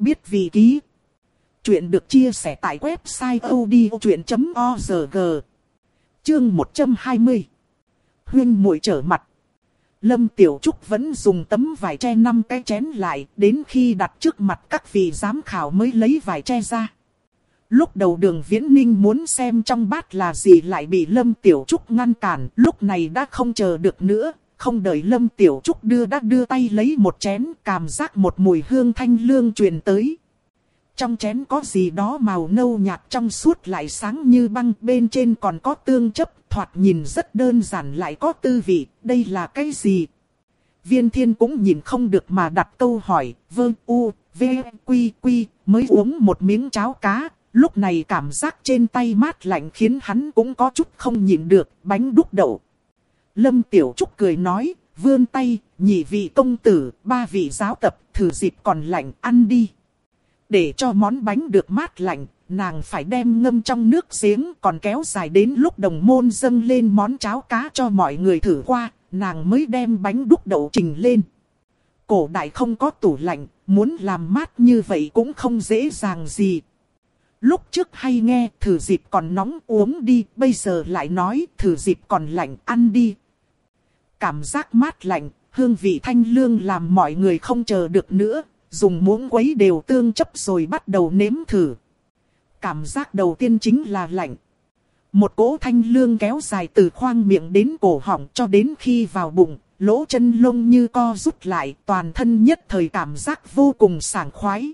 Biết vị ký. Chuyện được chia sẻ tại website odchuyện.org. Chương 120. Huyên muội trở mặt. Lâm Tiểu Trúc vẫn dùng tấm vải tre năm cái chén lại, đến khi đặt trước mặt các vị giám khảo mới lấy vải tre ra. Lúc đầu đường Viễn Ninh muốn xem trong bát là gì lại bị Lâm Tiểu Trúc ngăn cản, lúc này đã không chờ được nữa, không đợi Lâm Tiểu Trúc đưa đã đưa tay lấy một chén, cảm giác một mùi hương thanh lương truyền tới. Trong chén có gì đó màu nâu nhạt trong suốt lại sáng như băng, bên trên còn có tương chấp, thoạt nhìn rất đơn giản lại có tư vị, đây là cái gì? Viên thiên cũng nhìn không được mà đặt câu hỏi, vơ u, v, quy quy, mới uống một miếng cháo cá, lúc này cảm giác trên tay mát lạnh khiến hắn cũng có chút không nhịn được, bánh đúc đậu. Lâm Tiểu Trúc cười nói, vươn tay, nhị vị công tử, ba vị giáo tập, thử dịp còn lạnh, ăn đi. Để cho món bánh được mát lạnh, nàng phải đem ngâm trong nước giếng còn kéo dài đến lúc đồng môn dâng lên món cháo cá cho mọi người thử qua, nàng mới đem bánh đúc đậu trình lên. Cổ đại không có tủ lạnh, muốn làm mát như vậy cũng không dễ dàng gì. Lúc trước hay nghe thử dịp còn nóng uống đi, bây giờ lại nói thử dịp còn lạnh ăn đi. Cảm giác mát lạnh, hương vị thanh lương làm mọi người không chờ được nữa, dùng muỗng quấy đều tương chấp rồi bắt đầu nếm thử. Cảm giác đầu tiên chính là lạnh. Một cỗ thanh lương kéo dài từ khoang miệng đến cổ họng cho đến khi vào bụng, lỗ chân lông như co rút lại, toàn thân nhất thời cảm giác vô cùng sảng khoái.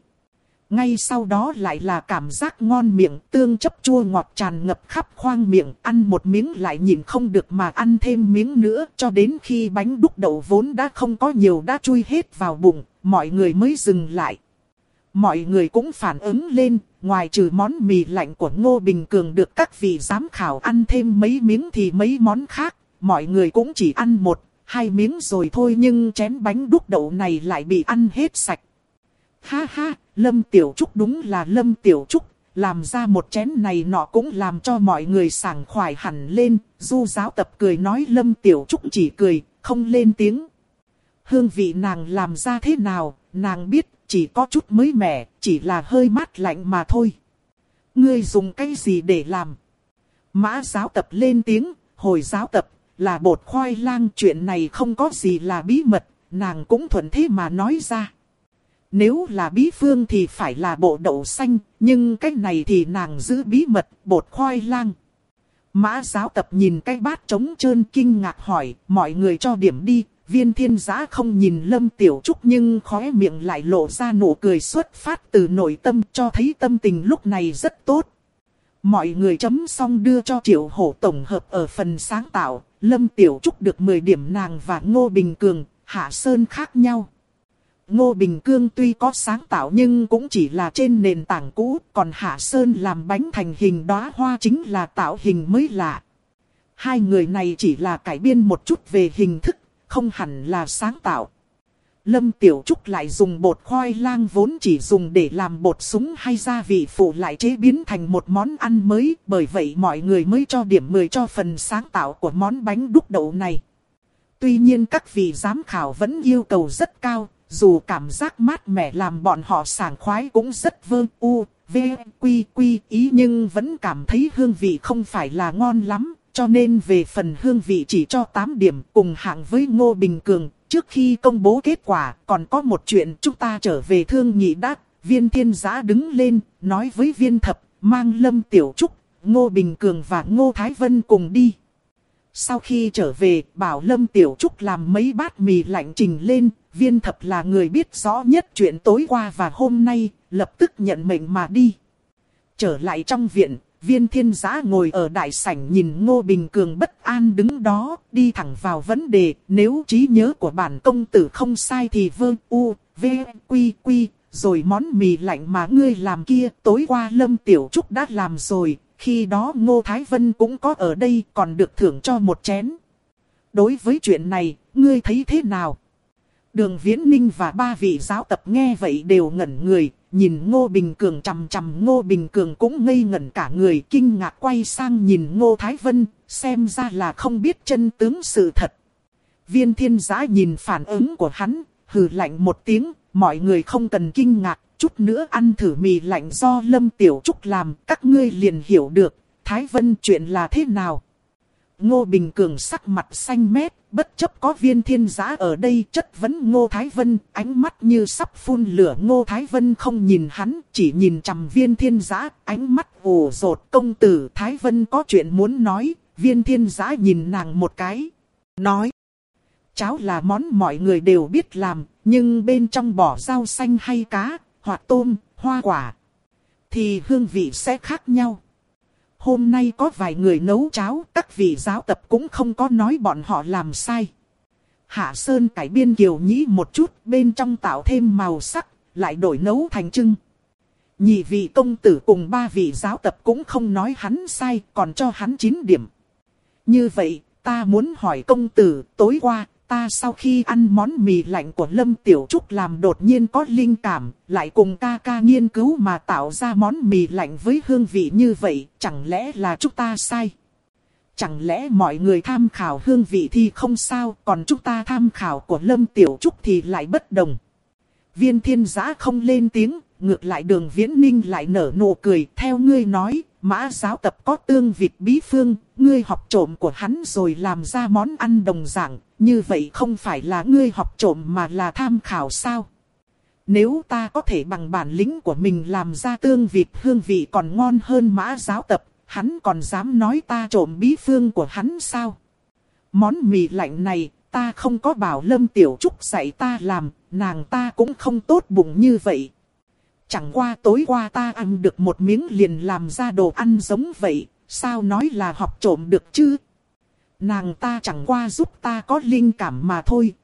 Ngay sau đó lại là cảm giác ngon miệng, tương chấp chua ngọt tràn ngập khắp khoang miệng, ăn một miếng lại nhìn không được mà ăn thêm miếng nữa, cho đến khi bánh đúc đậu vốn đã không có nhiều đã chui hết vào bụng, mọi người mới dừng lại. Mọi người cũng phản ứng lên, ngoài trừ món mì lạnh của Ngô Bình Cường được các vị giám khảo ăn thêm mấy miếng thì mấy món khác, mọi người cũng chỉ ăn một, hai miếng rồi thôi nhưng chén bánh đúc đậu này lại bị ăn hết sạch. Ha ha, Lâm Tiểu Trúc đúng là Lâm Tiểu Trúc, làm ra một chén này nọ cũng làm cho mọi người sảng khoái hẳn lên, du giáo tập cười nói Lâm Tiểu Trúc chỉ cười, không lên tiếng. Hương vị nàng làm ra thế nào, nàng biết chỉ có chút mới mẻ, chỉ là hơi mát lạnh mà thôi. Ngươi dùng cái gì để làm? Mã giáo tập lên tiếng, hồi giáo tập, là bột khoai lang chuyện này không có gì là bí mật, nàng cũng thuận thế mà nói ra. Nếu là bí phương thì phải là bộ đậu xanh, nhưng cái này thì nàng giữ bí mật, bột khoai lang. Mã giáo tập nhìn cái bát trống trơn kinh ngạc hỏi, mọi người cho điểm đi, viên thiên giã không nhìn lâm tiểu trúc nhưng khóe miệng lại lộ ra nụ cười xuất phát từ nội tâm cho thấy tâm tình lúc này rất tốt. Mọi người chấm xong đưa cho triệu hổ tổng hợp ở phần sáng tạo, lâm tiểu trúc được 10 điểm nàng và ngô bình cường, hạ sơn khác nhau. Ngô Bình Cương tuy có sáng tạo nhưng cũng chỉ là trên nền tảng cũ, còn Hạ Sơn làm bánh thành hình đóa hoa chính là tạo hình mới lạ. Hai người này chỉ là cải biên một chút về hình thức, không hẳn là sáng tạo. Lâm Tiểu Trúc lại dùng bột khoai lang vốn chỉ dùng để làm bột súng hay gia vị phụ lại chế biến thành một món ăn mới, bởi vậy mọi người mới cho điểm 10 cho phần sáng tạo của món bánh đúc đậu này. Tuy nhiên các vị giám khảo vẫn yêu cầu rất cao, dù cảm giác mát mẻ làm bọn họ sảng khoái cũng rất vương u, v, quy quy ý nhưng vẫn cảm thấy hương vị không phải là ngon lắm, cho nên về phần hương vị chỉ cho 8 điểm cùng hạng với Ngô Bình Cường. Trước khi công bố kết quả, còn có một chuyện chúng ta trở về thương nhị đát. Viên thiên giã đứng lên, nói với viên thập, mang lâm tiểu trúc, Ngô Bình Cường và Ngô Thái Vân cùng đi. Sau khi trở về, bảo Lâm Tiểu Trúc làm mấy bát mì lạnh trình lên, viên thập là người biết rõ nhất chuyện tối qua và hôm nay, lập tức nhận mệnh mà đi. Trở lại trong viện, viên thiên giã ngồi ở đại sảnh nhìn Ngô Bình Cường bất an đứng đó, đi thẳng vào vấn đề, nếu trí nhớ của bản công tử không sai thì vương u, v, quy quy, rồi món mì lạnh mà ngươi làm kia tối qua Lâm Tiểu Trúc đã làm rồi, khi đó Ngô Thái Vân cũng có ở đây còn được thưởng cho một chén. Đối với chuyện này, ngươi thấy thế nào? Đường Viễn Ninh và ba vị giáo tập nghe vậy đều ngẩn người, nhìn Ngô Bình Cường chằm chằm Ngô Bình Cường cũng ngây ngẩn cả người kinh ngạc quay sang nhìn Ngô Thái Vân, xem ra là không biết chân tướng sự thật. Viên thiên giã nhìn phản ứng của hắn, hừ lạnh một tiếng, mọi người không cần kinh ngạc, chút nữa ăn thử mì lạnh do Lâm Tiểu Trúc làm, các ngươi liền hiểu được, Thái Vân chuyện là thế nào. Ngô Bình Cường sắc mặt xanh mét, bất chấp có viên thiên giá ở đây chất vấn Ngô Thái Vân, ánh mắt như sắp phun lửa Ngô Thái Vân không nhìn hắn, chỉ nhìn chằm viên thiên Giá ánh mắt ồ rột công tử Thái Vân có chuyện muốn nói, viên thiên Giá nhìn nàng một cái, nói. Cháo là món mọi người đều biết làm, nhưng bên trong bỏ rau xanh hay cá, hoặc tôm, hoa quả, thì hương vị sẽ khác nhau. Hôm nay có vài người nấu cháo, các vị giáo tập cũng không có nói bọn họ làm sai. Hạ Sơn cải biên kiều nhĩ một chút, bên trong tạo thêm màu sắc, lại đổi nấu thành trưng. Nhị vị công tử cùng ba vị giáo tập cũng không nói hắn sai, còn cho hắn 9 điểm. Như vậy, ta muốn hỏi công tử, tối qua, Ta sau khi ăn món mì lạnh của Lâm Tiểu Trúc làm đột nhiên có linh cảm, lại cùng ca ca nghiên cứu mà tạo ra món mì lạnh với hương vị như vậy, chẳng lẽ là chúng ta sai? Chẳng lẽ mọi người tham khảo hương vị thì không sao, còn chúng ta tham khảo của Lâm Tiểu Trúc thì lại bất đồng. Viên thiên giã không lên tiếng, ngược lại đường viễn ninh lại nở nụ cười, theo ngươi nói, mã giáo tập có tương vịt bí phương, ngươi học trộm của hắn rồi làm ra món ăn đồng dạng, như vậy không phải là ngươi học trộm mà là tham khảo sao? Nếu ta có thể bằng bản lĩnh của mình làm ra tương vịt hương vị còn ngon hơn mã giáo tập, hắn còn dám nói ta trộm bí phương của hắn sao? Món mì lạnh này, ta không có bảo Lâm Tiểu Trúc dạy ta làm, nàng ta cũng không tốt bụng như vậy. Chẳng qua tối qua ta ăn được một miếng liền làm ra đồ ăn giống vậy, sao nói là học trộm được chứ? Nàng ta chẳng qua giúp ta có linh cảm mà thôi.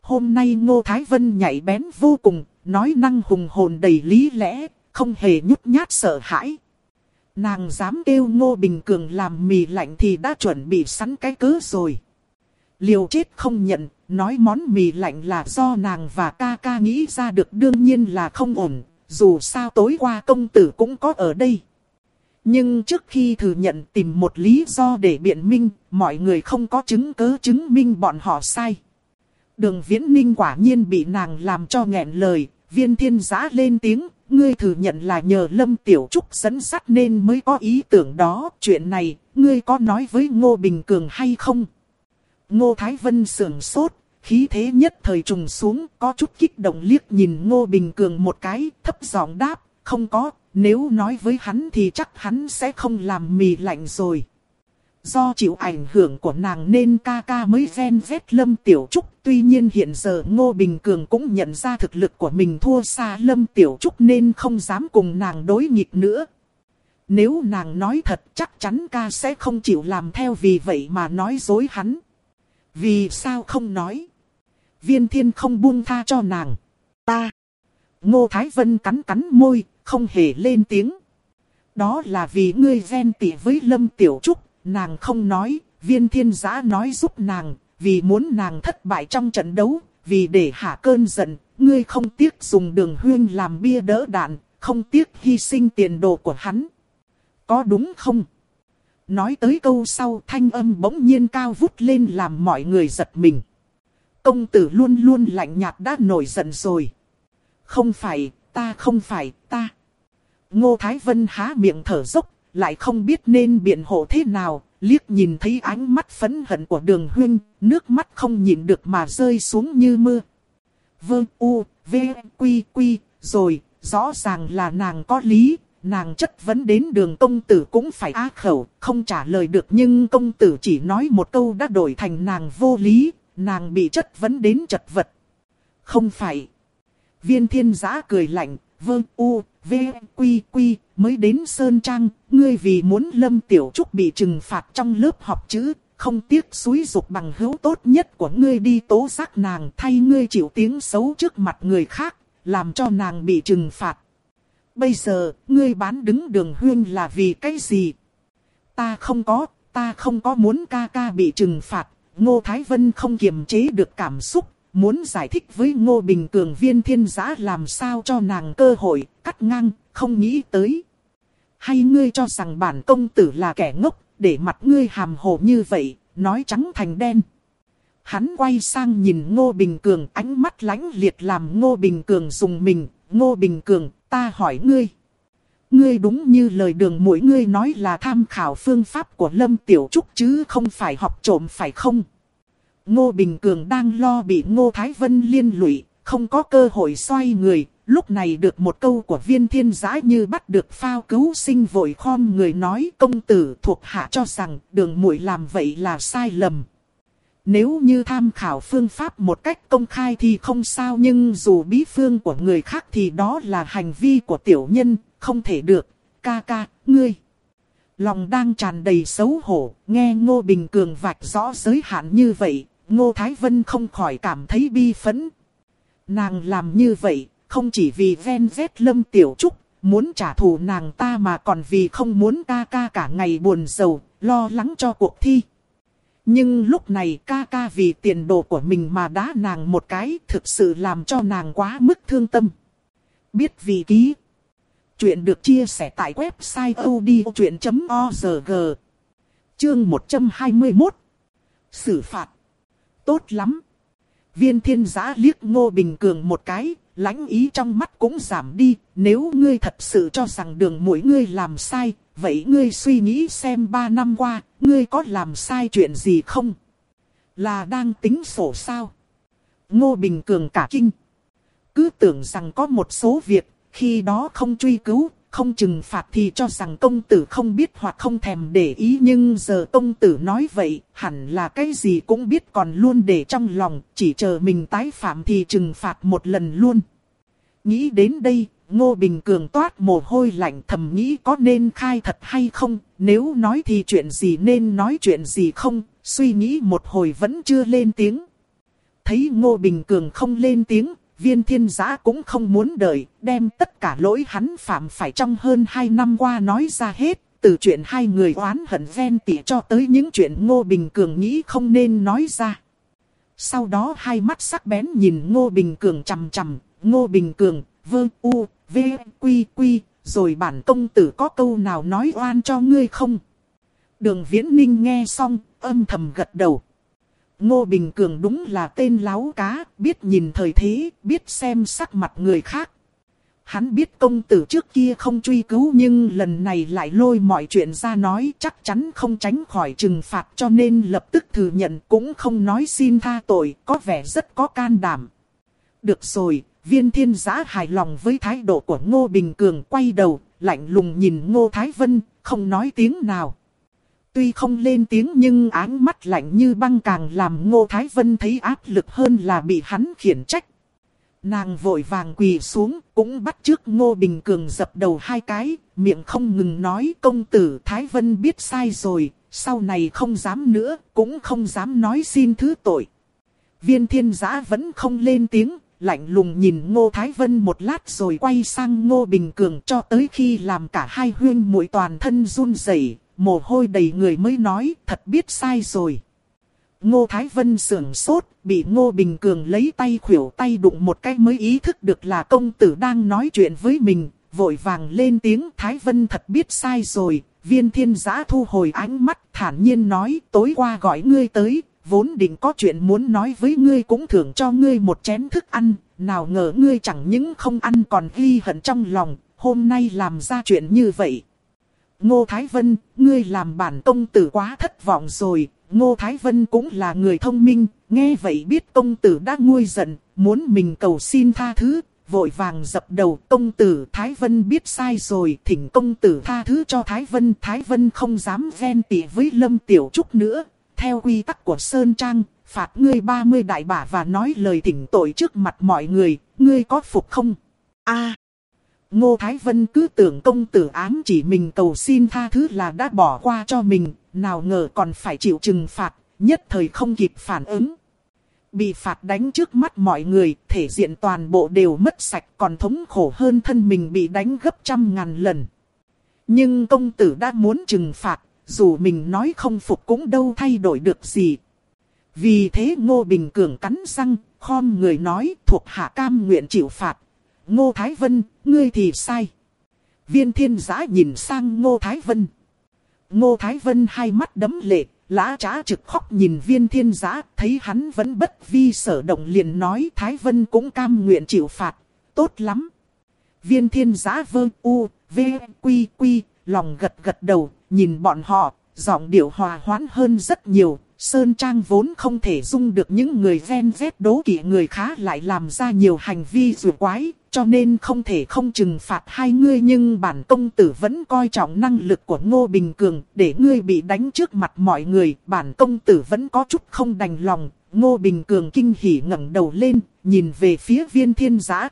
Hôm nay Ngô Thái Vân nhảy bén vô cùng, nói năng hùng hồn đầy lý lẽ, không hề nhút nhát sợ hãi. Nàng dám kêu Ngô Bình Cường làm mì lạnh thì đã chuẩn bị sẵn cái cớ rồi. Liều chết không nhận, nói món mì lạnh là do nàng và ca ca nghĩ ra được đương nhiên là không ổn, dù sao tối qua công tử cũng có ở đây. Nhưng trước khi thừa nhận tìm một lý do để biện minh, mọi người không có chứng cứ chứng minh bọn họ sai. Đường viễn ninh quả nhiên bị nàng làm cho nghẹn lời, viên thiên giã lên tiếng, ngươi thừa nhận là nhờ Lâm Tiểu Trúc dẫn sắt nên mới có ý tưởng đó. Chuyện này, ngươi có nói với Ngô Bình Cường hay không? Ngô Thái Vân sưởng sốt, khí thế nhất thời trùng xuống, có chút kích động liếc nhìn Ngô Bình Cường một cái, thấp giọng đáp, không có, nếu nói với hắn thì chắc hắn sẽ không làm mì lạnh rồi. Do chịu ảnh hưởng của nàng nên ca ca mới ven vết Lâm Tiểu Trúc. Tuy nhiên hiện giờ Ngô Bình Cường cũng nhận ra thực lực của mình thua xa Lâm Tiểu Trúc nên không dám cùng nàng đối nghịch nữa. Nếu nàng nói thật chắc chắn ca sẽ không chịu làm theo vì vậy mà nói dối hắn. Vì sao không nói? Viên thiên không buông tha cho nàng. Ta. Ngô Thái Vân cắn cắn môi, không hề lên tiếng. Đó là vì ngươi ghen tị với Lâm Tiểu Trúc, nàng không nói, viên thiên giã nói giúp nàng, vì muốn nàng thất bại trong trận đấu, vì để hạ cơn giận, ngươi không tiếc dùng đường huyên làm bia đỡ đạn, không tiếc hy sinh tiền đồ của hắn. Có đúng không? Nói tới câu sau thanh âm bỗng nhiên cao vút lên làm mọi người giật mình. Công tử luôn luôn lạnh nhạt đã nổi giận rồi. Không phải, ta không phải, ta. Ngô Thái Vân há miệng thở dốc, lại không biết nên biện hộ thế nào, liếc nhìn thấy ánh mắt phấn hận của đường huynh, nước mắt không nhìn được mà rơi xuống như mưa. Vương U, V, Quy, Quy, rồi, rõ ràng là nàng có lý, nàng chất vấn đến đường công tử cũng phải á khẩu, không trả lời được nhưng công tử chỉ nói một câu đã đổi thành nàng vô lý, nàng bị chất vấn đến chật vật. Không phải. Viên thiên giã cười lạnh, vương u, v, quy quy, mới đến Sơn Trang, ngươi vì muốn Lâm Tiểu Trúc bị trừng phạt trong lớp học chữ, không tiếc suối dục bằng hữu tốt nhất của ngươi đi tố giác nàng thay ngươi chịu tiếng xấu trước mặt người khác, làm cho nàng bị trừng phạt. Bây giờ, ngươi bán đứng đường huyên là vì cái gì? Ta không có, ta không có muốn ca ca bị trừng phạt. Ngô Thái Vân không kiềm chế được cảm xúc, muốn giải thích với Ngô Bình Cường viên thiên giã làm sao cho nàng cơ hội, cắt ngang, không nghĩ tới. Hay ngươi cho rằng bản công tử là kẻ ngốc, để mặt ngươi hàm hồ như vậy, nói trắng thành đen. Hắn quay sang nhìn Ngô Bình Cường ánh mắt lánh liệt làm Ngô Bình Cường dùng mình, Ngô Bình Cường, ta hỏi ngươi. Ngươi đúng như lời đường mũi ngươi nói là tham khảo phương pháp của Lâm Tiểu Trúc chứ không phải học trộm phải không? Ngô Bình Cường đang lo bị Ngô Thái Vân liên lụy, không có cơ hội xoay người. Lúc này được một câu của viên thiên giã như bắt được phao cứu sinh vội khom người nói công tử thuộc hạ cho rằng đường muội làm vậy là sai lầm. Nếu như tham khảo phương pháp một cách công khai thì không sao nhưng dù bí phương của người khác thì đó là hành vi của tiểu nhân, không thể được. Ca ca, ngươi. Lòng đang tràn đầy xấu hổ, nghe Ngô Bình Cường vạch rõ giới hạn như vậy, Ngô Thái Vân không khỏi cảm thấy bi phẫn. Nàng làm như vậy, không chỉ vì ven vét lâm tiểu trúc, muốn trả thù nàng ta mà còn vì không muốn ca ca cả ngày buồn rầu, lo lắng cho cuộc thi. Nhưng lúc này ca ca vì tiền đồ của mình mà đá nàng một cái thực sự làm cho nàng quá mức thương tâm. Biết vì ký. Chuyện được chia sẻ tại website odchuyện.org. Chương 121. Xử phạt. Tốt lắm. Viên thiên giã liếc ngô bình cường một cái, lãnh ý trong mắt cũng giảm đi. Nếu ngươi thật sự cho rằng đường mũi ngươi làm sai, vậy ngươi suy nghĩ xem ba năm qua, ngươi có làm sai chuyện gì không? Là đang tính sổ sao? Ngô Bình Cường cả kinh. Cứ tưởng rằng có một số việc, khi đó không truy cứu, không trừng phạt thì cho rằng công tử không biết hoặc không thèm để ý. Nhưng giờ công tử nói vậy, hẳn là cái gì cũng biết còn luôn để trong lòng, chỉ chờ mình tái phạm thì trừng phạt một lần luôn. Nghĩ đến đây, Ngô Bình Cường toát mồ hôi lạnh thầm nghĩ có nên khai thật hay không, nếu nói thì chuyện gì nên nói chuyện gì không, suy nghĩ một hồi vẫn chưa lên tiếng. Thấy Ngô Bình Cường không lên tiếng, viên thiên giã cũng không muốn đợi, đem tất cả lỗi hắn phạm phải trong hơn hai năm qua nói ra hết, từ chuyện hai người oán hận ven tỉ cho tới những chuyện Ngô Bình Cường nghĩ không nên nói ra. Sau đó hai mắt sắc bén nhìn Ngô Bình Cường chằm chằm, Ngô Bình Cường, vơ u, v, quy quy, rồi bản công tử có câu nào nói oan cho ngươi không? Đường Viễn Ninh nghe xong, âm thầm gật đầu. Ngô Bình Cường đúng là tên láo cá, biết nhìn thời thế, biết xem sắc mặt người khác. Hắn biết công tử trước kia không truy cứu nhưng lần này lại lôi mọi chuyện ra nói chắc chắn không tránh khỏi trừng phạt cho nên lập tức thừa nhận cũng không nói xin tha tội, có vẻ rất có can đảm. Được rồi, viên thiên giã hài lòng với thái độ của Ngô Bình Cường quay đầu, lạnh lùng nhìn Ngô Thái Vân, không nói tiếng nào. Tuy không lên tiếng nhưng áng mắt lạnh như băng càng làm Ngô Thái Vân thấy áp lực hơn là bị hắn khiển trách. Nàng vội vàng quỳ xuống, cũng bắt trước Ngô Bình Cường dập đầu hai cái, miệng không ngừng nói công tử Thái Vân biết sai rồi, sau này không dám nữa, cũng không dám nói xin thứ tội. Viên thiên giã vẫn không lên tiếng, lạnh lùng nhìn Ngô Thái Vân một lát rồi quay sang Ngô Bình Cường cho tới khi làm cả hai huyên mũi toàn thân run rẩy, mồ hôi đầy người mới nói thật biết sai rồi. Ngô Thái Vân sưởng sốt, bị Ngô Bình Cường lấy tay khuỷu tay đụng một cái mới ý thức được là công tử đang nói chuyện với mình, vội vàng lên tiếng Thái Vân thật biết sai rồi, viên thiên giã thu hồi ánh mắt thản nhiên nói tối qua gọi ngươi tới, vốn định có chuyện muốn nói với ngươi cũng thưởng cho ngươi một chén thức ăn, nào ngờ ngươi chẳng những không ăn còn ghi hận trong lòng, hôm nay làm ra chuyện như vậy. Ngô Thái Vân, ngươi làm bản công tử quá thất vọng rồi, Ngô Thái Vân cũng là người thông minh, nghe vậy biết công tử đã nguôi giận, muốn mình cầu xin tha thứ, vội vàng dập đầu công tử Thái Vân biết sai rồi, thỉnh công tử tha thứ cho Thái Vân. Thái Vân không dám ven tỉ với Lâm Tiểu Trúc nữa, theo quy tắc của Sơn Trang, phạt ngươi 30 đại bả và nói lời thỉnh tội trước mặt mọi người, ngươi có phục không? a Ngô Thái Vân cứ tưởng công tử ám chỉ mình cầu xin tha thứ là đã bỏ qua cho mình, nào ngờ còn phải chịu trừng phạt, nhất thời không kịp phản ứng. Bị phạt đánh trước mắt mọi người, thể diện toàn bộ đều mất sạch còn thống khổ hơn thân mình bị đánh gấp trăm ngàn lần. Nhưng công tử đã muốn trừng phạt, dù mình nói không phục cũng đâu thay đổi được gì. Vì thế Ngô Bình Cường cắn răng, khom người nói thuộc hạ cam nguyện chịu phạt. Ngô Thái Vân, ngươi thì sai. Viên thiên giã nhìn sang Ngô Thái Vân. Ngô Thái Vân hai mắt đấm lệ, lã trá trực khóc nhìn viên thiên giã, thấy hắn vẫn bất vi sở động liền nói Thái Vân cũng cam nguyện chịu phạt, tốt lắm. Viên thiên giã vơ u, v, quy quy, lòng gật gật đầu, nhìn bọn họ, giọng điệu hòa hoãn hơn rất nhiều. Sơn Trang vốn không thể dung được những người ven vét đố kỵ người khá lại làm ra nhiều hành vi rùa quái, cho nên không thể không trừng phạt hai ngươi nhưng bản công tử vẫn coi trọng năng lực của Ngô Bình Cường để ngươi bị đánh trước mặt mọi người. Bản công tử vẫn có chút không đành lòng. Ngô Bình Cường kinh hỉ ngẩng đầu lên, nhìn về phía viên thiên giã.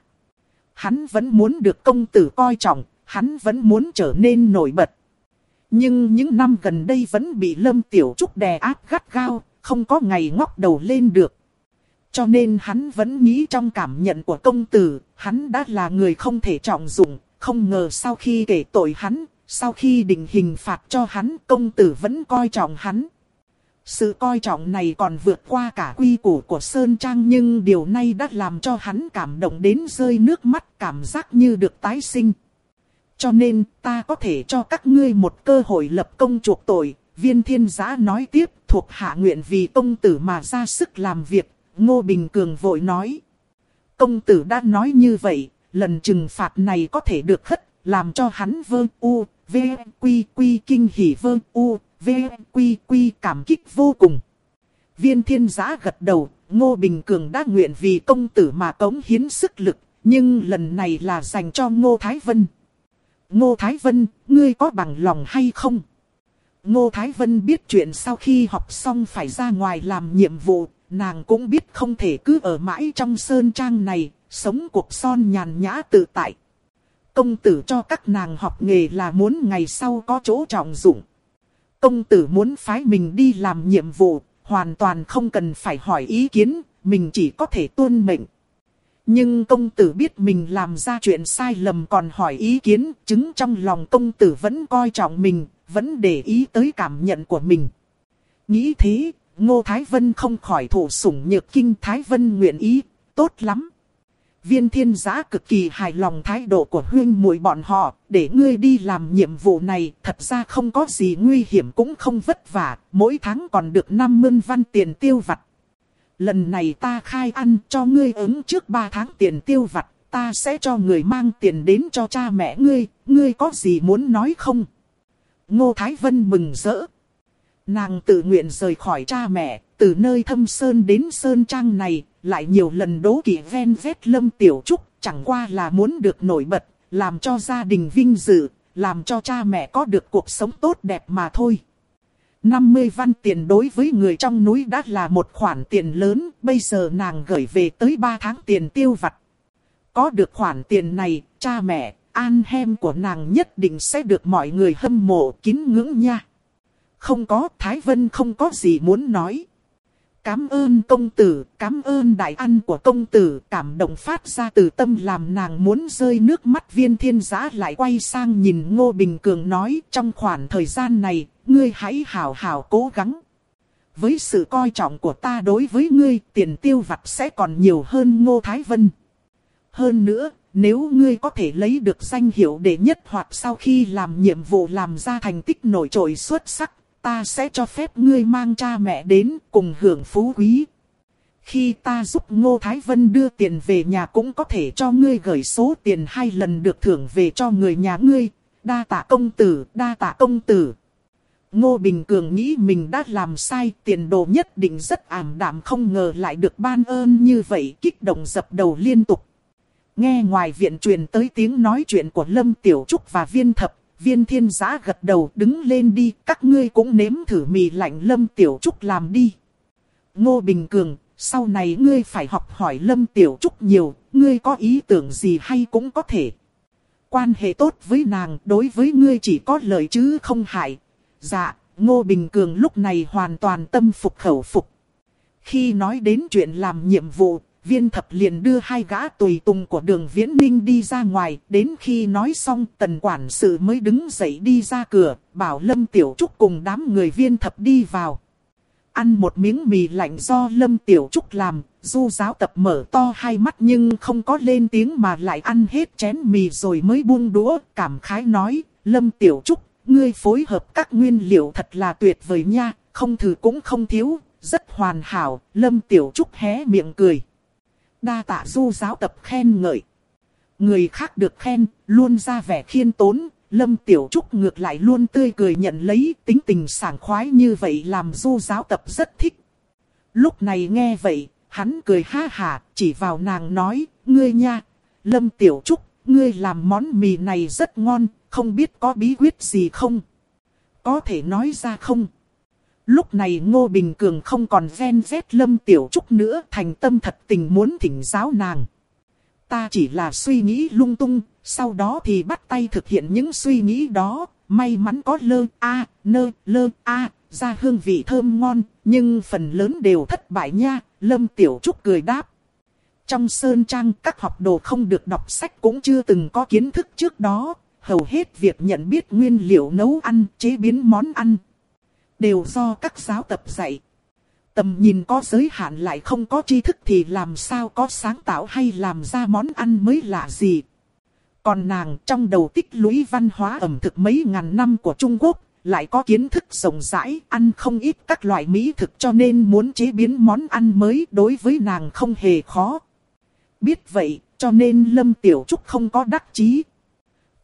Hắn vẫn muốn được công tử coi trọng, hắn vẫn muốn trở nên nổi bật. Nhưng những năm gần đây vẫn bị Lâm Tiểu Trúc đè áp gắt gao, không có ngày ngóc đầu lên được. Cho nên hắn vẫn nghĩ trong cảm nhận của công tử, hắn đã là người không thể trọng dụng, không ngờ sau khi kể tội hắn, sau khi định hình phạt cho hắn, công tử vẫn coi trọng hắn. Sự coi trọng này còn vượt qua cả quy củ của Sơn Trang nhưng điều này đã làm cho hắn cảm động đến rơi nước mắt cảm giác như được tái sinh. Cho nên ta có thể cho các ngươi một cơ hội lập công chuộc tội. Viên thiên giã nói tiếp thuộc hạ nguyện vì công tử mà ra sức làm việc. Ngô Bình Cường vội nói. Công tử đã nói như vậy, lần trừng phạt này có thể được hất, làm cho hắn vơ u, v, quy quy kinh hỉ vơ u, v, quy quy cảm kích vô cùng. Viên thiên giã gật đầu, Ngô Bình Cường đã nguyện vì công tử mà cống hiến sức lực, nhưng lần này là dành cho Ngô Thái Vân. Ngô Thái Vân, ngươi có bằng lòng hay không? Ngô Thái Vân biết chuyện sau khi học xong phải ra ngoài làm nhiệm vụ, nàng cũng biết không thể cứ ở mãi trong sơn trang này, sống cuộc son nhàn nhã tự tại. Công tử cho các nàng học nghề là muốn ngày sau có chỗ trọng dụng. Công tử muốn phái mình đi làm nhiệm vụ, hoàn toàn không cần phải hỏi ý kiến, mình chỉ có thể tuân mệnh. Nhưng công tử biết mình làm ra chuyện sai lầm còn hỏi ý kiến, chứng trong lòng công tử vẫn coi trọng mình, vẫn để ý tới cảm nhận của mình. Nghĩ thế, Ngô Thái Vân không khỏi thủ sủng nhược kinh Thái Vân nguyện ý, tốt lắm. Viên thiên giã cực kỳ hài lòng thái độ của huyên muội bọn họ, để ngươi đi làm nhiệm vụ này, thật ra không có gì nguy hiểm cũng không vất vả, mỗi tháng còn được 50 văn tiền tiêu vặt. Lần này ta khai ăn cho ngươi ứng trước 3 tháng tiền tiêu vặt, ta sẽ cho người mang tiền đến cho cha mẹ ngươi, ngươi có gì muốn nói không? Ngô Thái Vân mừng rỡ. Nàng tự nguyện rời khỏi cha mẹ, từ nơi thâm sơn đến sơn trang này, lại nhiều lần đố kỵ ven vét lâm tiểu trúc, chẳng qua là muốn được nổi bật, làm cho gia đình vinh dự, làm cho cha mẹ có được cuộc sống tốt đẹp mà thôi. 50 văn tiền đối với người trong núi đã là một khoản tiền lớn, bây giờ nàng gửi về tới 3 tháng tiền tiêu vặt. Có được khoản tiền này, cha mẹ, an hem của nàng nhất định sẽ được mọi người hâm mộ kín ngưỡng nha. Không có, Thái Vân không có gì muốn nói. Cám ơn công tử, cám ơn đại ăn của công tử, cảm động phát ra từ tâm làm nàng muốn rơi nước mắt viên thiên giã lại quay sang nhìn Ngô Bình Cường nói trong khoảng thời gian này, ngươi hãy hào hào cố gắng. Với sự coi trọng của ta đối với ngươi, tiền tiêu vặt sẽ còn nhiều hơn Ngô Thái Vân. Hơn nữa, nếu ngươi có thể lấy được danh hiệu đệ nhất hoặc sau khi làm nhiệm vụ làm ra thành tích nổi trội xuất sắc, ta sẽ cho phép ngươi mang cha mẹ đến cùng hưởng phú quý. Khi ta giúp Ngô Thái Vân đưa tiền về nhà cũng có thể cho ngươi gửi số tiền hai lần được thưởng về cho người nhà ngươi. Đa tạ công tử, đa tạ công tử. Ngô Bình Cường nghĩ mình đã làm sai, tiền đồ nhất định rất ảm đạm không ngờ lại được ban ơn như vậy, kích động dập đầu liên tục. Nghe ngoài viện truyền tới tiếng nói chuyện của Lâm Tiểu Trúc và Viên Thập, Viên Thiên giá gật đầu đứng lên đi, các ngươi cũng nếm thử mì lạnh Lâm Tiểu Trúc làm đi. Ngô Bình Cường, sau này ngươi phải học hỏi Lâm Tiểu Trúc nhiều, ngươi có ý tưởng gì hay cũng có thể. Quan hệ tốt với nàng đối với ngươi chỉ có lợi chứ không hại, Dạ, Ngô Bình Cường lúc này hoàn toàn tâm phục khẩu phục. Khi nói đến chuyện làm nhiệm vụ, viên thập liền đưa hai gã tùy tùng của đường viễn ninh đi ra ngoài. Đến khi nói xong tần quản sự mới đứng dậy đi ra cửa, bảo Lâm Tiểu Trúc cùng đám người viên thập đi vào. Ăn một miếng mì lạnh do Lâm Tiểu Trúc làm, du giáo tập mở to hai mắt nhưng không có lên tiếng mà lại ăn hết chén mì rồi mới buông đũa, cảm khái nói, Lâm Tiểu Trúc ngươi phối hợp các nguyên liệu thật là tuyệt vời nha, không thử cũng không thiếu, rất hoàn hảo, Lâm Tiểu Trúc hé miệng cười. Đa tạ du giáo tập khen ngợi. Người khác được khen, luôn ra vẻ khiên tốn, Lâm Tiểu Trúc ngược lại luôn tươi cười nhận lấy tính tình sảng khoái như vậy làm du giáo tập rất thích. Lúc này nghe vậy, hắn cười ha hà, chỉ vào nàng nói, ngươi nha, Lâm Tiểu Trúc, ngươi làm món mì này rất ngon, không biết có bí quyết gì không? Có thể nói ra không? Lúc này Ngô Bình Cường không còn ven vét Lâm Tiểu Trúc nữa, thành tâm thật tình muốn thỉnh giáo nàng. Ta chỉ là suy nghĩ lung tung, sau đó thì bắt tay thực hiện những suy nghĩ đó, may mắn có lơ a, nơ, lơ a, ra hương vị thơm ngon, nhưng phần lớn đều thất bại nha, Lâm Tiểu Trúc cười đáp. Trong Sơn Trang các học đồ không được đọc sách cũng chưa từng có kiến thức trước đó, hầu hết việc nhận biết nguyên liệu nấu ăn, chế biến món ăn. Đều do các giáo tập dạy. Tầm nhìn có giới hạn lại không có tri thức thì làm sao có sáng tạo hay làm ra món ăn mới lạ gì. Còn nàng trong đầu tích lũy văn hóa ẩm thực mấy ngàn năm của Trung Quốc, lại có kiến thức rộng rãi, ăn không ít các loại mỹ thực cho nên muốn chế biến món ăn mới đối với nàng không hề khó. Biết vậy, cho nên Lâm Tiểu Trúc không có đắc chí.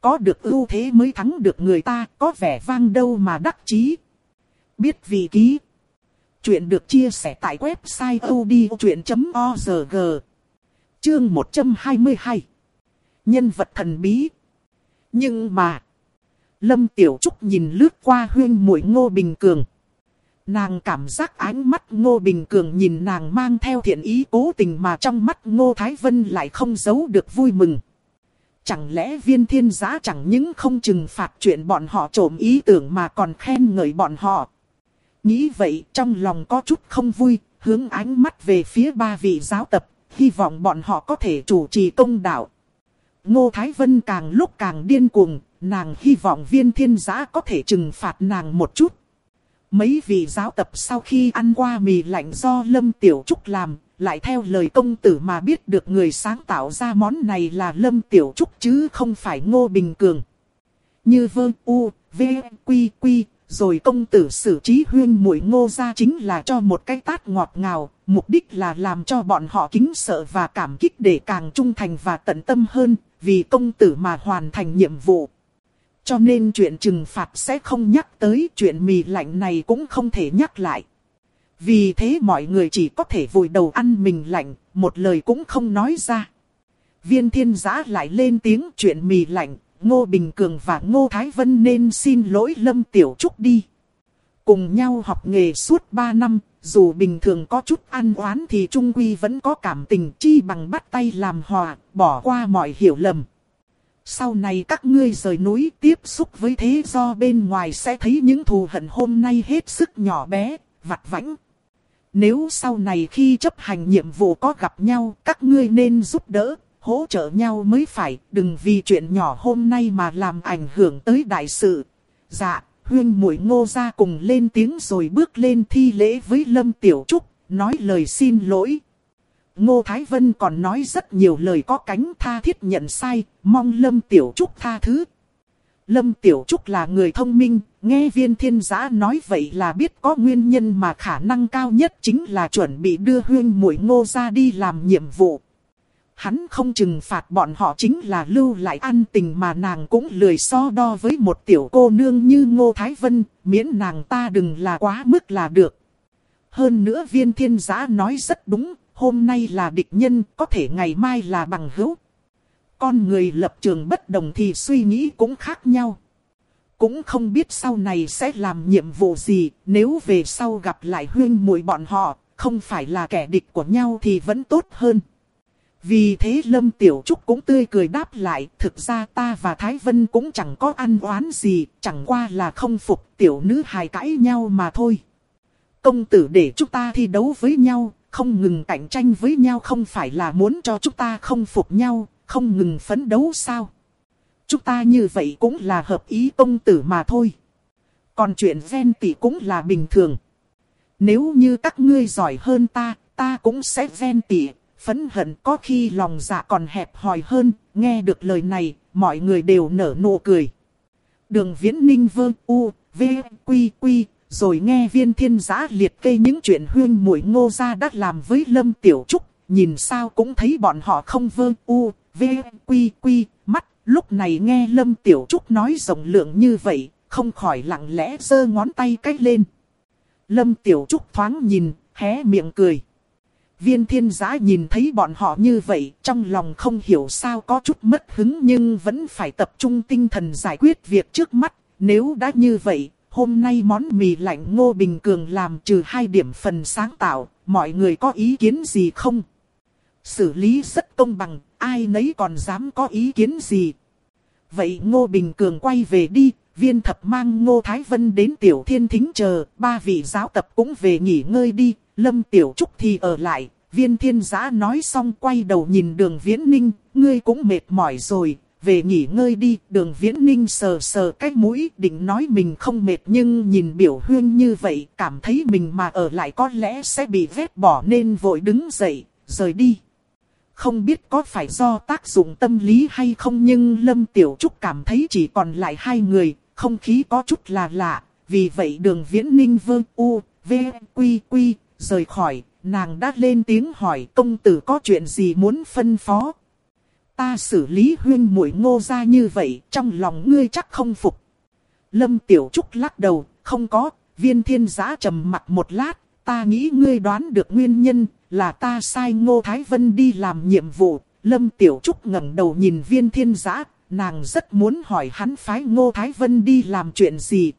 Có được ưu thế mới thắng được người ta, có vẻ vang đâu mà đắc chí. Biết vị ký. Chuyện được chia sẻ tại website odchuyện.org. Chương 122. Nhân vật thần bí. Nhưng mà. Lâm Tiểu Trúc nhìn lướt qua huyên mũi ngô bình cường. Nàng cảm giác ánh mắt Ngô Bình Cường nhìn nàng mang theo thiện ý cố tình mà trong mắt Ngô Thái Vân lại không giấu được vui mừng. Chẳng lẽ viên thiên giá chẳng những không trừng phạt chuyện bọn họ trộm ý tưởng mà còn khen ngợi bọn họ. Nghĩ vậy trong lòng có chút không vui, hướng ánh mắt về phía ba vị giáo tập, hy vọng bọn họ có thể chủ trì công đạo. Ngô Thái Vân càng lúc càng điên cuồng, nàng hy vọng viên thiên giã có thể trừng phạt nàng một chút. Mấy vị giáo tập sau khi ăn qua mì lạnh do Lâm Tiểu Trúc làm, lại theo lời công tử mà biết được người sáng tạo ra món này là Lâm Tiểu Trúc chứ không phải Ngô Bình Cường. Như vơ u, v, quy quy, rồi công tử xử trí huyên mũi ngô ra chính là cho một cái tát ngọt ngào, mục đích là làm cho bọn họ kính sợ và cảm kích để càng trung thành và tận tâm hơn, vì công tử mà hoàn thành nhiệm vụ. Cho nên chuyện trừng phạt sẽ không nhắc tới chuyện mì lạnh này cũng không thể nhắc lại. Vì thế mọi người chỉ có thể vùi đầu ăn mình lạnh, một lời cũng không nói ra. Viên thiên giã lại lên tiếng chuyện mì lạnh, Ngô Bình Cường và Ngô Thái Vân nên xin lỗi Lâm Tiểu Trúc đi. Cùng nhau học nghề suốt 3 năm, dù bình thường có chút ăn oán thì Trung Quy vẫn có cảm tình chi bằng bắt tay làm hòa, bỏ qua mọi hiểu lầm. Sau này các ngươi rời núi tiếp xúc với thế do bên ngoài sẽ thấy những thù hận hôm nay hết sức nhỏ bé, vặt vãnh. Nếu sau này khi chấp hành nhiệm vụ có gặp nhau, các ngươi nên giúp đỡ, hỗ trợ nhau mới phải, đừng vì chuyện nhỏ hôm nay mà làm ảnh hưởng tới đại sự. Dạ, huyên mũi ngô ra cùng lên tiếng rồi bước lên thi lễ với Lâm Tiểu Trúc, nói lời xin lỗi. Ngô Thái Vân còn nói rất nhiều lời có cánh tha thiết nhận sai, mong Lâm Tiểu Trúc tha thứ. Lâm Tiểu Trúc là người thông minh, nghe viên thiên giã nói vậy là biết có nguyên nhân mà khả năng cao nhất chính là chuẩn bị đưa huyên mũi ngô ra đi làm nhiệm vụ. Hắn không trừng phạt bọn họ chính là lưu lại ăn tình mà nàng cũng lười so đo với một tiểu cô nương như Ngô Thái Vân, miễn nàng ta đừng là quá mức là được. Hơn nữa viên thiên giã nói rất đúng, hôm nay là địch nhân, có thể ngày mai là bằng hữu. Con người lập trường bất đồng thì suy nghĩ cũng khác nhau. Cũng không biết sau này sẽ làm nhiệm vụ gì, nếu về sau gặp lại huyên muội bọn họ, không phải là kẻ địch của nhau thì vẫn tốt hơn. Vì thế Lâm Tiểu Trúc cũng tươi cười đáp lại, thực ra ta và Thái Vân cũng chẳng có ăn oán gì, chẳng qua là không phục tiểu nữ hài cãi nhau mà thôi. Công tử để chúng ta thi đấu với nhau, không ngừng cạnh tranh với nhau không phải là muốn cho chúng ta không phục nhau, không ngừng phấn đấu sao. Chúng ta như vậy cũng là hợp ý công tử mà thôi. Còn chuyện ven tỷ cũng là bình thường. Nếu như các ngươi giỏi hơn ta, ta cũng sẽ ven tỉ, phẫn hận có khi lòng dạ còn hẹp hòi hơn, nghe được lời này, mọi người đều nở nụ cười. Đường viễn ninh vương u, v, quy quy, rồi nghe viên thiên giã liệt kê những chuyện huyên mũi ngô gia đã làm với Lâm Tiểu Trúc, nhìn sao cũng thấy bọn họ không vương u, V, Quy, Quy, mắt, lúc này nghe Lâm Tiểu Trúc nói rộng lượng như vậy, không khỏi lặng lẽ giơ ngón tay cách lên. Lâm Tiểu Trúc thoáng nhìn, hé miệng cười. Viên thiên giã nhìn thấy bọn họ như vậy, trong lòng không hiểu sao có chút mất hứng nhưng vẫn phải tập trung tinh thần giải quyết việc trước mắt. Nếu đã như vậy, hôm nay món mì lạnh Ngô Bình Cường làm trừ hai điểm phần sáng tạo, mọi người có ý kiến gì không? Xử lý rất công bằng, ai nấy còn dám có ý kiến gì? Vậy Ngô Bình Cường quay về đi, viên thập mang Ngô Thái Vân đến Tiểu Thiên Thính chờ, ba vị giáo tập cũng về nghỉ ngơi đi, Lâm Tiểu Trúc thì ở lại. Viên thiên giã nói xong quay đầu nhìn đường viễn ninh, ngươi cũng mệt mỏi rồi, về nghỉ ngơi đi. Đường viễn ninh sờ sờ cái mũi định nói mình không mệt nhưng nhìn biểu huyên như vậy cảm thấy mình mà ở lại có lẽ sẽ bị vét bỏ nên vội đứng dậy, rời đi. Không biết có phải do tác dụng tâm lý hay không nhưng Lâm Tiểu Trúc cảm thấy chỉ còn lại hai người, không khí có chút là lạ. Vì vậy đường viễn ninh vương u, v, quy quy, rời khỏi, nàng đã lên tiếng hỏi công tử có chuyện gì muốn phân phó. Ta xử lý huyên mũi ngô ra như vậy, trong lòng ngươi chắc không phục. Lâm Tiểu Trúc lắc đầu, không có, viên thiên giã trầm mặt một lát, ta nghĩ ngươi đoán được nguyên nhân, là ta sai Ngô Thái Vân đi làm nhiệm vụ. Lâm Tiểu Trúc ngẩng đầu nhìn viên thiên giã, nàng rất muốn hỏi hắn phái Ngô Thái Vân đi làm chuyện gì.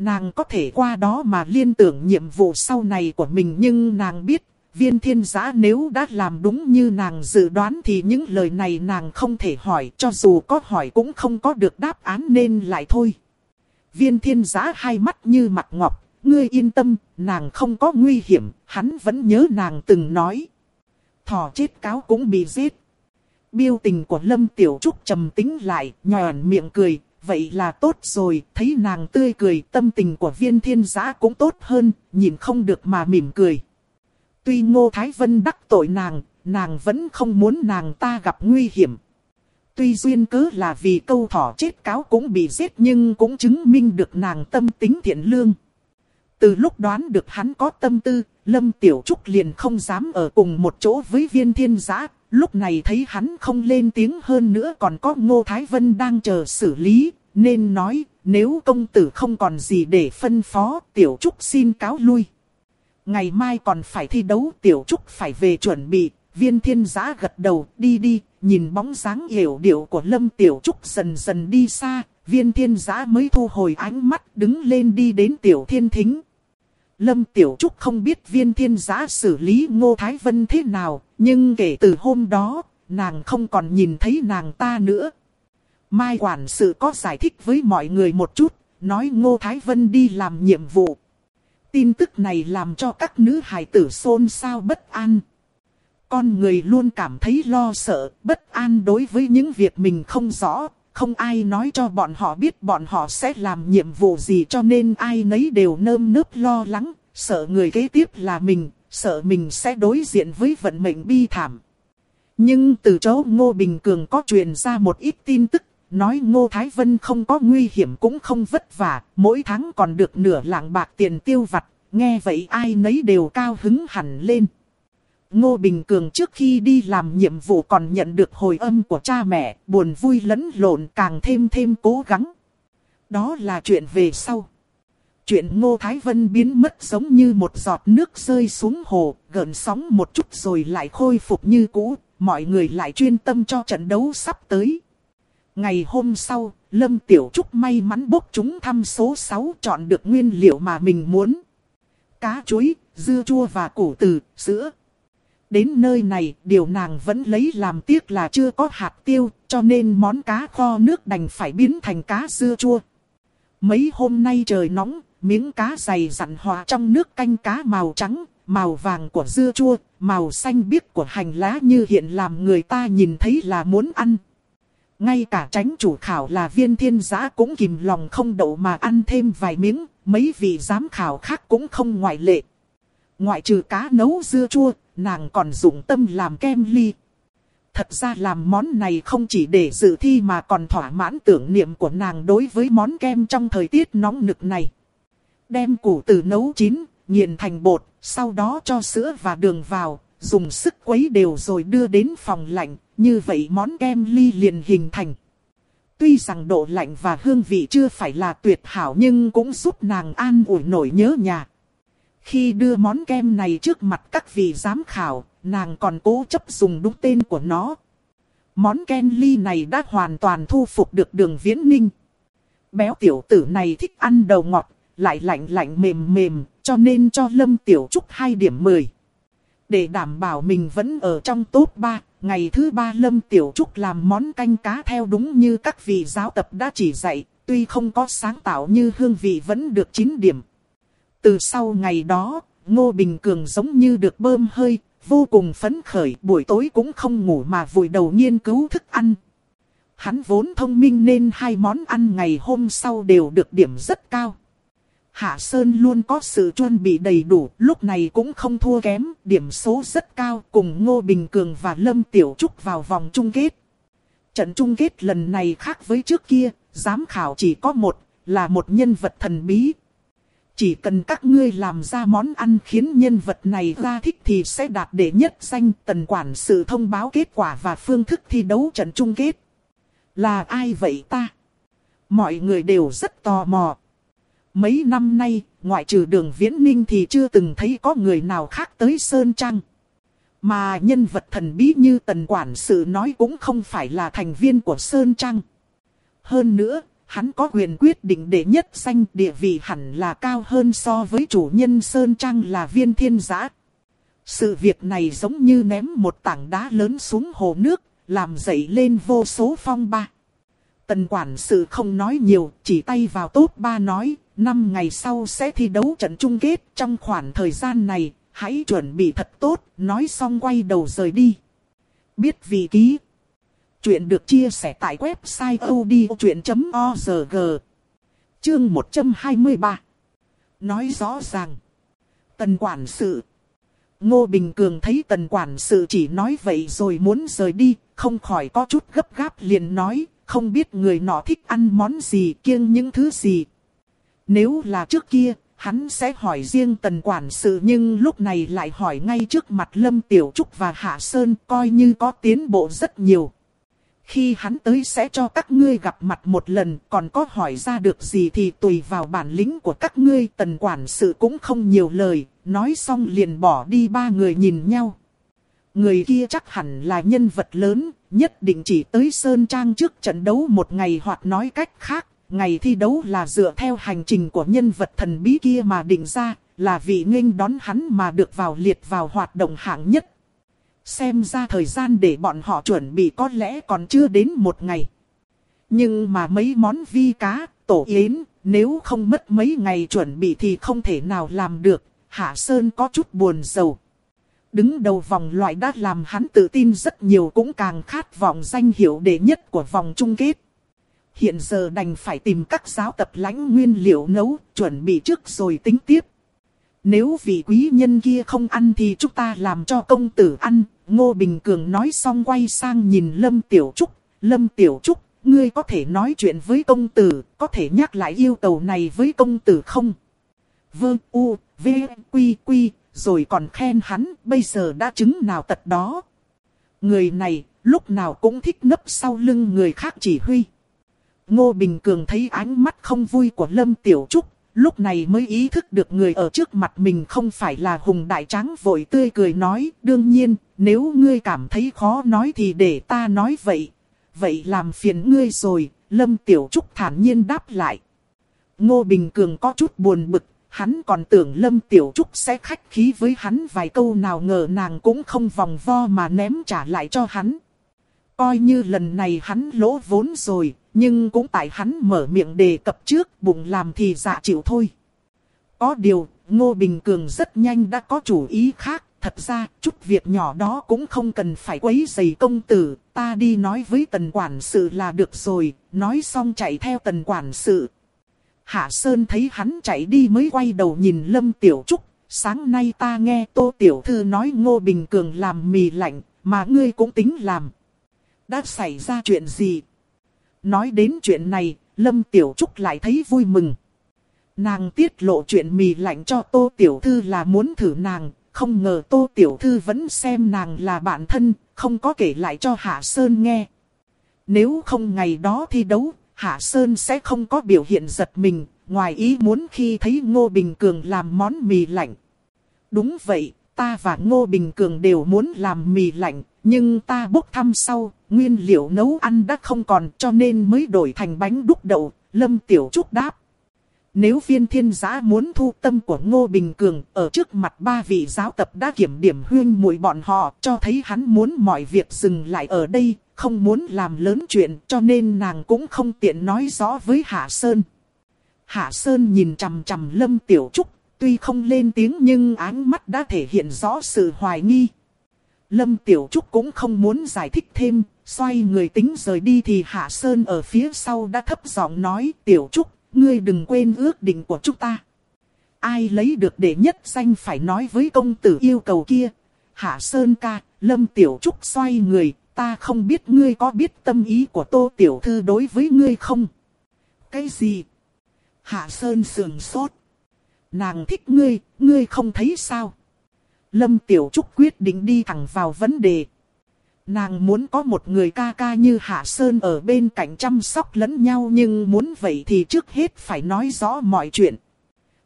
Nàng có thể qua đó mà liên tưởng nhiệm vụ sau này của mình nhưng nàng biết, viên thiên giã nếu đã làm đúng như nàng dự đoán thì những lời này nàng không thể hỏi, cho dù có hỏi cũng không có được đáp án nên lại thôi. Viên thiên giã hai mắt như mặt ngọc, ngươi yên tâm, nàng không có nguy hiểm, hắn vẫn nhớ nàng từng nói. Thỏ chết cáo cũng bị giết. Biêu tình của Lâm Tiểu Trúc trầm tính lại, nhòn miệng cười, vậy là tốt rồi, thấy nàng tươi cười, tâm tình của viên thiên giã cũng tốt hơn, nhìn không được mà mỉm cười. Tuy Ngô Thái Vân đắc tội nàng, nàng vẫn không muốn nàng ta gặp nguy hiểm. Tuy duyên cớ là vì câu thỏ chết cáo cũng bị giết nhưng cũng chứng minh được nàng tâm tính thiện lương. Từ lúc đoán được hắn có tâm tư, Lâm Tiểu Trúc liền không dám ở cùng một chỗ với viên thiên giã. Lúc này thấy hắn không lên tiếng hơn nữa còn có Ngô Thái Vân đang chờ xử lý, nên nói nếu công tử không còn gì để phân phó Tiểu Trúc xin cáo lui. Ngày mai còn phải thi đấu Tiểu Trúc phải về chuẩn bị, viên thiên giã gật đầu đi đi, nhìn bóng dáng hiểu điệu của Lâm Tiểu Trúc dần dần đi xa, viên thiên giã mới thu hồi ánh mắt đứng lên đi đến Tiểu Thiên Thính. Lâm Tiểu Trúc không biết viên thiên giã xử lý Ngô Thái Vân thế nào, nhưng kể từ hôm đó, nàng không còn nhìn thấy nàng ta nữa. Mai quản sự có giải thích với mọi người một chút, nói Ngô Thái Vân đi làm nhiệm vụ. Tin tức này làm cho các nữ hài tử xôn xao bất an. Con người luôn cảm thấy lo sợ, bất an đối với những việc mình không rõ, không ai nói cho bọn họ biết bọn họ sẽ làm nhiệm vụ gì cho nên ai nấy đều nơm nớp lo lắng, sợ người kế tiếp là mình, sợ mình sẽ đối diện với vận mệnh bi thảm. Nhưng từ chỗ Ngô Bình Cường có truyền ra một ít tin tức, nói Ngô Thái Vân không có nguy hiểm cũng không vất vả, mỗi tháng còn được nửa lạng bạc tiền tiêu vặt, nghe vậy ai nấy đều cao hứng hẳn lên. Ngô Bình Cường trước khi đi làm nhiệm vụ còn nhận được hồi âm của cha mẹ, buồn vui lẫn lộn càng thêm thêm cố gắng. Đó là chuyện về sau. Chuyện Ngô Thái Vân biến mất giống như một giọt nước rơi xuống hồ, gợn sóng một chút rồi lại khôi phục như cũ, mọi người lại chuyên tâm cho trận đấu sắp tới. Ngày hôm sau, Lâm Tiểu Trúc may mắn bốc chúng thăm số 6 chọn được nguyên liệu mà mình muốn. Cá chuối, dưa chua và củ từ, sữa. Đến nơi này, điều nàng vẫn lấy làm tiếc là chưa có hạt tiêu, cho nên món cá kho nước đành phải biến thành cá dưa chua. Mấy hôm nay trời nóng, miếng cá dày dặn hòa trong nước canh cá màu trắng, màu vàng của dưa chua, màu xanh biếc của hành lá như hiện làm người ta nhìn thấy là muốn ăn. Ngay cả tránh chủ khảo là viên thiên giã cũng kìm lòng không đậu mà ăn thêm vài miếng, mấy vị giám khảo khác cũng không ngoại lệ. Ngoại trừ cá nấu dưa chua, nàng còn dụng tâm làm kem ly. Thật ra làm món này không chỉ để dự thi mà còn thỏa mãn tưởng niệm của nàng đối với món kem trong thời tiết nóng nực này. Đem củ từ nấu chín, nghiền thành bột, sau đó cho sữa và đường vào, dùng sức quấy đều rồi đưa đến phòng lạnh, như vậy món kem ly liền hình thành. Tuy rằng độ lạnh và hương vị chưa phải là tuyệt hảo nhưng cũng giúp nàng an ủi nổi nhớ nhà. Khi đưa món kem này trước mặt các vị giám khảo, nàng còn cố chấp dùng đúng tên của nó. Món kem ly này đã hoàn toàn thu phục được đường viễn ninh. Béo tiểu tử này thích ăn đầu ngọt, lại lạnh lạnh mềm mềm, cho nên cho Lâm Tiểu Trúc 2 điểm 10. Để đảm bảo mình vẫn ở trong top 3, ngày thứ ba Lâm Tiểu Trúc làm món canh cá theo đúng như các vị giáo tập đã chỉ dạy, tuy không có sáng tạo như hương vị vẫn được 9 điểm. Từ sau ngày đó, Ngô Bình Cường giống như được bơm hơi, vô cùng phấn khởi, buổi tối cũng không ngủ mà vùi đầu nghiên cứu thức ăn. Hắn vốn thông minh nên hai món ăn ngày hôm sau đều được điểm rất cao. Hạ Sơn luôn có sự chuẩn bị đầy đủ, lúc này cũng không thua kém, điểm số rất cao cùng Ngô Bình Cường và Lâm Tiểu Trúc vào vòng chung kết. Trận chung kết lần này khác với trước kia, giám khảo chỉ có một, là một nhân vật thần bí. Chỉ cần các ngươi làm ra món ăn khiến nhân vật này ra thích thì sẽ đạt đệ nhất danh tần quản sự thông báo kết quả và phương thức thi đấu trận chung kết. Là ai vậy ta? Mọi người đều rất tò mò. Mấy năm nay, ngoại trừ đường viễn ninh thì chưa từng thấy có người nào khác tới Sơn Trăng. Mà nhân vật thần bí như tần quản sự nói cũng không phải là thành viên của Sơn Trăng. Hơn nữa, hắn có quyền quyết định để nhất danh địa vị hẳn là cao hơn so với chủ nhân Sơn trang là viên thiên giã. Sự việc này giống như ném một tảng đá lớn xuống hồ nước, làm dậy lên vô số phong ba. Tần quản sự không nói nhiều, chỉ tay vào tốt ba nói, năm ngày sau sẽ thi đấu trận chung kết. Trong khoảng thời gian này, hãy chuẩn bị thật tốt, nói xong quay đầu rời đi. Biết vị ký. Chuyện được chia sẻ tại website odchuyện.org. Chương 123. Nói rõ ràng. Tần quản sự. Ngô Bình Cường thấy tần quản sự chỉ nói vậy rồi muốn rời đi, không khỏi có chút gấp gáp liền nói, không biết người nọ thích ăn món gì kiêng những thứ gì. Nếu là trước kia, hắn sẽ hỏi riêng tần quản sự nhưng lúc này lại hỏi ngay trước mặt Lâm Tiểu Trúc và Hạ Sơn coi như có tiến bộ rất nhiều. Khi hắn tới sẽ cho các ngươi gặp mặt một lần, còn có hỏi ra được gì thì tùy vào bản lĩnh của các ngươi. Tần quản sự cũng không nhiều lời, nói xong liền bỏ đi ba người nhìn nhau. Người kia chắc hẳn là nhân vật lớn, nhất định chỉ tới Sơn Trang trước trận đấu một ngày hoặc nói cách khác, ngày thi đấu là dựa theo hành trình của nhân vật thần bí kia mà định ra, là vì nghênh đón hắn mà được vào liệt vào hoạt động hạng nhất. Xem ra thời gian để bọn họ chuẩn bị có lẽ còn chưa đến một ngày. Nhưng mà mấy món vi cá, tổ yến, nếu không mất mấy ngày chuẩn bị thì không thể nào làm được, Hạ Sơn có chút buồn rầu. Đứng đầu vòng loại đã làm hắn tự tin rất nhiều cũng càng khát vọng danh hiệu đệ nhất của vòng chung kết. Hiện giờ đành phải tìm các giáo tập lãnh nguyên liệu nấu, chuẩn bị trước rồi tính tiếp. Nếu vị quý nhân kia không ăn thì chúng ta làm cho công tử ăn. Ngô Bình Cường nói xong quay sang nhìn Lâm Tiểu Trúc. Lâm Tiểu Trúc, ngươi có thể nói chuyện với công tử, có thể nhắc lại yêu cầu này với công tử không? Vương U, V, Quy, Quy, rồi còn khen hắn, bây giờ đã chứng nào tật đó. Người này, lúc nào cũng thích nấp sau lưng người khác chỉ huy. Ngô Bình Cường thấy ánh mắt không vui của Lâm Tiểu Trúc, lúc này mới ý thức được người ở trước mặt mình không phải là Hùng Đại Tráng vội tươi cười nói, đương nhiên, nếu ngươi cảm thấy khó nói thì để ta nói vậy. Vậy làm phiền ngươi rồi, Lâm Tiểu Trúc thản nhiên đáp lại. Ngô Bình Cường có chút buồn bực, Hắn còn tưởng Lâm Tiểu Trúc sẽ khách khí với hắn vài câu nào ngờ nàng cũng không vòng vo mà ném trả lại cho hắn. Coi như lần này hắn lỗ vốn rồi, nhưng cũng tại hắn mở miệng đề cập trước bụng làm thì dạ chịu thôi. Có điều, Ngô Bình Cường rất nhanh đã có chủ ý khác. Thật ra, chút việc nhỏ đó cũng không cần phải quấy giày công tử. Ta đi nói với tần quản sự là được rồi. Nói xong chạy theo tần quản sự. Hạ Sơn thấy hắn chạy đi mới quay đầu nhìn Lâm Tiểu Trúc. Sáng nay ta nghe Tô Tiểu Thư nói Ngô Bình Cường làm mì lạnh, mà ngươi cũng tính làm. Đã xảy ra chuyện gì? Nói đến chuyện này, Lâm Tiểu Trúc lại thấy vui mừng. Nàng tiết lộ chuyện mì lạnh cho Tô Tiểu Thư là muốn thử nàng, không ngờ Tô Tiểu Thư vẫn xem nàng là bạn thân, không có kể lại cho Hạ Sơn nghe. Nếu không ngày đó thi đấu, Hạ Sơn sẽ không có biểu hiện giật mình, ngoài ý muốn khi thấy Ngô Bình Cường làm món mì lạnh. Đúng vậy, ta và Ngô Bình Cường đều muốn làm mì lạnh, nhưng ta bốc thăm sau, nguyên liệu nấu ăn đã không còn cho nên mới đổi thành bánh đúc đậu, Lâm Tiểu Trúc đáp. Nếu viên thiên giã muốn thu tâm của Ngô Bình Cường ở trước mặt ba vị giáo tập đã kiểm điểm huyên muội bọn họ cho thấy hắn muốn mọi việc dừng lại ở đây, không muốn làm lớn chuyện cho nên nàng cũng không tiện nói rõ với Hạ Sơn. Hạ Sơn nhìn chằm chằm Lâm Tiểu Trúc, tuy không lên tiếng nhưng áng mắt đã thể hiện rõ sự hoài nghi. Lâm Tiểu Trúc cũng không muốn giải thích thêm, xoay người tính rời đi thì Hạ Sơn ở phía sau đã thấp giọng nói Tiểu Trúc, ngươi đừng quên ước định của chúng ta. Ai lấy được đệ nhất danh phải nói với công tử yêu cầu kia. Hạ Sơn ca, Lâm Tiểu Trúc xoay người, ta không biết ngươi có biết tâm ý của Tô Tiểu Thư đối với ngươi không? Cái gì? Hạ Sơn sườn sốt. Nàng thích ngươi, ngươi không thấy sao? Lâm Tiểu Trúc quyết định đi thẳng vào vấn đề. Nàng muốn có một người ca ca như Hạ Sơn ở bên cạnh chăm sóc lẫn nhau nhưng muốn vậy thì trước hết phải nói rõ mọi chuyện.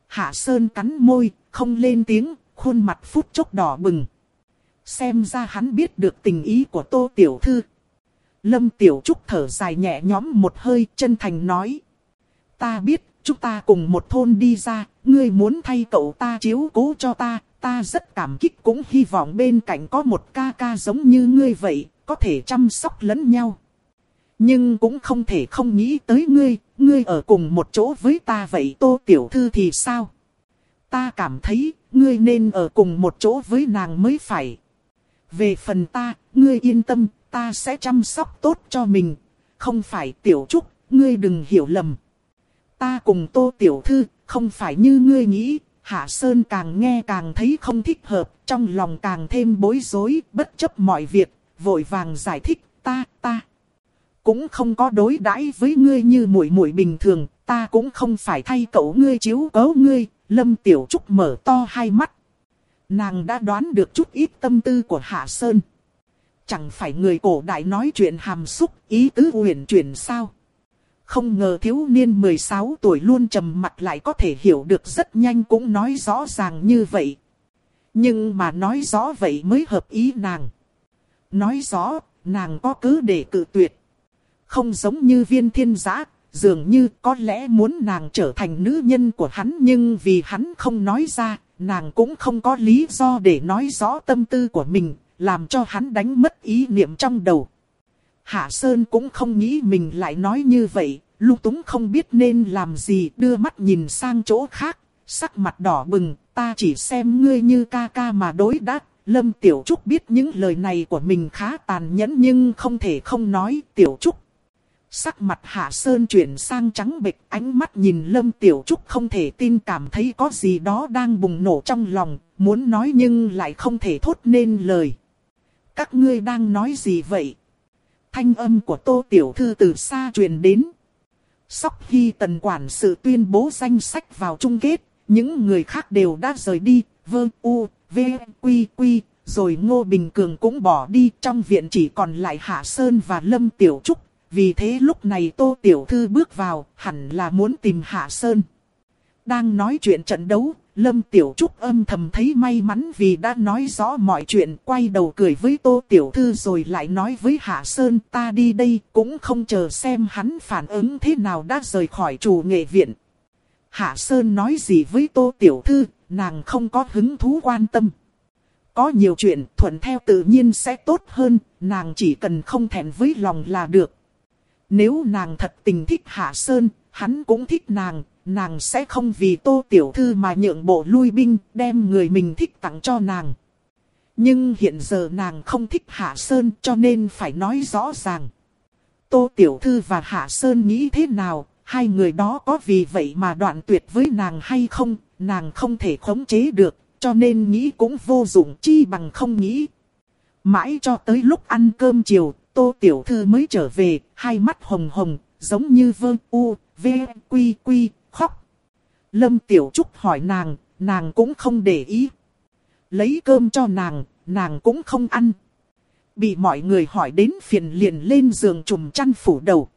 Hạ Sơn cắn môi, không lên tiếng, khuôn mặt phút chốc đỏ bừng. Xem ra hắn biết được tình ý của Tô Tiểu Thư. Lâm Tiểu Trúc thở dài nhẹ nhõm một hơi, chân thành nói. Ta biết, chúng ta cùng một thôn đi ra, ngươi muốn thay cậu ta chiếu cố cho ta, ta rất cảm kích cũng hy vọng bên cạnh có một ca ca giống như ngươi vậy, có thể chăm sóc lẫn nhau. Nhưng cũng không thể không nghĩ tới ngươi, ngươi ở cùng một chỗ với ta vậy tô tiểu thư thì sao? Ta cảm thấy, ngươi nên ở cùng một chỗ với nàng mới phải. Về phần ta, ngươi yên tâm, ta sẽ chăm sóc tốt cho mình. Không phải tiểu trúc, ngươi đừng hiểu lầm. Ta cùng tô tiểu thư, không phải như ngươi nghĩ, Hạ Sơn càng nghe càng thấy không thích hợp, trong lòng càng thêm bối rối, bất chấp mọi việc, vội vàng giải thích, ta, ta. Cũng không có đối đãi với ngươi như muội muội bình thường, ta cũng không phải thay cậu ngươi chiếu cố ngươi, Lâm Tiểu Trúc mở to hai mắt. Nàng đã đoán được chút ít tâm tư của Hạ Sơn. Chẳng phải người cổ đại nói chuyện hàm xúc, ý tứ huyền chuyển sao. Không ngờ thiếu niên 16 tuổi luôn trầm mặt lại có thể hiểu được rất nhanh cũng nói rõ ràng như vậy. Nhưng mà nói rõ vậy mới hợp ý nàng. Nói rõ, nàng có cứ để cự tuyệt. Không giống như viên thiên giã, dường như có lẽ muốn nàng trở thành nữ nhân của hắn nhưng vì hắn không nói ra, nàng cũng không có lý do để nói rõ tâm tư của mình, làm cho hắn đánh mất ý niệm trong đầu. Hạ Sơn cũng không nghĩ mình lại nói như vậy, Lưu túng không biết nên làm gì đưa mắt nhìn sang chỗ khác, sắc mặt đỏ bừng, ta chỉ xem ngươi như ca ca mà đối đáp. Lâm Tiểu Trúc biết những lời này của mình khá tàn nhẫn nhưng không thể không nói Tiểu Trúc. Sắc mặt Hạ Sơn chuyển sang trắng bệch ánh mắt nhìn Lâm Tiểu Trúc không thể tin cảm thấy có gì đó đang bùng nổ trong lòng, muốn nói nhưng lại không thể thốt nên lời. Các ngươi đang nói gì vậy? Thanh âm của Tô Tiểu Thư từ xa truyền đến. Sóc khi Tần quản sự tuyên bố danh sách vào chung kết, những người khác đều đã rời đi, vơ u, v, quy quy, rồi Ngô Bình Cường cũng bỏ đi, trong viện chỉ còn lại Hạ Sơn và Lâm Tiểu Trúc, vì thế lúc này Tô Tiểu Thư bước vào, hẳn là muốn tìm Hạ Sơn. Đang nói chuyện trận đấu, Lâm Tiểu Trúc âm thầm thấy may mắn vì đã nói rõ mọi chuyện, quay đầu cười với Tô Tiểu Thư rồi lại nói với Hạ Sơn ta đi đây, cũng không chờ xem hắn phản ứng thế nào đã rời khỏi chủ nghệ viện. Hạ Sơn nói gì với Tô Tiểu Thư, nàng không có hứng thú quan tâm. Có nhiều chuyện thuận theo tự nhiên sẽ tốt hơn, nàng chỉ cần không thẹn với lòng là được. Nếu nàng thật tình thích Hạ Sơn, hắn cũng thích nàng, nàng sẽ không vì tô tiểu thư mà nhượng bộ lui binh, đem người mình thích tặng cho nàng. Nhưng hiện giờ nàng không thích Hạ Sơn cho nên phải nói rõ ràng. Tô Tiểu Thư và Hạ Sơn nghĩ thế nào, hai người đó có vì vậy mà đoạn tuyệt với nàng hay không, nàng không thể khống chế được, cho nên nghĩ cũng vô dụng chi bằng không nghĩ. Mãi cho tới lúc ăn cơm chiều, Tô Tiểu Thư mới trở về, hai mắt hồng hồng, giống như vơ u, v, quy quy. Lâm Tiểu Trúc hỏi nàng, nàng cũng không để ý. Lấy cơm cho nàng, nàng cũng không ăn. Bị mọi người hỏi đến phiền liền lên giường trùm chăn phủ đầu.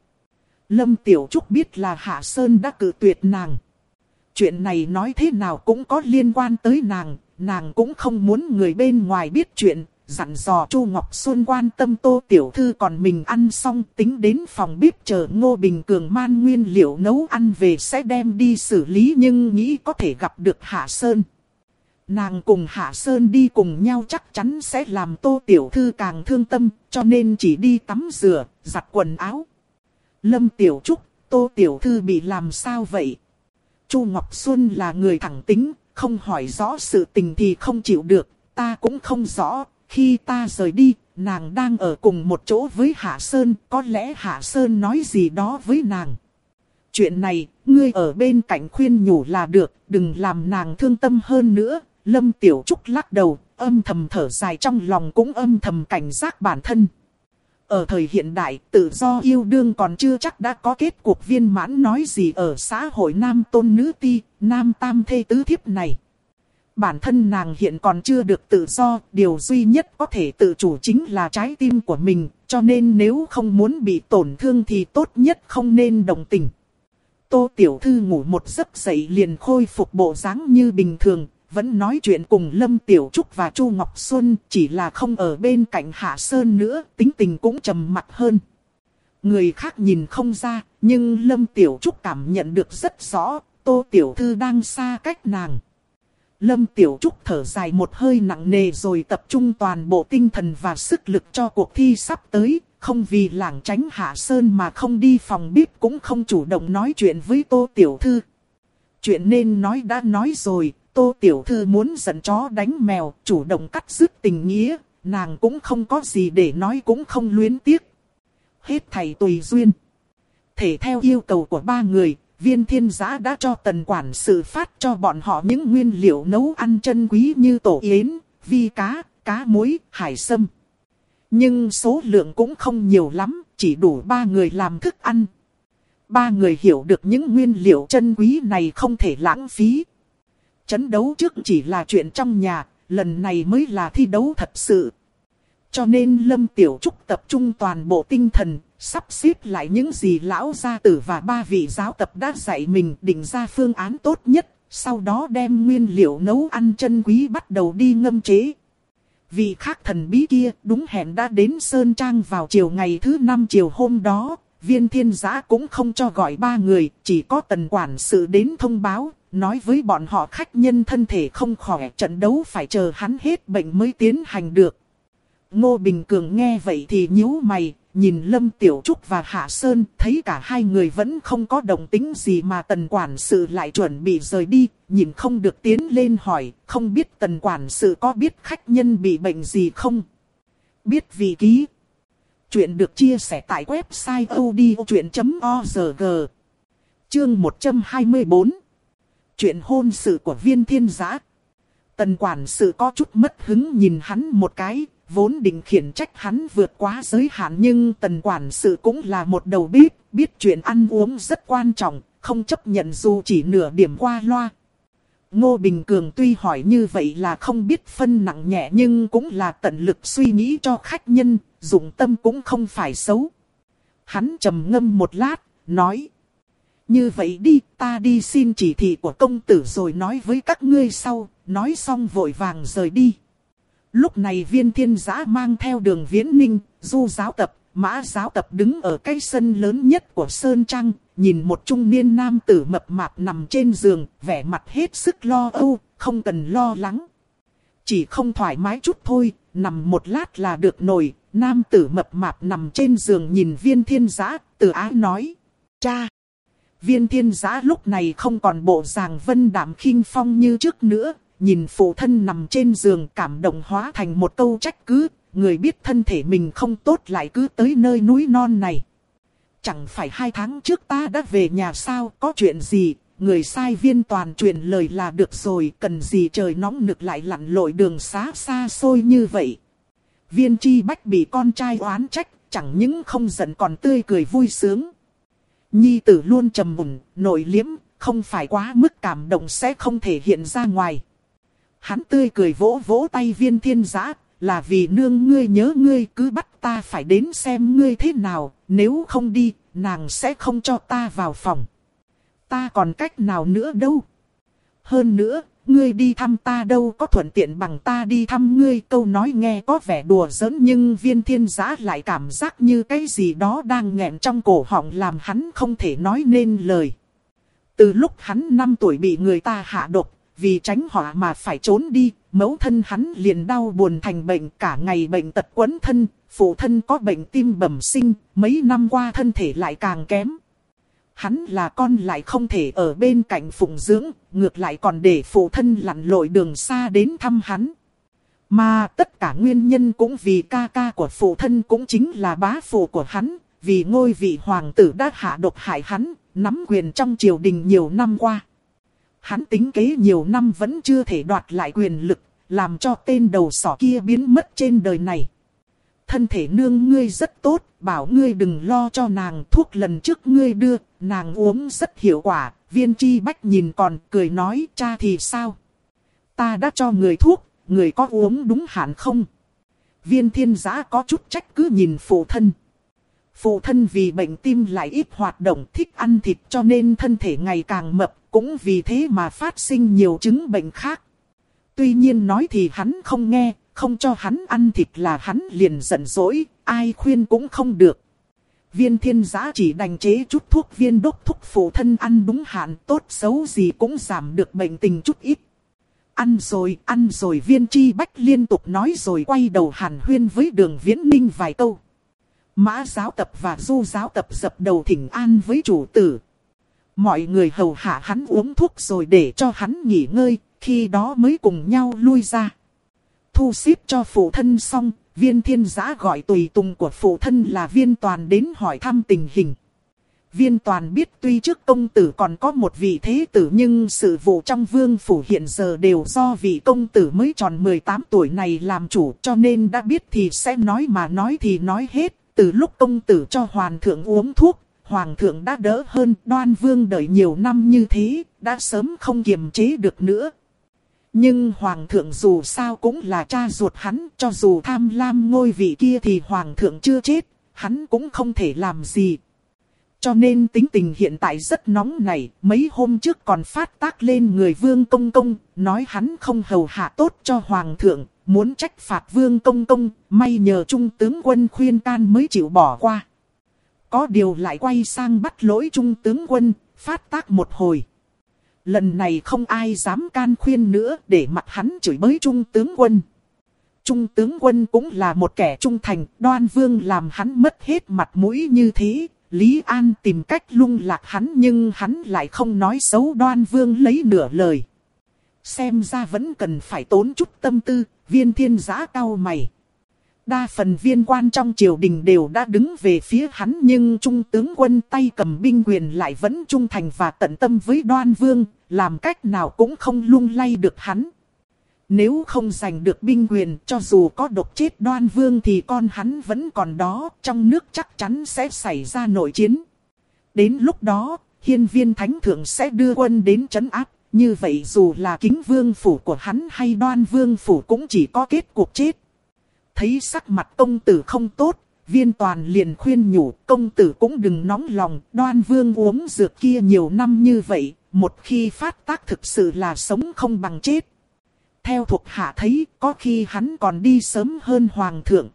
Lâm Tiểu Trúc biết là Hạ Sơn đã cử tuyệt nàng. Chuyện này nói thế nào cũng có liên quan tới nàng, nàng cũng không muốn người bên ngoài biết chuyện, dặn dò Chu Ngọc Xuân quan tâm Tô Tiểu Thư còn mình ăn xong tính đến phòng bếp chờ Ngô Bình Cường man nguyên liệu nấu ăn về sẽ đem đi xử lý nhưng nghĩ có thể gặp được Hạ Sơn. Nàng cùng Hạ Sơn đi cùng nhau chắc chắn sẽ làm Tô Tiểu Thư càng thương tâm cho nên chỉ đi tắm rửa, giặt quần áo. Lâm Tiểu Trúc, Tô Tiểu Thư bị làm sao vậy? Chu Ngọc Xuân là người thẳng tính, không hỏi rõ sự tình thì không chịu được, ta cũng không rõ, khi ta rời đi, nàng đang ở cùng một chỗ với Hạ Sơn, có lẽ Hạ Sơn nói gì đó với nàng. Chuyện này, ngươi ở bên cạnh khuyên nhủ là được, đừng làm nàng thương tâm hơn nữa. Lâm Tiểu Trúc lắc đầu, âm thầm thở dài trong lòng cũng âm thầm cảnh giác bản thân. Ở thời hiện đại, tự do yêu đương còn chưa chắc đã có kết cuộc viên mãn nói gì ở xã hội nam tôn nữ ti, nam tam thê tứ thiếp này. Bản thân nàng hiện còn chưa được tự do, điều duy nhất có thể tự chủ chính là trái tim của mình, cho nên nếu không muốn bị tổn thương thì tốt nhất không nên đồng tình. Tô Tiểu Thư ngủ một giấc dậy liền khôi phục bộ dáng như bình thường, vẫn nói chuyện cùng Lâm Tiểu Trúc và Chu Ngọc Xuân, chỉ là không ở bên cạnh Hạ Sơn nữa, tính tình cũng trầm mặt hơn. Người khác nhìn không ra, nhưng Lâm Tiểu Trúc cảm nhận được rất rõ, Tô Tiểu Thư đang xa cách nàng. Lâm Tiểu Trúc thở dài một hơi nặng nề rồi tập trung toàn bộ tinh thần và sức lực cho cuộc thi sắp tới, không vì lảng tránh Hạ Sơn mà không đi phòng bếp cũng không chủ động nói chuyện với Tô Tiểu Thư. Chuyện nên nói đã nói rồi, Tô Tiểu Thư muốn dẫn chó đánh mèo, chủ động cắt dứt tình nghĩa, nàng cũng không có gì để nói cũng không luyến tiếc. Hết thầy tùy duyên. Thể theo yêu cầu của ba người, viên thiên giã đã cho tần quản sự phát cho bọn họ những nguyên liệu nấu ăn chân quý như tổ yến, vi cá, cá muối, hải sâm. Nhưng số lượng cũng không nhiều lắm, chỉ đủ ba người làm thức ăn. Ba người hiểu được những nguyên liệu chân quý này không thể lãng phí. Chấn đấu trước chỉ là chuyện trong nhà, lần này mới là thi đấu thật sự. Cho nên Lâm Tiểu Trúc tập trung toàn bộ tinh thần, sắp xếp lại những gì lão gia tử và ba vị giáo tập đã dạy mình định ra phương án tốt nhất, sau đó đem nguyên liệu nấu ăn chân quý bắt đầu đi ngâm chế. Vị khác thần bí kia đúng hẹn đã đến Sơn Trang vào chiều ngày thứ năm chiều hôm đó, viên thiên giã cũng không cho gọi ba người, chỉ có tần quản sự đến thông báo, nói với bọn họ khách nhân thân thể không khỏe trận đấu phải chờ hắn hết bệnh mới tiến hành được. Ngô Bình Cường nghe vậy thì nhíu mày, nhìn Lâm Tiểu Trúc và Hạ Sơn, thấy cả hai người vẫn không có đồng tính gì mà tần quản sự lại chuẩn bị rời đi, nhìn không được tiến lên hỏi, không biết tần quản sự có biết khách nhân bị bệnh gì không? Biết vị ký. Chuyện được chia sẻ tại website odchuyện.org Chương 124 Chuyện hôn sự của viên thiên giã Tần quản sự có chút mất hứng nhìn hắn một cái, vốn định khiển trách hắn vượt quá giới hạn nhưng tần quản sự cũng là một đầu bếp, biết chuyện ăn uống rất quan trọng, không chấp nhận dù chỉ nửa điểm qua loa. Ngô Bình Cường tuy hỏi như vậy là không biết phân nặng nhẹ nhưng cũng là tận lực suy nghĩ cho khách nhân, dụng tâm cũng không phải xấu. Hắn trầm ngâm một lát, nói. Như vậy đi, ta đi xin chỉ thị của công tử rồi nói với các ngươi sau, nói xong vội vàng rời đi. Lúc này viên thiên giã mang theo đường viễn ninh, du giáo tập, mã giáo tập đứng ở cái sân lớn nhất của Sơn Trăng, nhìn một trung niên nam tử mập mạp nằm trên giường, vẻ mặt hết sức lo âu, không cần lo lắng. Chỉ không thoải mái chút thôi, nằm một lát là được nổi, nam tử mập mạp nằm trên giường nhìn viên thiên giã, từ ái nói, cha. Viên thiên giã lúc này không còn bộ dạng vân đảm khinh phong như trước nữa, nhìn phụ thân nằm trên giường cảm động hóa thành một câu trách cứ, người biết thân thể mình không tốt lại cứ tới nơi núi non này. Chẳng phải hai tháng trước ta đã về nhà sao, có chuyện gì, người sai viên toàn truyền lời là được rồi, cần gì trời nóng nực lại lặn lội đường xá xa xôi như vậy. Viên chi bách bị con trai oán trách, chẳng những không giận còn tươi cười vui sướng. Nhi tử luôn trầm mùn, nội liếm, không phải quá mức cảm động sẽ không thể hiện ra ngoài. Hắn tươi cười vỗ vỗ tay viên thiên giã, là vì nương ngươi nhớ ngươi cứ bắt ta phải đến xem ngươi thế nào, nếu không đi, nàng sẽ không cho ta vào phòng. Ta còn cách nào nữa đâu. Hơn nữa, ngươi đi thăm ta đâu có thuận tiện bằng ta đi thăm ngươi. Câu nói nghe có vẻ đùa giỡn nhưng viên thiên giã lại cảm giác như cái gì đó đang nghẹn trong cổ họng làm hắn không thể nói nên lời. Từ lúc hắn 5 tuổi bị người ta hạ độc, vì tránh họa mà phải trốn đi, mẫu thân hắn liền đau buồn thành bệnh cả ngày bệnh tật quấn thân, phụ thân có bệnh tim bẩm sinh, mấy năm qua thân thể lại càng kém. Hắn là con lại không thể ở bên cạnh phụng dưỡng, ngược lại còn để phụ thân lặn lội đường xa đến thăm hắn. Mà tất cả nguyên nhân cũng vì ca ca của phụ thân cũng chính là bá phụ của hắn, vì ngôi vị hoàng tử đã hạ độc hại hắn, nắm quyền trong triều đình nhiều năm qua. Hắn tính kế nhiều năm vẫn chưa thể đoạt lại quyền lực, làm cho tên đầu sỏ kia biến mất trên đời này. Thân thể nương ngươi rất tốt, bảo ngươi đừng lo cho nàng thuốc lần trước ngươi đưa, nàng uống rất hiệu quả. Viên chi bách nhìn còn cười nói cha thì sao? Ta đã cho người thuốc, người có uống đúng hạn không? Viên thiên giã có chút trách cứ nhìn phụ thân. Phụ thân vì bệnh tim lại ít hoạt động thích ăn thịt cho nên thân thể ngày càng mập, cũng vì thế mà phát sinh nhiều chứng bệnh khác. Tuy nhiên nói thì hắn không nghe, không cho hắn ăn thịt là hắn liền giận dỗi, ai khuyên cũng không được. Viên thiên giã chỉ đành chế chút thuốc viên đốc thúc phụ thân ăn đúng hạn tốt xấu gì cũng giảm được bệnh tình chút ít. Ăn rồi, ăn rồi viên chi bách liên tục nói rồi quay đầu hàn huyên với đường viễn ninh vài câu. Mã giáo tập và du giáo tập dập đầu thỉnh an với chủ tử. Mọi người hầu hạ hắn uống thuốc rồi để cho hắn nghỉ ngơi, khi đó mới cùng nhau lui ra. Thu xếp cho phụ thân xong, viên thiên giã gọi tùy tùng của phụ thân là viên toàn đến hỏi thăm tình hình. Viên toàn biết tuy trước công tử còn có một vị thế tử nhưng sự vụ trong vương phủ hiện giờ đều do vị công tử mới tròn 18 tuổi này làm chủ cho nên đã biết thì sẽ nói mà nói thì nói hết. Từ lúc công tử cho hoàn thượng uống thuốc, hoàng thượng đã đỡ hơn đoan vương đợi nhiều năm như thế, đã sớm không kiềm chế được nữa. Nhưng hoàng thượng dù sao cũng là cha ruột hắn, cho dù tham lam ngôi vị kia thì hoàng thượng chưa chết, hắn cũng không thể làm gì. Cho nên tính tình hiện tại rất nóng này, mấy hôm trước còn phát tác lên người vương công công, nói hắn không hầu hạ tốt cho hoàng thượng, muốn trách phạt vương công công, may nhờ trung tướng quân khuyên can mới chịu bỏ qua. Có điều lại quay sang bắt lỗi trung tướng quân, phát tác một hồi. Lần này không ai dám can khuyên nữa để mặt hắn chửi bới trung tướng quân. Trung tướng quân cũng là một kẻ trung thành, đoan vương làm hắn mất hết mặt mũi như thế. Lý An tìm cách lung lạc hắn nhưng hắn lại không nói xấu đoan vương lấy nửa lời. Xem ra vẫn cần phải tốn chút tâm tư, viên thiên giã cao mày. Đa phần viên quan trong triều đình đều đã đứng về phía hắn nhưng trung tướng quân tay cầm binh quyền lại vẫn trung thành và tận tâm với đoan vương, làm cách nào cũng không lung lay được hắn. Nếu không giành được binh quyền cho dù có độc chết đoan vương thì con hắn vẫn còn đó, trong nước chắc chắn sẽ xảy ra nội chiến. Đến lúc đó, hiên viên thánh thượng sẽ đưa quân đến trấn áp, như vậy dù là kính vương phủ của hắn hay đoan vương phủ cũng chỉ có kết cuộc chết. Thấy sắc mặt công tử không tốt, viên toàn liền khuyên nhủ công tử cũng đừng nóng lòng, đoan vương uống dược kia nhiều năm như vậy, một khi phát tác thực sự là sống không bằng chết. Theo thuộc hạ thấy, có khi hắn còn đi sớm hơn hoàng thượng.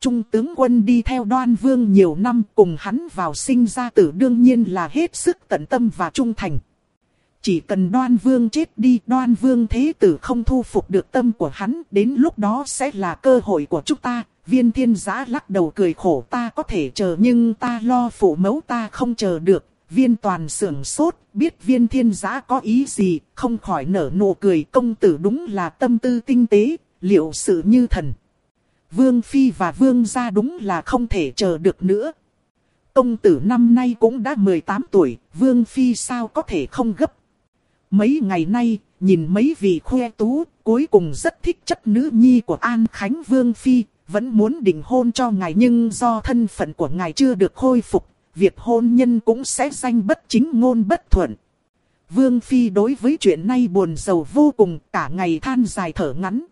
Trung tướng quân đi theo đoan vương nhiều năm cùng hắn vào sinh ra tử đương nhiên là hết sức tận tâm và trung thành. Chỉ cần đoan vương chết đi đoan vương thế tử không thu phục được tâm của hắn đến lúc đó sẽ là cơ hội của chúng ta. Viên thiên giã lắc đầu cười khổ ta có thể chờ nhưng ta lo phụ mẫu ta không chờ được. Viên toàn sưởng sốt biết viên thiên giã có ý gì không khỏi nở nụ cười công tử đúng là tâm tư tinh tế liệu sự như thần. Vương Phi và Vương gia đúng là không thể chờ được nữa. Công tử năm nay cũng đã 18 tuổi, Vương Phi sao có thể không gấp Mấy ngày nay, nhìn mấy vị khoe tú, cuối cùng rất thích chất nữ nhi của An Khánh Vương Phi, vẫn muốn định hôn cho ngài nhưng do thân phận của ngài chưa được khôi phục, việc hôn nhân cũng sẽ danh bất chính ngôn bất thuận. Vương Phi đối với chuyện này buồn giàu vô cùng, cả ngày than dài thở ngắn.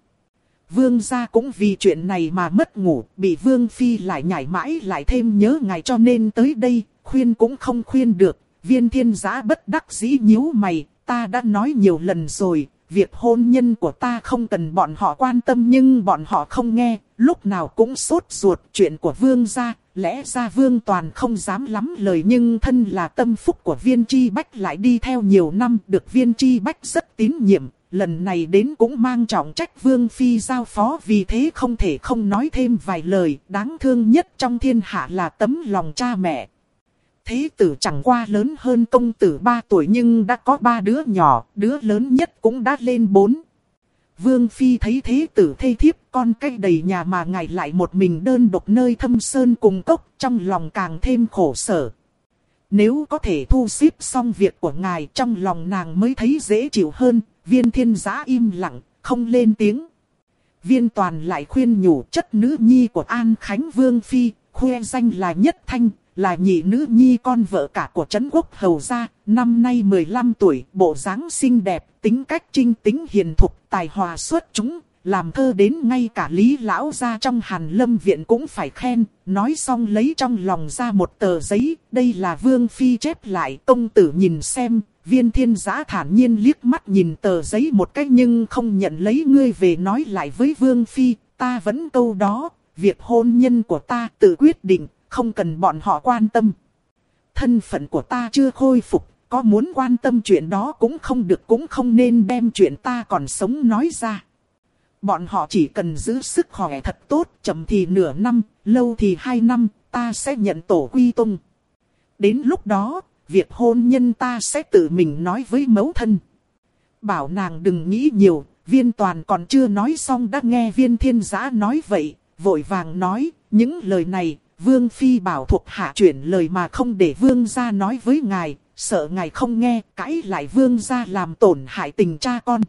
Vương gia cũng vì chuyện này mà mất ngủ, bị Vương Phi lại nhảy mãi lại thêm nhớ ngài cho nên tới đây, khuyên cũng không khuyên được. Viên thiên giã bất đắc dĩ nhíu mày, ta đã nói nhiều lần rồi, việc hôn nhân của ta không cần bọn họ quan tâm nhưng bọn họ không nghe, lúc nào cũng sốt ruột chuyện của vương gia, lẽ ra vương toàn không dám lắm lời nhưng thân là tâm phúc của viên chi bách lại đi theo nhiều năm được viên chi bách rất tín nhiệm, lần này đến cũng mang trọng trách vương phi giao phó vì thế không thể không nói thêm vài lời, đáng thương nhất trong thiên hạ là tấm lòng cha mẹ. Thế tử chẳng qua lớn hơn công tử 3 tuổi nhưng đã có ba đứa nhỏ, đứa lớn nhất cũng đã lên 4. Vương Phi thấy thế tử thê thiếp con cây đầy nhà mà ngài lại một mình đơn độc nơi thâm sơn cùng cốc trong lòng càng thêm khổ sở. Nếu có thể thu xếp xong việc của ngài trong lòng nàng mới thấy dễ chịu hơn, viên thiên giá im lặng, không lên tiếng. Viên toàn lại khuyên nhủ chất nữ nhi của An Khánh Vương Phi, khoe danh là nhất thanh, là nhị nữ nhi con vợ cả của Trấn Quốc Hầu Gia, năm nay 15 tuổi, bộ dáng xinh đẹp, tính cách trinh tính hiền thục, tài hòa xuất chúng, làm thơ đến ngay cả Lý Lão gia trong Hàn Lâm Viện cũng phải khen, nói xong lấy trong lòng ra một tờ giấy, đây là Vương Phi chép lại, công tử nhìn xem, viên thiên giã thản nhiên liếc mắt nhìn tờ giấy một cách nhưng không nhận lấy ngươi về nói lại với Vương Phi, ta vẫn câu đó, việc hôn nhân của ta tự quyết định, không cần bọn họ quan tâm. Thân phận của ta chưa khôi phục, có muốn quan tâm chuyện đó cũng không được cũng không nên đem chuyện ta còn sống nói ra. Bọn họ chỉ cần giữ sức khỏe thật tốt, chậm thì nửa năm, lâu thì hai năm, ta sẽ nhận tổ quy tung. Đến lúc đó, việc hôn nhân ta sẽ tự mình nói với mẫu thân. Bảo nàng đừng nghĩ nhiều, viên toàn còn chưa nói xong đã nghe viên thiên giã nói vậy, vội vàng nói, những lời này Vương Phi bảo thuộc hạ chuyển lời mà không để Vương gia nói với ngài, sợ ngài không nghe, cãi lại Vương gia làm tổn hại tình cha con.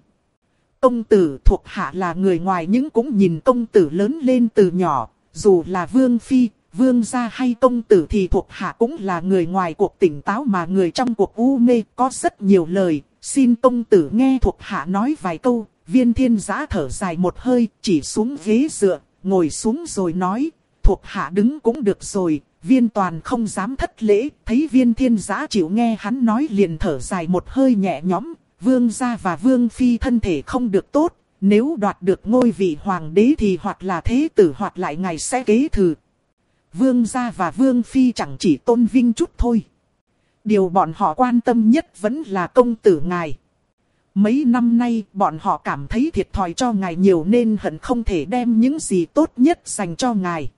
Công tử thuộc hạ là người ngoài nhưng cũng nhìn công tử lớn lên từ nhỏ, dù là Vương Phi, Vương gia hay công tử thì thuộc hạ cũng là người ngoài cuộc tỉnh táo mà người trong cuộc u mê có rất nhiều lời, xin công tử nghe thuộc hạ nói vài câu, viên thiên giã thở dài một hơi, chỉ xuống ghế dựa, ngồi xuống rồi nói, thuộc hạ đứng cũng được rồi, viên toàn không dám thất lễ, thấy viên thiên giã chịu nghe hắn nói liền thở dài một hơi nhẹ nhõm, vương gia và vương phi thân thể không được tốt, nếu đoạt được ngôi vị hoàng đế thì hoặc là thế tử hoặc lại ngài sẽ kế thừa. Vương gia và vương phi chẳng chỉ tôn vinh chút thôi. Điều bọn họ quan tâm nhất vẫn là công tử ngài. Mấy năm nay bọn họ cảm thấy thiệt thòi cho ngài nhiều nên hận không thể đem những gì tốt nhất dành cho ngài.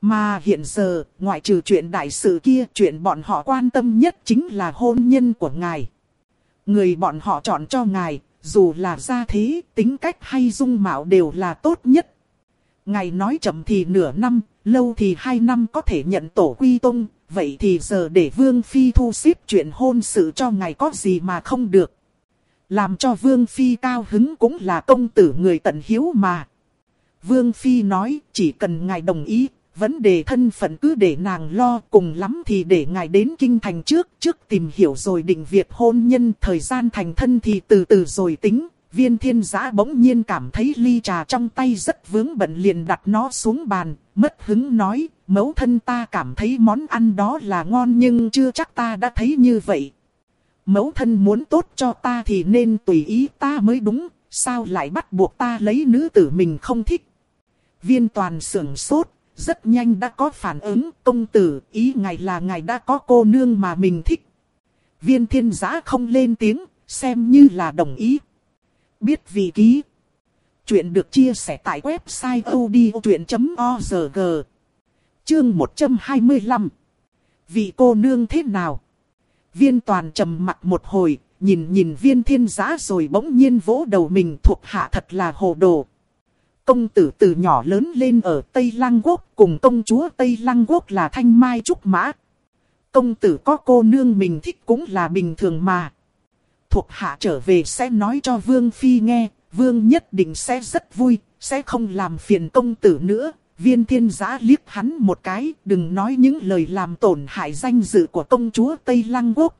Mà hiện giờ, ngoại trừ chuyện đại sự kia, chuyện bọn họ quan tâm nhất chính là hôn nhân của ngài. Người bọn họ chọn cho ngài, dù là gia thế, tính cách hay dung mạo đều là tốt nhất. Ngài nói chậm thì nửa năm, lâu thì hai năm có thể nhận tổ quy tông, vậy thì giờ để Vương Phi thu xếp chuyện hôn sự cho ngài có gì mà không được. Làm cho Vương Phi cao hứng cũng là công tử người tận hiếu mà. Vương Phi nói chỉ cần ngài đồng ý vấn đề thân phận cứ để nàng lo cùng lắm thì để ngài đến kinh thành trước, trước tìm hiểu rồi định việc hôn nhân thời gian thành thân thì từ từ rồi tính. Viên thiên giã bỗng nhiên cảm thấy ly trà trong tay rất vướng bận liền đặt nó xuống bàn, mất hứng nói, mẫu thân ta cảm thấy món ăn đó là ngon nhưng chưa chắc ta đã thấy như vậy. Mẫu thân muốn tốt cho ta thì nên tùy ý ta mới đúng, sao lại bắt buộc ta lấy nữ tử mình không thích. Viên toàn sưởng sốt, rất nhanh đã có phản ứng, công tử, ý ngài là ngài đã có cô nương mà mình thích. Viên thiên giã không lên tiếng, xem như là đồng ý. Biết vị ký. Chuyện được chia sẻ tại website odchuyện.org. Chương 125. Vị cô nương thế nào? Viên toàn trầm mặt một hồi, nhìn nhìn viên thiên giã rồi bỗng nhiên vỗ đầu mình thuộc hạ thật là hồ đồ. Công tử từ nhỏ lớn lên ở Tây Lăng Quốc cùng công chúa Tây Lăng Quốc là Thanh Mai Trúc Mã. Công tử có cô nương mình thích cũng là bình thường mà. Thuộc hạ trở về sẽ nói cho Vương Phi nghe, Vương nhất định sẽ rất vui, sẽ không làm phiền công tử nữa. Viên thiên giã liếc hắn một cái, đừng nói những lời làm tổn hại danh dự của công chúa Tây Lăng Quốc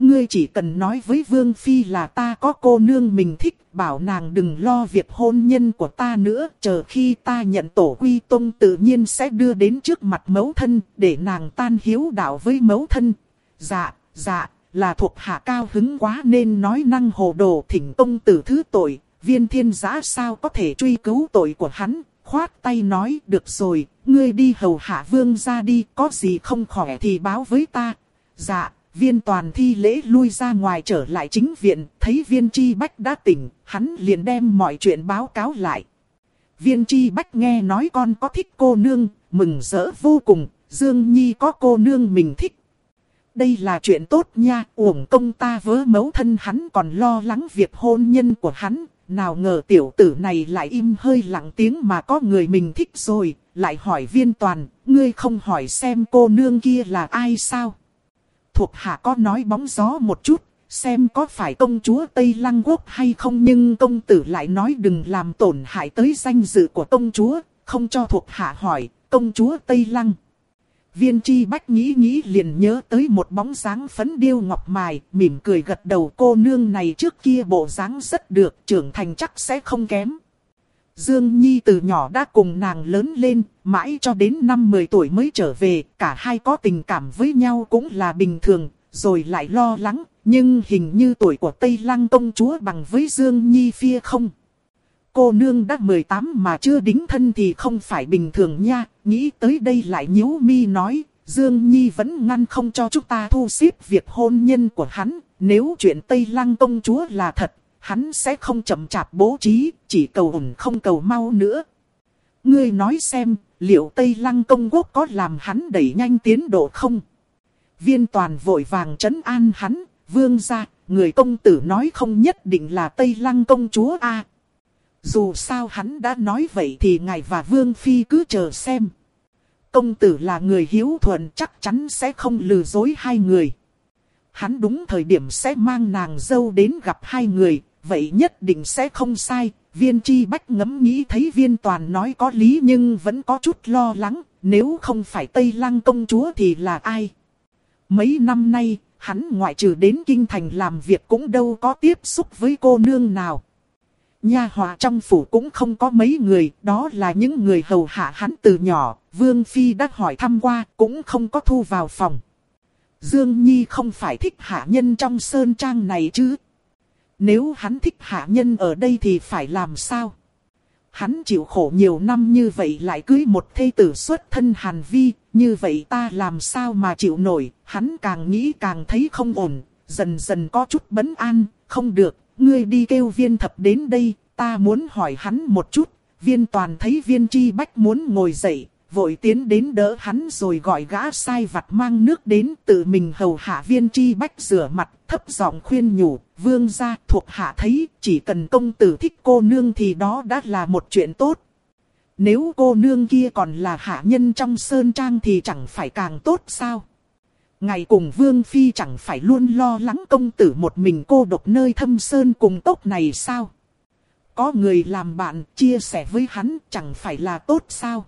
ngươi chỉ cần nói với Vương Phi là ta có cô nương mình thích, bảo nàng đừng lo việc hôn nhân của ta nữa, chờ khi ta nhận tổ quy tông tự nhiên sẽ đưa đến trước mặt mẫu thân, để nàng tan hiếu đạo với mẫu thân. Dạ, dạ, là thuộc hạ cao hứng quá nên nói năng hồ đồ thỉnh tông tử thứ tội, viên thiên giã sao có thể truy cứu tội của hắn, khoát tay nói, được rồi, ngươi đi hầu hạ vương ra đi, có gì không khỏe thì báo với ta. Dạ, viên toàn thi lễ lui ra ngoài trở lại chính viện, thấy viên chi bách đã tỉnh, hắn liền đem mọi chuyện báo cáo lại. Viên chi bách nghe nói con có thích cô nương, mừng rỡ vô cùng, Dương Nhi có cô nương mình thích. Đây là chuyện tốt nha, uổng công ta vớ mấu thân hắn còn lo lắng việc hôn nhân của hắn, nào ngờ tiểu tử này lại im hơi lặng tiếng mà có người mình thích rồi, lại hỏi viên toàn, ngươi không hỏi xem cô nương kia là ai sao? Thuộc hạ có nói bóng gió một chút, xem có phải công chúa Tây Lăng Quốc hay không nhưng công tử lại nói đừng làm tổn hại tới danh dự của công chúa, không cho thuộc hạ hỏi, công chúa Tây Lăng. Viên chi bách nghĩ nghĩ liền nhớ tới một bóng dáng phấn điêu ngọc mài, mỉm cười gật đầu cô nương này trước kia bộ dáng rất được, trưởng thành chắc sẽ không kém. Dương Nhi từ nhỏ đã cùng nàng lớn lên, mãi cho đến năm 10 tuổi mới trở về, cả hai có tình cảm với nhau cũng là bình thường, rồi lại lo lắng, nhưng hình như tuổi của Tây Lăng công chúa bằng với Dương Nhi phia không. Cô nương đã 18 mà chưa đính thân thì không phải bình thường nha, nghĩ tới đây lại nhíu mi nói, Dương Nhi vẫn ngăn không cho chúng ta thu xếp việc hôn nhân của hắn, nếu chuyện Tây Lăng công chúa là thật, hắn sẽ không chậm chạp bố trí, chỉ cầu ổn không cầu mau nữa. Ngươi nói xem, liệu Tây Lăng công quốc có làm hắn đẩy nhanh tiến độ không? Viên toàn vội vàng trấn an hắn, vương ra, người công tử nói không nhất định là Tây Lăng công chúa a dù sao hắn đã nói vậy thì ngài và Vương Phi cứ chờ xem. Công tử là người hiếu thuận chắc chắn sẽ không lừa dối hai người. Hắn đúng thời điểm sẽ mang nàng dâu đến gặp hai người, vậy nhất định sẽ không sai. Viên chi bách ngẫm nghĩ thấy viên toàn nói có lý nhưng vẫn có chút lo lắng, nếu không phải Tây Lăng công chúa thì là ai? Mấy năm nay, hắn ngoại trừ đến kinh thành làm việc cũng đâu có tiếp xúc với cô nương nào. Nha hòa trong phủ cũng không có mấy người, đó là những người hầu hạ hắn từ nhỏ, Vương Phi đã hỏi thăm qua, cũng không có thu vào phòng. Dương Nhi không phải thích hạ nhân trong sơn trang này chứ. Nếu hắn thích hạ nhân ở đây thì phải làm sao? Hắn chịu khổ nhiều năm như vậy lại cưới một thê tử xuất thân hàn vi, như vậy ta làm sao mà chịu nổi, hắn càng nghĩ càng thấy không ổn, dần dần có chút bấn an, không được, ngươi đi kêu viên thập đến đây, ta muốn hỏi hắn một chút. Viên toàn thấy viên chi bách muốn ngồi dậy, vội tiến đến đỡ hắn rồi gọi gã sai vặt mang nước đến tự mình hầu hạ viên tri bách rửa mặt, thấp giọng khuyên nhủ, vương gia thuộc hạ thấy chỉ cần công tử thích cô nương thì đó đã là một chuyện tốt. Nếu cô nương kia còn là hạ nhân trong sơn trang thì chẳng phải càng tốt sao? Ngày cùng Vương Phi chẳng phải luôn lo lắng công tử một mình cô độc nơi thâm sơn cùng tốc này sao? Có người làm bạn chia sẻ với hắn chẳng phải là tốt sao?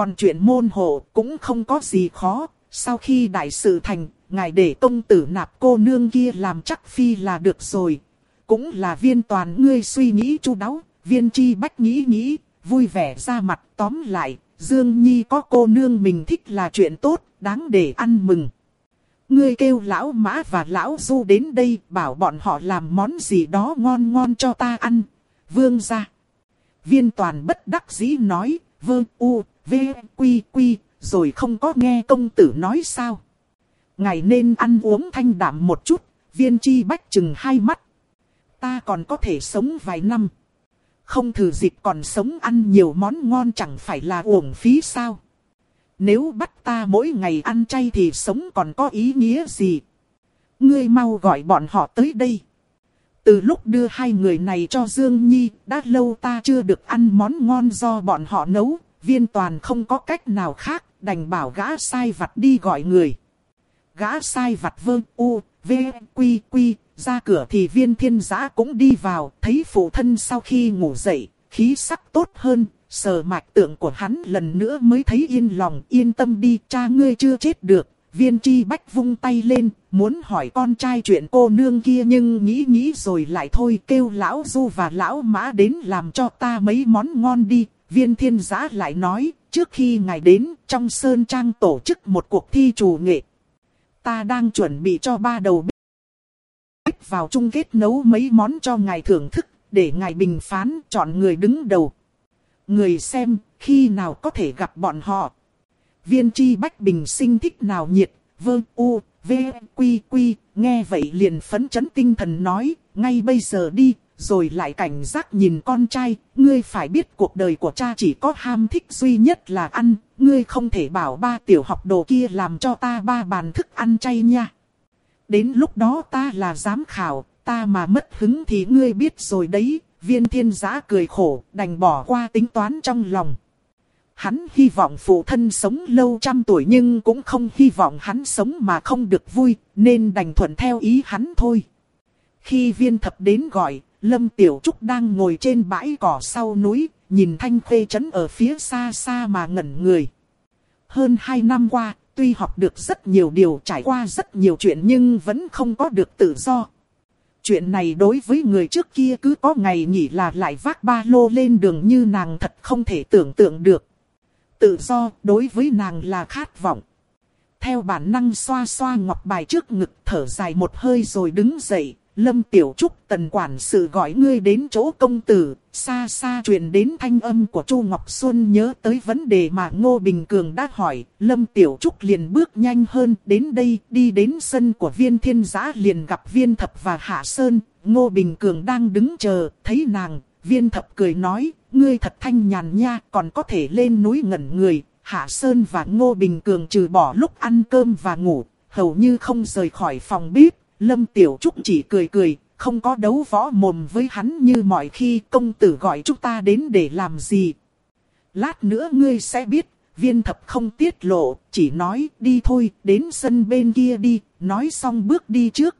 Còn chuyện môn hộ cũng không có gì khó. Sau khi đại sự thành, ngài để công tử nạp cô nương kia làm chắc phi là được rồi. Cũng là viên toàn ngươi suy nghĩ chu đáo, viên chi bách nghĩ nghĩ, vui vẻ ra mặt tóm lại. Dương Nhi có cô nương mình thích là chuyện tốt, đáng để ăn mừng. Ngươi kêu lão mã và lão du đến đây bảo bọn họ làm món gì đó ngon ngon cho ta ăn. Vương ra. Viên toàn bất đắc dĩ nói, vương u, v, quy quy, rồi không có nghe công tử nói sao. Ngài nên ăn uống thanh đạm một chút, viên chi bách chừng hai mắt. Ta còn có thể sống vài năm. Không thử dịp còn sống ăn nhiều món ngon chẳng phải là uổng phí sao. Nếu bắt ta mỗi ngày ăn chay thì sống còn có ý nghĩa gì? Ngươi mau gọi bọn họ tới đây. Từ lúc đưa hai người này cho Dương Nhi, đã lâu ta chưa được ăn món ngon do bọn họ nấu. Viên toàn không có cách nào khác, đành bảo gã sai vặt đi gọi người. Gã sai vặt vương u, v, quy quy, ra cửa thì viên thiên giã cũng đi vào, thấy phụ thân sau khi ngủ dậy, khí sắc tốt hơn, sờ mạch tượng của hắn lần nữa mới thấy yên lòng, yên tâm đi, cha ngươi chưa chết được, viên chi bách vung tay lên, muốn hỏi con trai chuyện cô nương kia nhưng nghĩ nghĩ rồi lại thôi kêu lão du và lão mã đến làm cho ta mấy món ngon đi. Viên thiên giã lại nói, trước khi ngài đến, trong Sơn Trang tổ chức một cuộc thi chủ nghệ. Ta đang chuẩn bị cho ba đầu bếp vào chung kết nấu mấy món cho ngài thưởng thức, để ngài bình phán chọn người đứng đầu. Người xem, khi nào có thể gặp bọn họ. Viên chi bách bình sinh thích nào nhiệt, vơ u, v, quy quy, nghe vậy liền phấn chấn tinh thần nói, ngay bây giờ đi, rồi lại cảnh giác nhìn con trai, ngươi phải biết cuộc đời của cha chỉ có ham thích duy nhất là ăn, ngươi không thể bảo ba tiểu học đồ kia làm cho ta ba bàn thức ăn chay nha. Đến lúc đó ta là giám khảo, ta mà mất hứng thì ngươi biết rồi đấy, viên thiên giã cười khổ, đành bỏ qua tính toán trong lòng. Hắn hy vọng phụ thân sống lâu trăm tuổi nhưng cũng không hy vọng hắn sống mà không được vui, nên đành thuận theo ý hắn thôi. Khi viên thập đến gọi, Lâm Tiểu Trúc đang ngồi trên bãi cỏ sau núi, nhìn thanh khê trấn ở phía xa xa mà ngẩn người. Hơn hai năm qua, tuy học được rất nhiều điều trải qua rất nhiều chuyện nhưng vẫn không có được tự do. Chuyện này đối với người trước kia cứ có ngày nghỉ là lại vác ba lô lên đường như nàng thật không thể tưởng tượng được. Tự do đối với nàng là khát vọng. Theo bản năng xoa xoa ngọc bài trước ngực thở dài một hơi rồi đứng dậy, Lâm Tiểu Trúc tần quản sự gọi ngươi đến chỗ công tử, xa xa truyền đến thanh âm của Chu Ngọc Xuân nhớ tới vấn đề mà Ngô Bình Cường đã hỏi, Lâm Tiểu Trúc liền bước nhanh hơn đến đây, đi đến sân của viên thiên giã liền gặp viên thập và hạ sơn, Ngô Bình Cường đang đứng chờ, thấy nàng, viên thập cười nói, ngươi thật thanh nhàn nha, còn có thể lên núi ngẩn người, hạ sơn và Ngô Bình Cường trừ bỏ lúc ăn cơm và ngủ, hầu như không rời khỏi phòng bếp. Lâm Tiểu Trúc chỉ cười cười, không có đấu võ mồm với hắn như mọi khi công tử gọi chúng ta đến để làm gì. Lát nữa ngươi sẽ biết, viên thập không tiết lộ, chỉ nói đi thôi, đến sân bên kia đi, nói xong bước đi trước.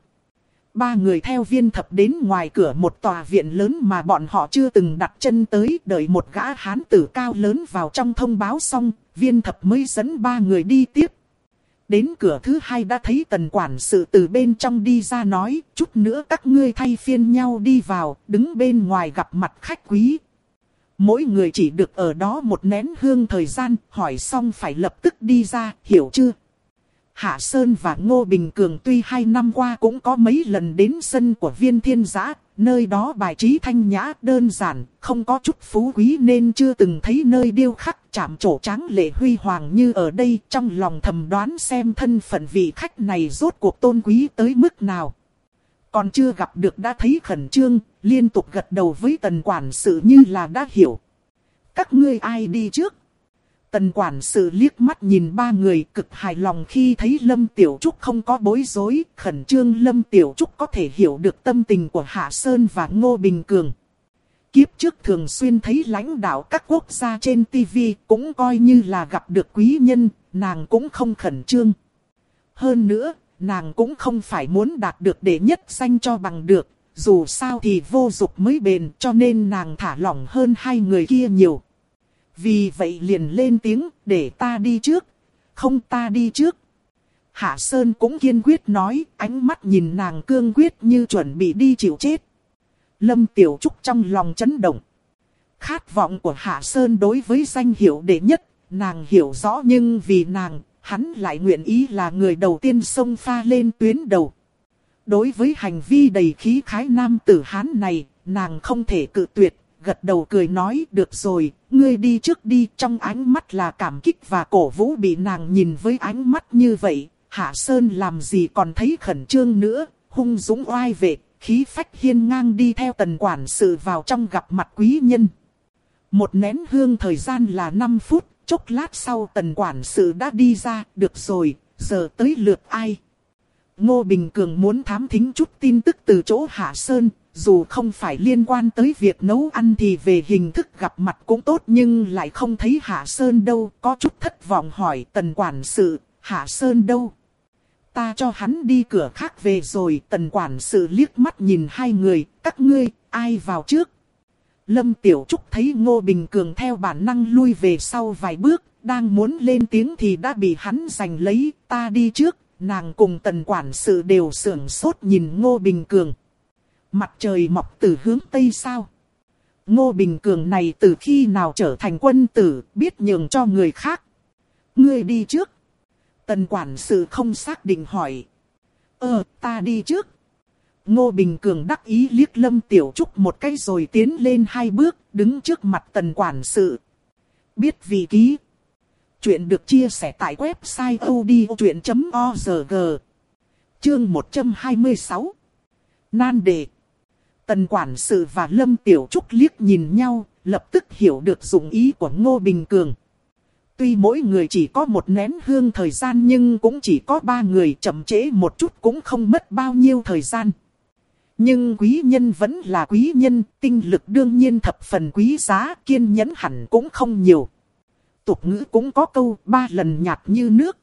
Ba người theo viên thập đến ngoài cửa một tòa viện lớn mà bọn họ chưa từng đặt chân tới, đợi một gã hán tử cao lớn vào trong thông báo xong, viên thập mới dẫn ba người đi tiếp. Đến cửa thứ hai đã thấy tần quản sự từ bên trong đi ra nói, chút nữa các ngươi thay phiên nhau đi vào, đứng bên ngoài gặp mặt khách quý. Mỗi người chỉ được ở đó một nén hương thời gian, hỏi xong phải lập tức đi ra, hiểu chưa? Hạ Sơn và Ngô Bình Cường tuy hai năm qua cũng có mấy lần đến sân của viên thiên giã, nơi đó bài trí thanh nhã đơn giản, không có chút phú quý nên chưa từng thấy nơi điêu khắc chạm trổ tráng lệ huy hoàng như ở đây trong lòng thầm đoán xem thân phận vị khách này rốt cuộc tôn quý tới mức nào. Còn chưa gặp được đã thấy khẩn trương, liên tục gật đầu với tần quản sự như là đã hiểu. Các ngươi ai đi trước? Tần quản sự liếc mắt nhìn ba người cực hài lòng khi thấy Lâm Tiểu Trúc không có bối rối, khẩn trương Lâm Tiểu Trúc có thể hiểu được tâm tình của Hạ Sơn và Ngô Bình Cường. Kiếp trước thường xuyên thấy lãnh đạo các quốc gia trên TV cũng coi như là gặp được quý nhân, nàng cũng không khẩn trương. Hơn nữa, nàng cũng không phải muốn đạt được đệ nhất danh cho bằng được, dù sao thì vô dục mới bền cho nên nàng thả lỏng hơn hai người kia nhiều. Vì vậy liền lên tiếng, để ta đi trước. Không ta đi trước. Hạ Sơn cũng kiên quyết nói, ánh mắt nhìn nàng cương quyết như chuẩn bị đi chịu chết. Lâm Tiểu Trúc trong lòng chấn động. Khát vọng của Hạ Sơn đối với danh hiệu đệ nhất, nàng hiểu rõ nhưng vì nàng, hắn lại nguyện ý là người đầu tiên xông pha lên tuyến đầu. Đối với hành vi đầy khí khái nam tử Hán này, nàng không thể cự tuyệt, gật đầu cười nói được rồi, ngươi đi trước đi trong ánh mắt là cảm kích và cổ vũ bị nàng nhìn với ánh mắt như vậy. Hạ Sơn làm gì còn thấy khẩn trương nữa, hung dũng oai vệ, khí phách hiên ngang đi theo tần quản sự vào trong gặp mặt quý nhân. Một nén hương thời gian là 5 phút, chốc lát sau tần quản sự đã đi ra, được rồi, giờ tới lượt ai. Ngô Bình Cường muốn thám thính chút tin tức từ chỗ Hạ Sơn, dù không phải liên quan tới việc nấu ăn thì về hình thức gặp mặt cũng tốt nhưng lại không thấy Hạ Sơn đâu, có chút thất vọng hỏi tần quản sự, Hạ Sơn đâu? Ta cho hắn đi cửa khác về rồi, tần quản sự liếc mắt nhìn hai người, các ngươi, ai vào trước? Lâm Tiểu Trúc thấy Ngô Bình Cường theo bản năng lui về sau vài bước, đang muốn lên tiếng thì đã bị hắn giành lấy, ta đi trước, nàng cùng tần quản sự đều sưởng sốt nhìn Ngô Bình Cường. Mặt trời mọc từ hướng Tây sao? Ngô Bình Cường này từ khi nào trở thành quân tử, biết nhường cho người khác. Ngươi đi trước. Tần quản sự không xác định hỏi. Ờ, ta đi trước. Ngô Bình Cường đắc ý liếc Lâm Tiểu Trúc một cái rồi tiến lên hai bước, đứng trước mặt tần quản sự. Biết vị ký. Chuyện được chia sẻ tại website odchuyện.org. Chương 126. Nan đề. Tần quản sự và Lâm Tiểu Trúc liếc nhìn nhau, lập tức hiểu được dụng ý của Ngô Bình Cường. Tuy mỗi người chỉ có một nén hương thời gian nhưng cũng chỉ có ba người chậm trễ một chút cũng không mất bao nhiêu thời gian. Nhưng quý nhân vẫn là quý nhân, tinh lực đương nhiên thập phần quý giá, kiên nhẫn hẳn cũng không nhiều. Tục ngữ cũng có câu ba lần nhạt như nước.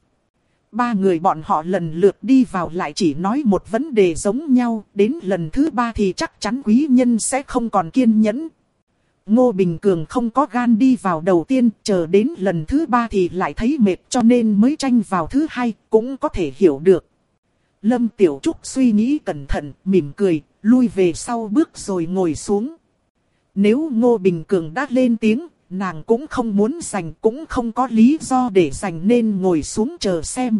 Ba người bọn họ lần lượt đi vào lại chỉ nói một vấn đề giống nhau, đến lần thứ ba thì chắc chắn quý nhân sẽ không còn kiên nhẫn. Ngô Bình Cường không có gan đi vào đầu tiên, chờ đến lần thứ ba thì lại thấy mệt cho nên mới tranh vào thứ hai, cũng có thể hiểu được. Lâm Tiểu Trúc suy nghĩ cẩn thận, mỉm cười, lui về sau bước rồi ngồi xuống. Nếu Ngô Bình Cường đã lên tiếng, nàng cũng không muốn giành, cũng không có lý do để giành nên ngồi xuống chờ xem.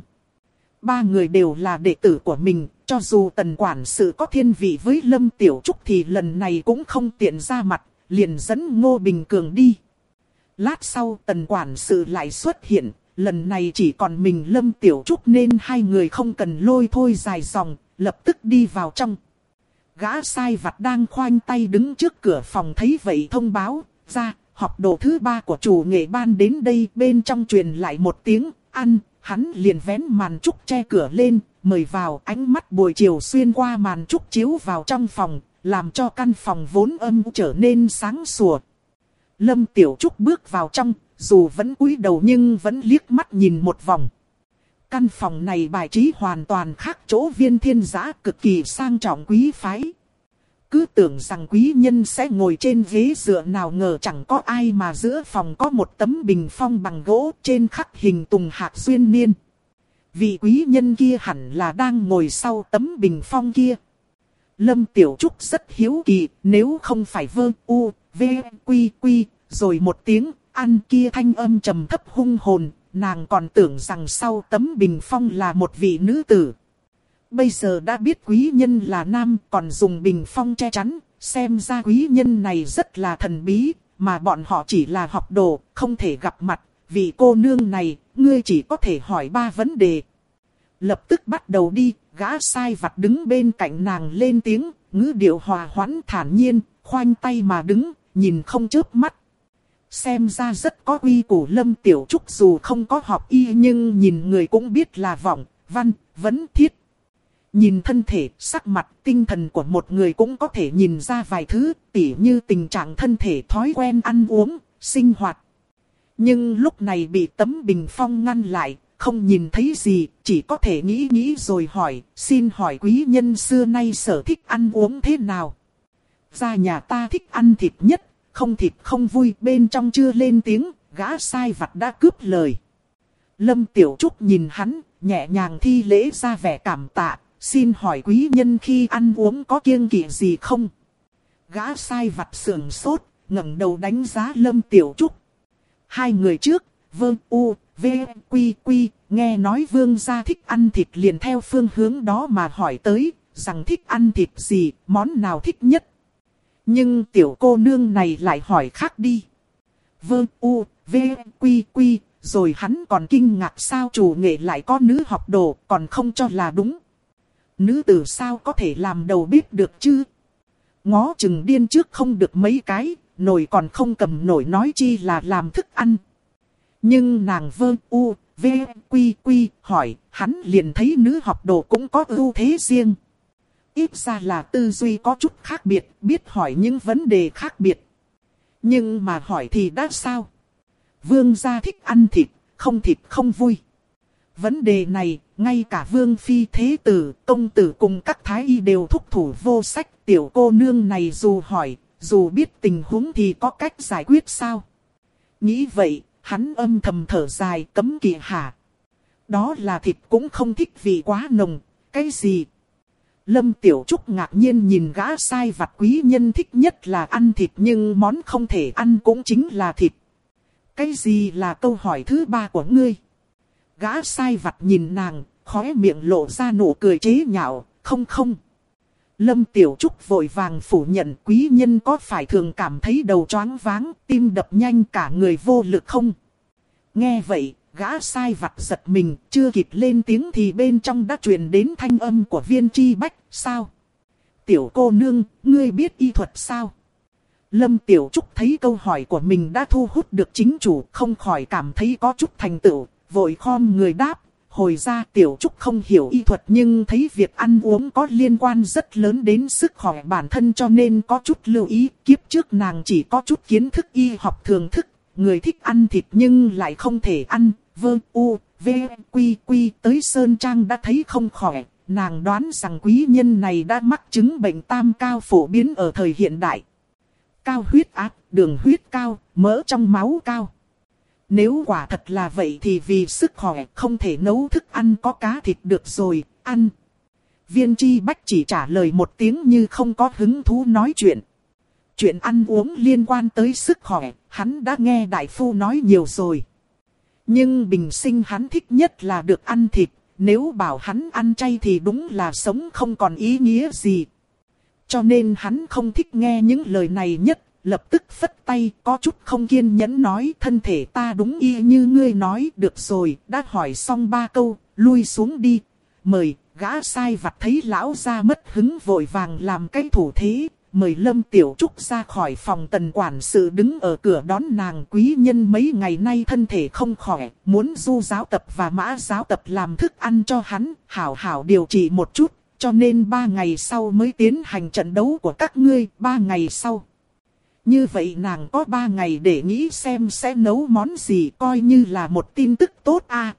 Ba người đều là đệ tử của mình, cho dù tần quản sự có thiên vị với Lâm Tiểu Trúc thì lần này cũng không tiện ra mặt, liền dẫn Ngô Bình Cường đi. Lát sau tần quản sự lại xuất hiện, lần này chỉ còn mình Lâm Tiểu Trúc nên hai người không cần lôi thôi dài dòng, lập tức đi vào trong. Gã sai vặt đang khoanh tay đứng trước cửa phòng thấy vậy thông báo, ra, học đồ thứ ba của chủ nghệ ban đến đây bên trong truyền lại một tiếng, ăn, hắn liền vén màn trúc che cửa lên, mời vào ánh mắt buổi chiều xuyên qua màn trúc chiếu vào trong phòng, làm cho căn phòng vốn âm trở nên sáng sủa. Lâm Tiểu Trúc bước vào trong, dù vẫn cúi đầu nhưng vẫn liếc mắt nhìn một vòng. Căn phòng này bài trí hoàn toàn khác chỗ viên thiên giã cực kỳ sang trọng quý phái. Cứ tưởng rằng quý nhân sẽ ngồi trên ghế dựa nào ngờ chẳng có ai mà giữa phòng có một tấm bình phong bằng gỗ trên khắc hình tùng hạc xuyên niên. Vị quý nhân kia hẳn là đang ngồi sau tấm bình phong kia. Lâm Tiểu Trúc rất hiếu kỳ, nếu không phải vơ u, v, quy quy, rồi một tiếng, ăn kia thanh âm trầm thấp hung hồn, nàng còn tưởng rằng sau tấm bình phong là một vị nữ tử. Bây giờ đã biết quý nhân là nam còn dùng bình phong che chắn, xem ra quý nhân này rất là thần bí, mà bọn họ chỉ là học đồ, không thể gặp mặt, vì cô nương này, ngươi chỉ có thể hỏi ba vấn đề. Lập tức bắt đầu đi, gã sai vặt đứng bên cạnh nàng lên tiếng, ngữ điệu hòa hoãn thản nhiên, khoanh tay mà đứng, nhìn không chớp mắt. Xem ra rất có uy củ lâm tiểu trúc dù không có học y nhưng nhìn người cũng biết là vọng, văn, vấn thiết. Nhìn thân thể, sắc mặt, tinh thần của một người cũng có thể nhìn ra vài thứ, tỉ như tình trạng thân thể thói quen ăn uống, sinh hoạt. Nhưng lúc này bị tấm bình phong ngăn lại, không nhìn thấy gì, chỉ có thể nghĩ nghĩ rồi hỏi, xin hỏi quý nhân xưa nay sở thích ăn uống thế nào? Ra nhà ta thích ăn thịt nhất, không thịt không vui, bên trong chưa lên tiếng, gã sai vặt đã cướp lời. Lâm Tiểu Trúc nhìn hắn, nhẹ nhàng thi lễ ra vẻ cảm tạ, xin hỏi quý nhân khi ăn uống có kiêng kỵ gì không? Gã sai vặt sườn sốt, ngẩng đầu đánh giá Lâm Tiểu Trúc. Hai người trước, vương u, v, quy quy, nghe nói vương gia thích ăn thịt liền theo phương hướng đó mà hỏi tới, rằng thích ăn thịt gì, món nào thích nhất. Nhưng tiểu cô nương này lại hỏi khác đi. Vương u, v, quy quy, rồi hắn còn kinh ngạc sao chủ nghệ lại có nữ học đồ, còn không cho là đúng. Nữ tử sao có thể làm đầu bếp được chứ? Ngó chừng điên trước không được mấy cái, nổi còn không cầm nổi nói chi là làm thức ăn. Nhưng nàng vơ u, v, quy quy, hỏi, hắn liền thấy nữ học đồ cũng có ưu thế riêng. Ít ra là tư duy có chút khác biệt, biết hỏi những vấn đề khác biệt. Nhưng mà hỏi thì đã sao? Vương gia thích ăn thịt, không thịt không vui. Vấn đề này, ngay cả vương phi thế tử, công tử cùng các thái y đều thúc thủ vô sách. Tiểu cô nương này dù hỏi, dù biết tình huống thì có cách giải quyết sao? Nghĩ vậy, hắn âm thầm thở dài cấm kỵ hả. Đó là thịt cũng không thích vị quá nồng, cái gì? Lâm Tiểu Trúc ngạc nhiên nhìn gã sai vặt quý nhân thích nhất là ăn thịt nhưng món không thể ăn cũng chính là thịt. Cái gì là câu hỏi thứ ba của ngươi? Gã sai vặt nhìn nàng, khóe miệng lộ ra nụ cười chế nhạo, không không. Lâm Tiểu Trúc vội vàng phủ nhận quý nhân có phải thường cảm thấy đầu choáng váng, tim đập nhanh cả người vô lực không? Nghe vậy, gã sai vặt giật mình, chưa kịp lên tiếng thì bên trong đã truyền đến thanh âm của viên chi bách, sao? Tiểu cô nương, ngươi biết y thuật sao? Lâm Tiểu Trúc thấy câu hỏi của mình đã thu hút được chính chủ, không khỏi cảm thấy có chút thành tựu, vội khom người đáp. Hồi ra Tiểu Trúc không hiểu y thuật nhưng thấy việc ăn uống có liên quan rất lớn đến sức khỏe bản thân cho nên có chút lưu ý. Kiếp trước nàng chỉ có chút kiến thức y học thường thức, người thích ăn thịt nhưng lại không thể ăn. Vơ u, v, quy quy tới Sơn Trang đã thấy không khỏe. Nàng đoán rằng quý nhân này đã mắc chứng bệnh tam cao phổ biến ở thời hiện đại cao huyết áp, đường huyết cao, mỡ trong máu cao. Nếu quả thật là vậy thì vì sức khỏe không thể nấu thức ăn có cá thịt được rồi, ăn. Viên chi bách chỉ trả lời một tiếng như không có hứng thú nói chuyện. Chuyện ăn uống liên quan tới sức khỏe, hắn đã nghe đại phu nói nhiều rồi. Nhưng bình sinh hắn thích nhất là được ăn thịt, nếu bảo hắn ăn chay thì đúng là sống không còn ý nghĩa gì. Cho nên hắn không thích nghe những lời này nhất, lập tức phất tay có chút không kiên nhẫn nói thân thể ta đúng y như ngươi nói được rồi, đã hỏi xong ba câu, lui xuống đi. Mời, gã sai vặt thấy lão ra mất hứng vội vàng làm cái thủ thế, mời Lâm Tiểu Trúc ra khỏi phòng tần quản sự đứng ở cửa đón nàng quý nhân mấy ngày nay thân thể không khỏe, muốn du giáo tập và mã giáo tập làm thức ăn cho hắn, hảo hảo điều trị một chút, cho nên ba ngày sau mới tiến hành trận đấu của các ngươi, ba ngày sau. Như vậy nàng có ba ngày để nghĩ xem sẽ nấu món gì coi như là một tin tức tốt a.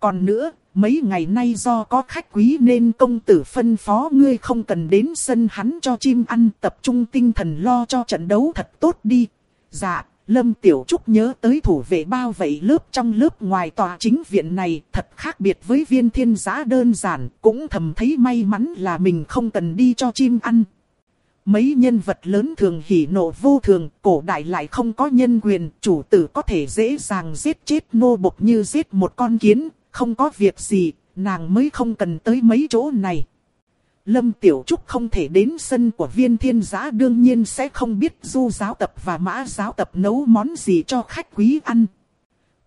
Còn nữa, mấy ngày nay do có khách quý nên công tử phân phó ngươi không cần đến sân hắn cho chim ăn tập trung tinh thần lo cho trận đấu thật tốt đi. Dạ, Lâm Tiểu Trúc nhớ tới thủ vệ bao vây lớp trong lớp ngoài tòa chính viện này thật khác biệt với viên thiên giá đơn giản, cũng thầm thấy may mắn là mình không cần đi cho chim ăn. Mấy nhân vật lớn thường hỉ nộ vô thường, cổ đại lại không có nhân quyền, chủ tử có thể dễ dàng giết chết nô bộc như giết một con kiến, không có việc gì, nàng mới không cần tới mấy chỗ này. Lâm Tiểu Trúc không thể đến sân của viên thiên giã đương nhiên sẽ không biết du giáo tập và mã giáo tập nấu món gì cho khách quý ăn.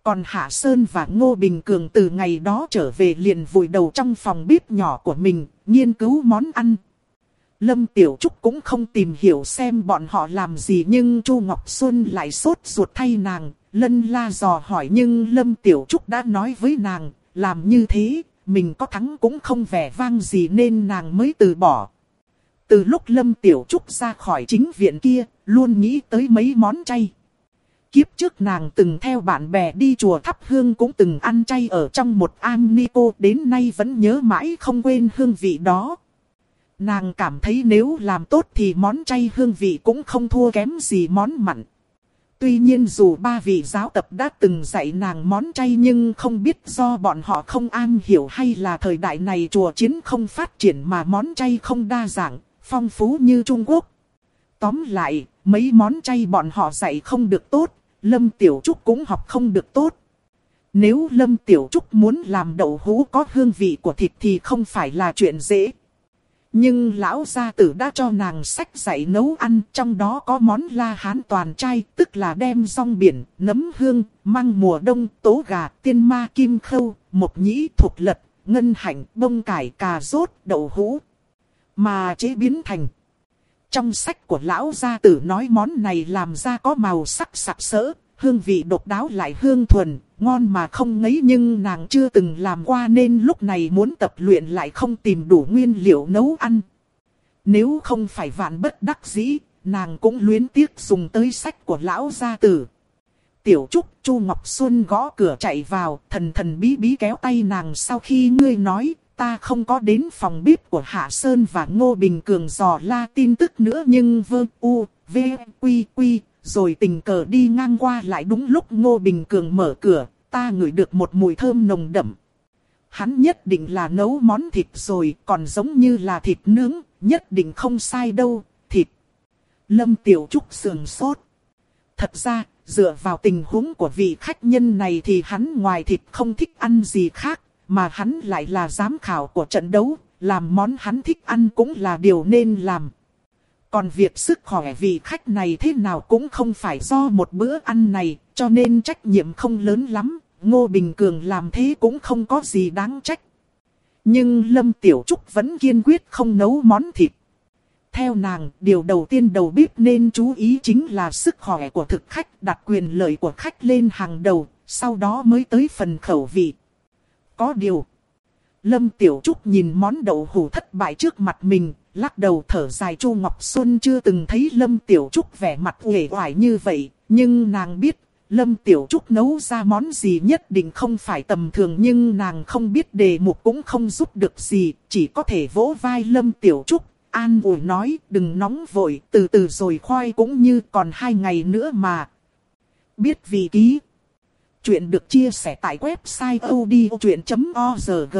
Còn Hạ Sơn và Ngô Bình Cường từ ngày đó trở về liền vùi đầu trong phòng bếp nhỏ của mình, nghiên cứu món ăn. Lâm Tiểu Trúc cũng không tìm hiểu xem bọn họ làm gì nhưng Chu Ngọc Xuân lại sốt ruột thay nàng, lân la dò hỏi nhưng Lâm Tiểu Trúc đã nói với nàng, làm như thế, mình có thắng cũng không vẻ vang gì nên nàng mới từ bỏ. Từ lúc Lâm Tiểu Trúc ra khỏi chính viện kia, luôn nghĩ tới mấy món chay. Kiếp trước nàng từng theo bạn bè đi chùa thắp hương cũng từng ăn chay ở trong một am ni cô đến nay vẫn nhớ mãi không quên hương vị đó. Nàng cảm thấy nếu làm tốt thì món chay hương vị cũng không thua kém gì món mặn. Tuy nhiên dù ba vị giáo tập đã từng dạy nàng món chay nhưng không biết do bọn họ không an hiểu hay là thời đại này chùa chiến không phát triển mà món chay không đa dạng, phong phú như Trung Quốc. Tóm lại, mấy món chay bọn họ dạy không được tốt, Lâm Tiểu Trúc cũng học không được tốt. Nếu Lâm Tiểu Trúc muốn làm đậu hũ có hương vị của thịt thì không phải là chuyện dễ. Nhưng lão gia tử đã cho nàng sách dạy nấu ăn, trong đó có món la hán toàn chay, tức là đem rong biển, nấm hương, măng mùa đông, tố gà, tiên ma kim khâu, mộc nhĩ, thuộc lật, ngân hạnh, bông cải, cà rốt, đậu hũ. Mà chế biến thành. Trong sách của lão gia tử nói món này làm ra có màu sắc sặc sỡ, hương vị độc đáo lại hương thuần, ngon mà không ngấy nhưng nàng chưa từng làm qua nên lúc này muốn tập luyện lại không tìm đủ nguyên liệu nấu ăn. Nếu không phải vạn bất đắc dĩ, nàng cũng luyến tiếc dùng tới sách của lão gia tử. Tiểu Trúc Chu Ngọc Xuân gõ cửa chạy vào, thần thần bí bí kéo tay nàng sau khi ngươi nói, ta không có đến phòng bếp của Hạ Sơn và Ngô Bình Cường dò la tin tức nữa nhưng vơ u, v, quy quy, rồi tình cờ đi ngang qua lại đúng lúc Ngô Bình Cường mở cửa, ta ngửi được một mùi thơm nồng đậm. Hắn nhất định là nấu món thịt rồi, còn giống như là thịt nướng, nhất định không sai đâu, thịt. Lâm Tiểu Trúc sườn sốt. Thật ra, dựa vào tình huống của vị khách nhân này thì hắn ngoài thịt không thích ăn gì khác, mà hắn lại là giám khảo của trận đấu, làm món hắn thích ăn cũng là điều nên làm. Còn việc sức khỏe vị khách này thế nào cũng không phải do một bữa ăn này, cho nên trách nhiệm không lớn lắm, Ngô Bình Cường làm thế cũng không có gì đáng trách. Nhưng Lâm Tiểu Trúc vẫn kiên quyết không nấu món thịt. Theo nàng, điều đầu tiên đầu bếp nên chú ý chính là sức khỏe của thực khách, đặt quyền lợi của khách lên hàng đầu, sau đó mới tới phần khẩu vị. Có điều, Lâm Tiểu Trúc nhìn món đậu hủ thất bại trước mặt mình, lắc đầu thở dài Chu Ngọc Xuân chưa từng thấy Lâm Tiểu Trúc vẻ mặt uể oải như vậy, nhưng nàng biết Lâm Tiểu Trúc nấu ra món gì nhất định không phải tầm thường nhưng nàng không biết đề mục cũng không giúp được gì, chỉ có thể vỗ vai Lâm Tiểu Trúc, an ủi nói đừng nóng vội, từ từ rồi khoai cũng như còn hai ngày nữa mà. Biết vì ký. Chuyện được chia sẻ tại website odchuyện.org.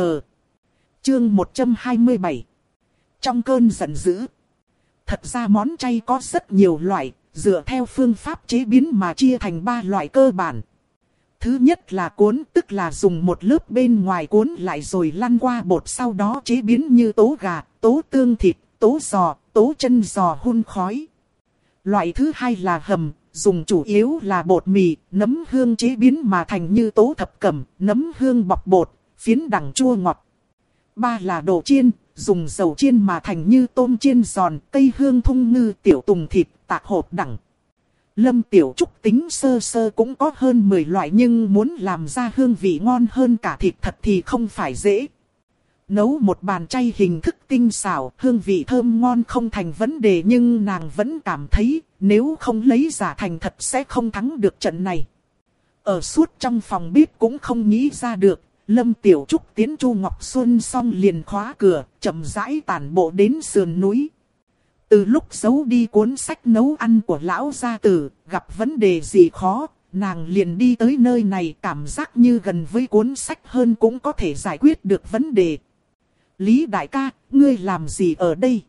Chương 127. Trong cơn giận dữ. Thật ra món chay có rất nhiều loại, dựa theo phương pháp chế biến mà chia thành ba loại cơ bản. Thứ nhất là cuốn, tức là dùng một lớp bên ngoài cuốn lại rồi lăn qua bột sau đó chế biến như tố gà, tố tương thịt, tố giò, tố chân giò hun khói. Loại thứ hai là hầm, dùng chủ yếu là bột mì, nấm hương chế biến mà thành như tố thập cẩm, nấm hương bọc bột, phiến đằng chua ngọt. Ba là đồ chiên, dùng dầu chiên mà thành như tôm chiên giòn, cây hương thung ngư tiểu tùng thịt, tạc hộp đẳng. Lâm Tiểu Trúc tính sơ sơ cũng có hơn 10 loại nhưng muốn làm ra hương vị ngon hơn cả thịt thật thì không phải dễ. Nấu một bàn chay hình thức tinh xảo, hương vị thơm ngon không thành vấn đề nhưng nàng vẫn cảm thấy nếu không lấy giả thành thật sẽ không thắng được trận này. Ở suốt trong phòng bếp cũng không nghĩ ra được, Lâm Tiểu Trúc tiến Chu Ngọc Xuân xong liền khóa cửa, chậm rãi tản bộ đến sườn núi. Từ lúc giấu đi cuốn sách nấu ăn của lão gia tử, gặp vấn đề gì khó, nàng liền đi tới nơi này cảm giác như gần với cuốn sách hơn cũng có thể giải quyết được vấn đề. Lý đại ca, ngươi làm gì ở đây?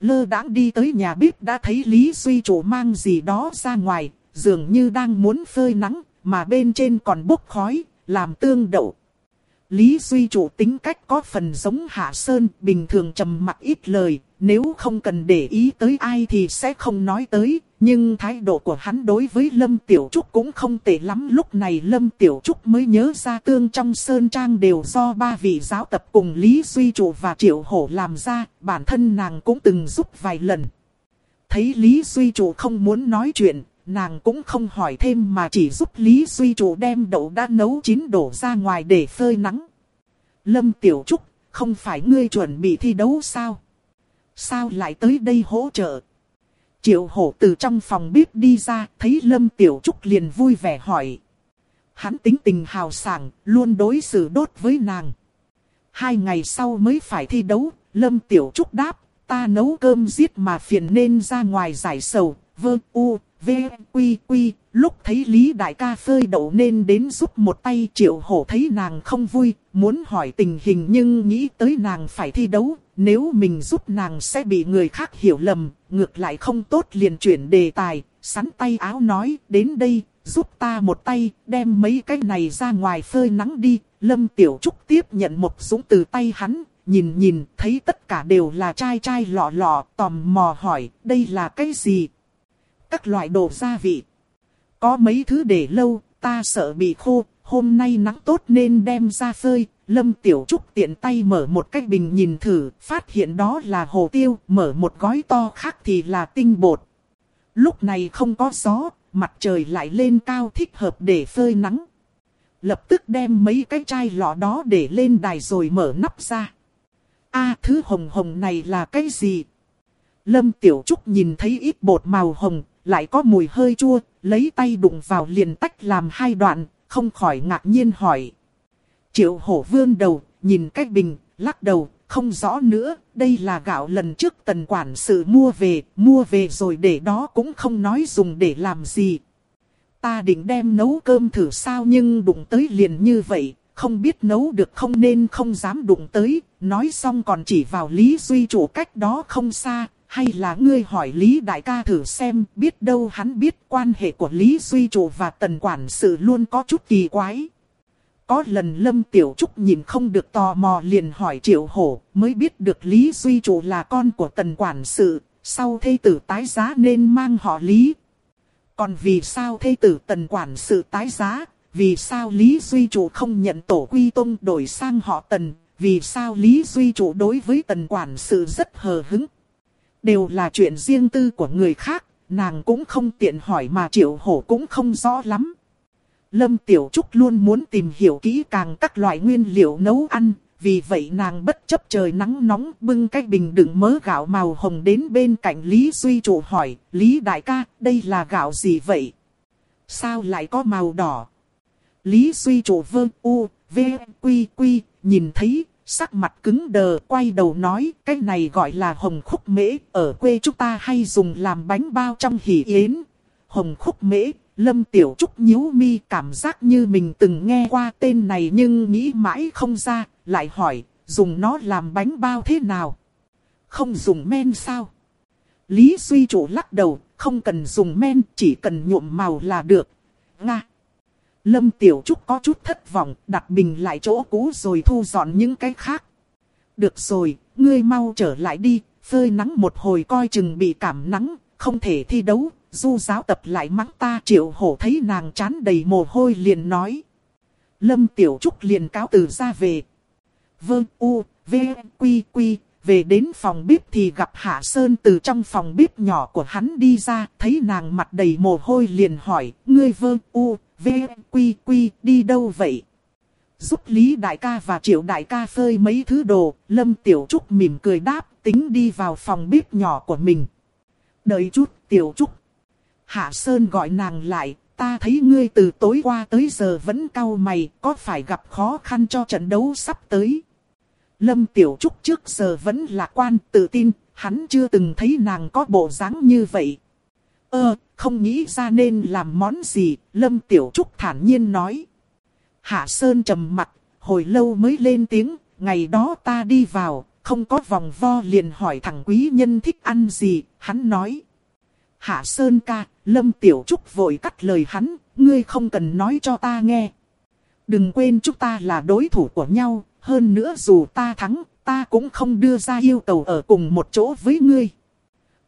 Lơ đãng đi tới nhà bếp đã thấy Lý Duy chủ mang gì đó ra ngoài, dường như đang muốn phơi nắng, mà bên trên còn bốc khói, làm tương đậu. Lý Duy chủ tính cách có phần giống Hạ Sơn, bình thường trầm mặc ít lời, nếu không cần để ý tới ai thì sẽ không nói tới, nhưng thái độ của hắn đối với Lâm Tiểu Trúc cũng không tệ lắm. Lúc này Lâm Tiểu Trúc mới nhớ ra tương trong Sơn Trang đều do ba vị giáo tập cùng Lý Duy Trụ và Triệu Hổ làm ra, bản thân nàng cũng từng giúp vài lần. Thấy Lý Duy Trụ không muốn nói chuyện, nàng cũng không hỏi thêm mà chỉ giúp Lý Duy Trụ đem đậu đã nấu chín đổ ra ngoài để phơi nắng. Lâm Tiểu Trúc, không phải ngươi chuẩn bị thi đấu sao? Sao lại tới đây hỗ trợ? Triệu hổ từ trong phòng bếp đi ra, thấy Lâm Tiểu Trúc liền vui vẻ hỏi. Hắn tính tình hào sảng, luôn đối xử đốt với nàng. Hai ngày sau mới phải thi đấu, Lâm Tiểu Trúc đáp, ta nấu cơm giết mà phiền nên ra ngoài giải sầu, vơ u, v, quy quy, lúc thấy Lý Đại ca phơi đậu nên đến giúp một tay triệu hổ thấy nàng không vui, muốn hỏi tình hình nhưng nghĩ tới nàng phải thi đấu, nếu mình giúp nàng sẽ bị người khác hiểu lầm, ngược lại không tốt liền chuyển đề tài, sắn tay áo nói, đến đây, giúp ta một tay, đem mấy cái này ra ngoài phơi nắng đi. Lâm Tiểu Trúc tiếp nhận một súng từ tay hắn, nhìn nhìn, thấy tất cả đều là chai chai lọ lọ, tò mò hỏi, đây là cái gì? Các loại đồ gia vị. Có mấy thứ để lâu, ta sợ bị khô, hôm nay nắng tốt nên đem ra phơi, Lâm Tiểu Trúc tiện tay mở một cái bình nhìn thử, phát hiện đó là hồ tiêu, mở một gói to khác thì là tinh bột. Lúc này không có gió, mặt trời lại lên cao thích hợp để phơi nắng. Lập tức đem mấy cái chai lọ đó để lên đài rồi mở nắp ra. a thứ hồng hồng này là cái gì? Lâm Tiểu Trúc nhìn thấy ít bột màu hồng, lại có mùi hơi chua, lấy tay đụng vào liền tách làm hai đoạn, không khỏi ngạc nhiên hỏi. Triệu hổ vươn đầu, nhìn cái bình, lắc đầu, không rõ nữa, đây là gạo lần trước tần quản sự mua về, mua về rồi để đó cũng không nói dùng để làm gì. Ta định đem nấu cơm thử sao nhưng đụng tới liền như vậy, không biết nấu được không nên không dám đụng tới, nói xong còn chỉ vào Lý Duy chủ cách đó không xa, hay là ngươi hỏi Lý Đại ca thử xem, biết đâu hắn biết quan hệ của Lý Duy chủ và tần quản sự luôn có chút kỳ quái. Có lần Lâm Tiểu Trúc nhìn không được tò mò liền hỏi Triệu Hổ, mới biết được Lý Duy chủ là con của tần quản sự, sau thê tử tái giá nên mang họ Lý. Còn vì sao thê tử tần quản sự tái giá, vì sao Lý Duy chủ không nhận tổ quy tông đổi sang họ tần, vì sao Lý Duy chủ đối với tần quản sự rất hờ hứng. Đều là chuyện riêng tư của người khác, nàng cũng không tiện hỏi mà Triệu Hổ cũng không rõ lắm. Lâm Tiểu Trúc luôn muốn tìm hiểu kỹ càng các loại nguyên liệu nấu ăn, vì vậy nàng bất chấp trời nắng nóng bưng cái bình đựng mớ gạo màu hồng đến bên cạnh Lý Duy Trụ hỏi, Lý Đại ca, đây là gạo gì vậy? Sao lại có màu đỏ? Lý Duy Trụ vơ u, v, quy quy, nhìn thấy, sắc mặt cứng đờ, quay đầu nói, cái này gọi là hồng khúc mễ, ở quê chúng ta hay dùng làm bánh bao trong hỷ yến. Hồng khúc mễ, Lâm Tiểu Trúc nhíu mi cảm giác như mình từng nghe qua tên này nhưng nghĩ mãi không ra, lại hỏi, dùng nó làm bánh bao thế nào? Không dùng men sao? Lý Duy Chủ lắc đầu, không cần dùng men, chỉ cần nhuộm màu là được. Nga. Lâm Tiểu Trúc có chút thất vọng, đặt bình lại chỗ cũ rồi thu dọn những cái khác. Được rồi, ngươi mau trở lại đi, phơi nắng một hồi coi chừng bị cảm nắng, không thể thi đấu, du giáo tập lại mắng ta triệu hổ thấy nàng chán đầy mồ hôi liền nói. Lâm Tiểu Trúc liền cáo từ ra về. Vương U, V, Quy, Quy, về đến phòng bếp thì gặp Hạ Sơn từ trong phòng bếp nhỏ của hắn đi ra, thấy nàng mặt đầy mồ hôi liền hỏi, ngươi Vương U, V, Quy, Quy, đi đâu vậy? Giúp Lý Đại ca và Triệu Đại ca phơi mấy thứ đồ, Lâm Tiểu Trúc mỉm cười đáp, tính đi vào phòng bếp nhỏ của mình. Đợi chút, Tiểu Trúc. Hạ Sơn gọi nàng lại, ta thấy ngươi từ tối qua tới giờ vẫn cau mày, có phải gặp khó khăn cho trận đấu sắp tới. Lâm Tiểu Trúc trước giờ vẫn lạc quan, tự tin, hắn chưa từng thấy nàng có bộ dáng như vậy. Ơ, không nghĩ ra nên làm món gì, Lâm Tiểu Trúc thản nhiên nói. Hạ Sơn trầm mặt, hồi lâu mới lên tiếng, ngày đó ta đi vào, không có vòng vo liền hỏi thằng quý nhân thích ăn gì, hắn nói. Hạ Sơn ca, Lâm Tiểu Trúc vội cắt lời hắn, ngươi không cần nói cho ta nghe. Đừng quên chúng ta là đối thủ của nhau, hơn nữa dù ta thắng, ta cũng không đưa ra yêu cầu ở cùng một chỗ với ngươi.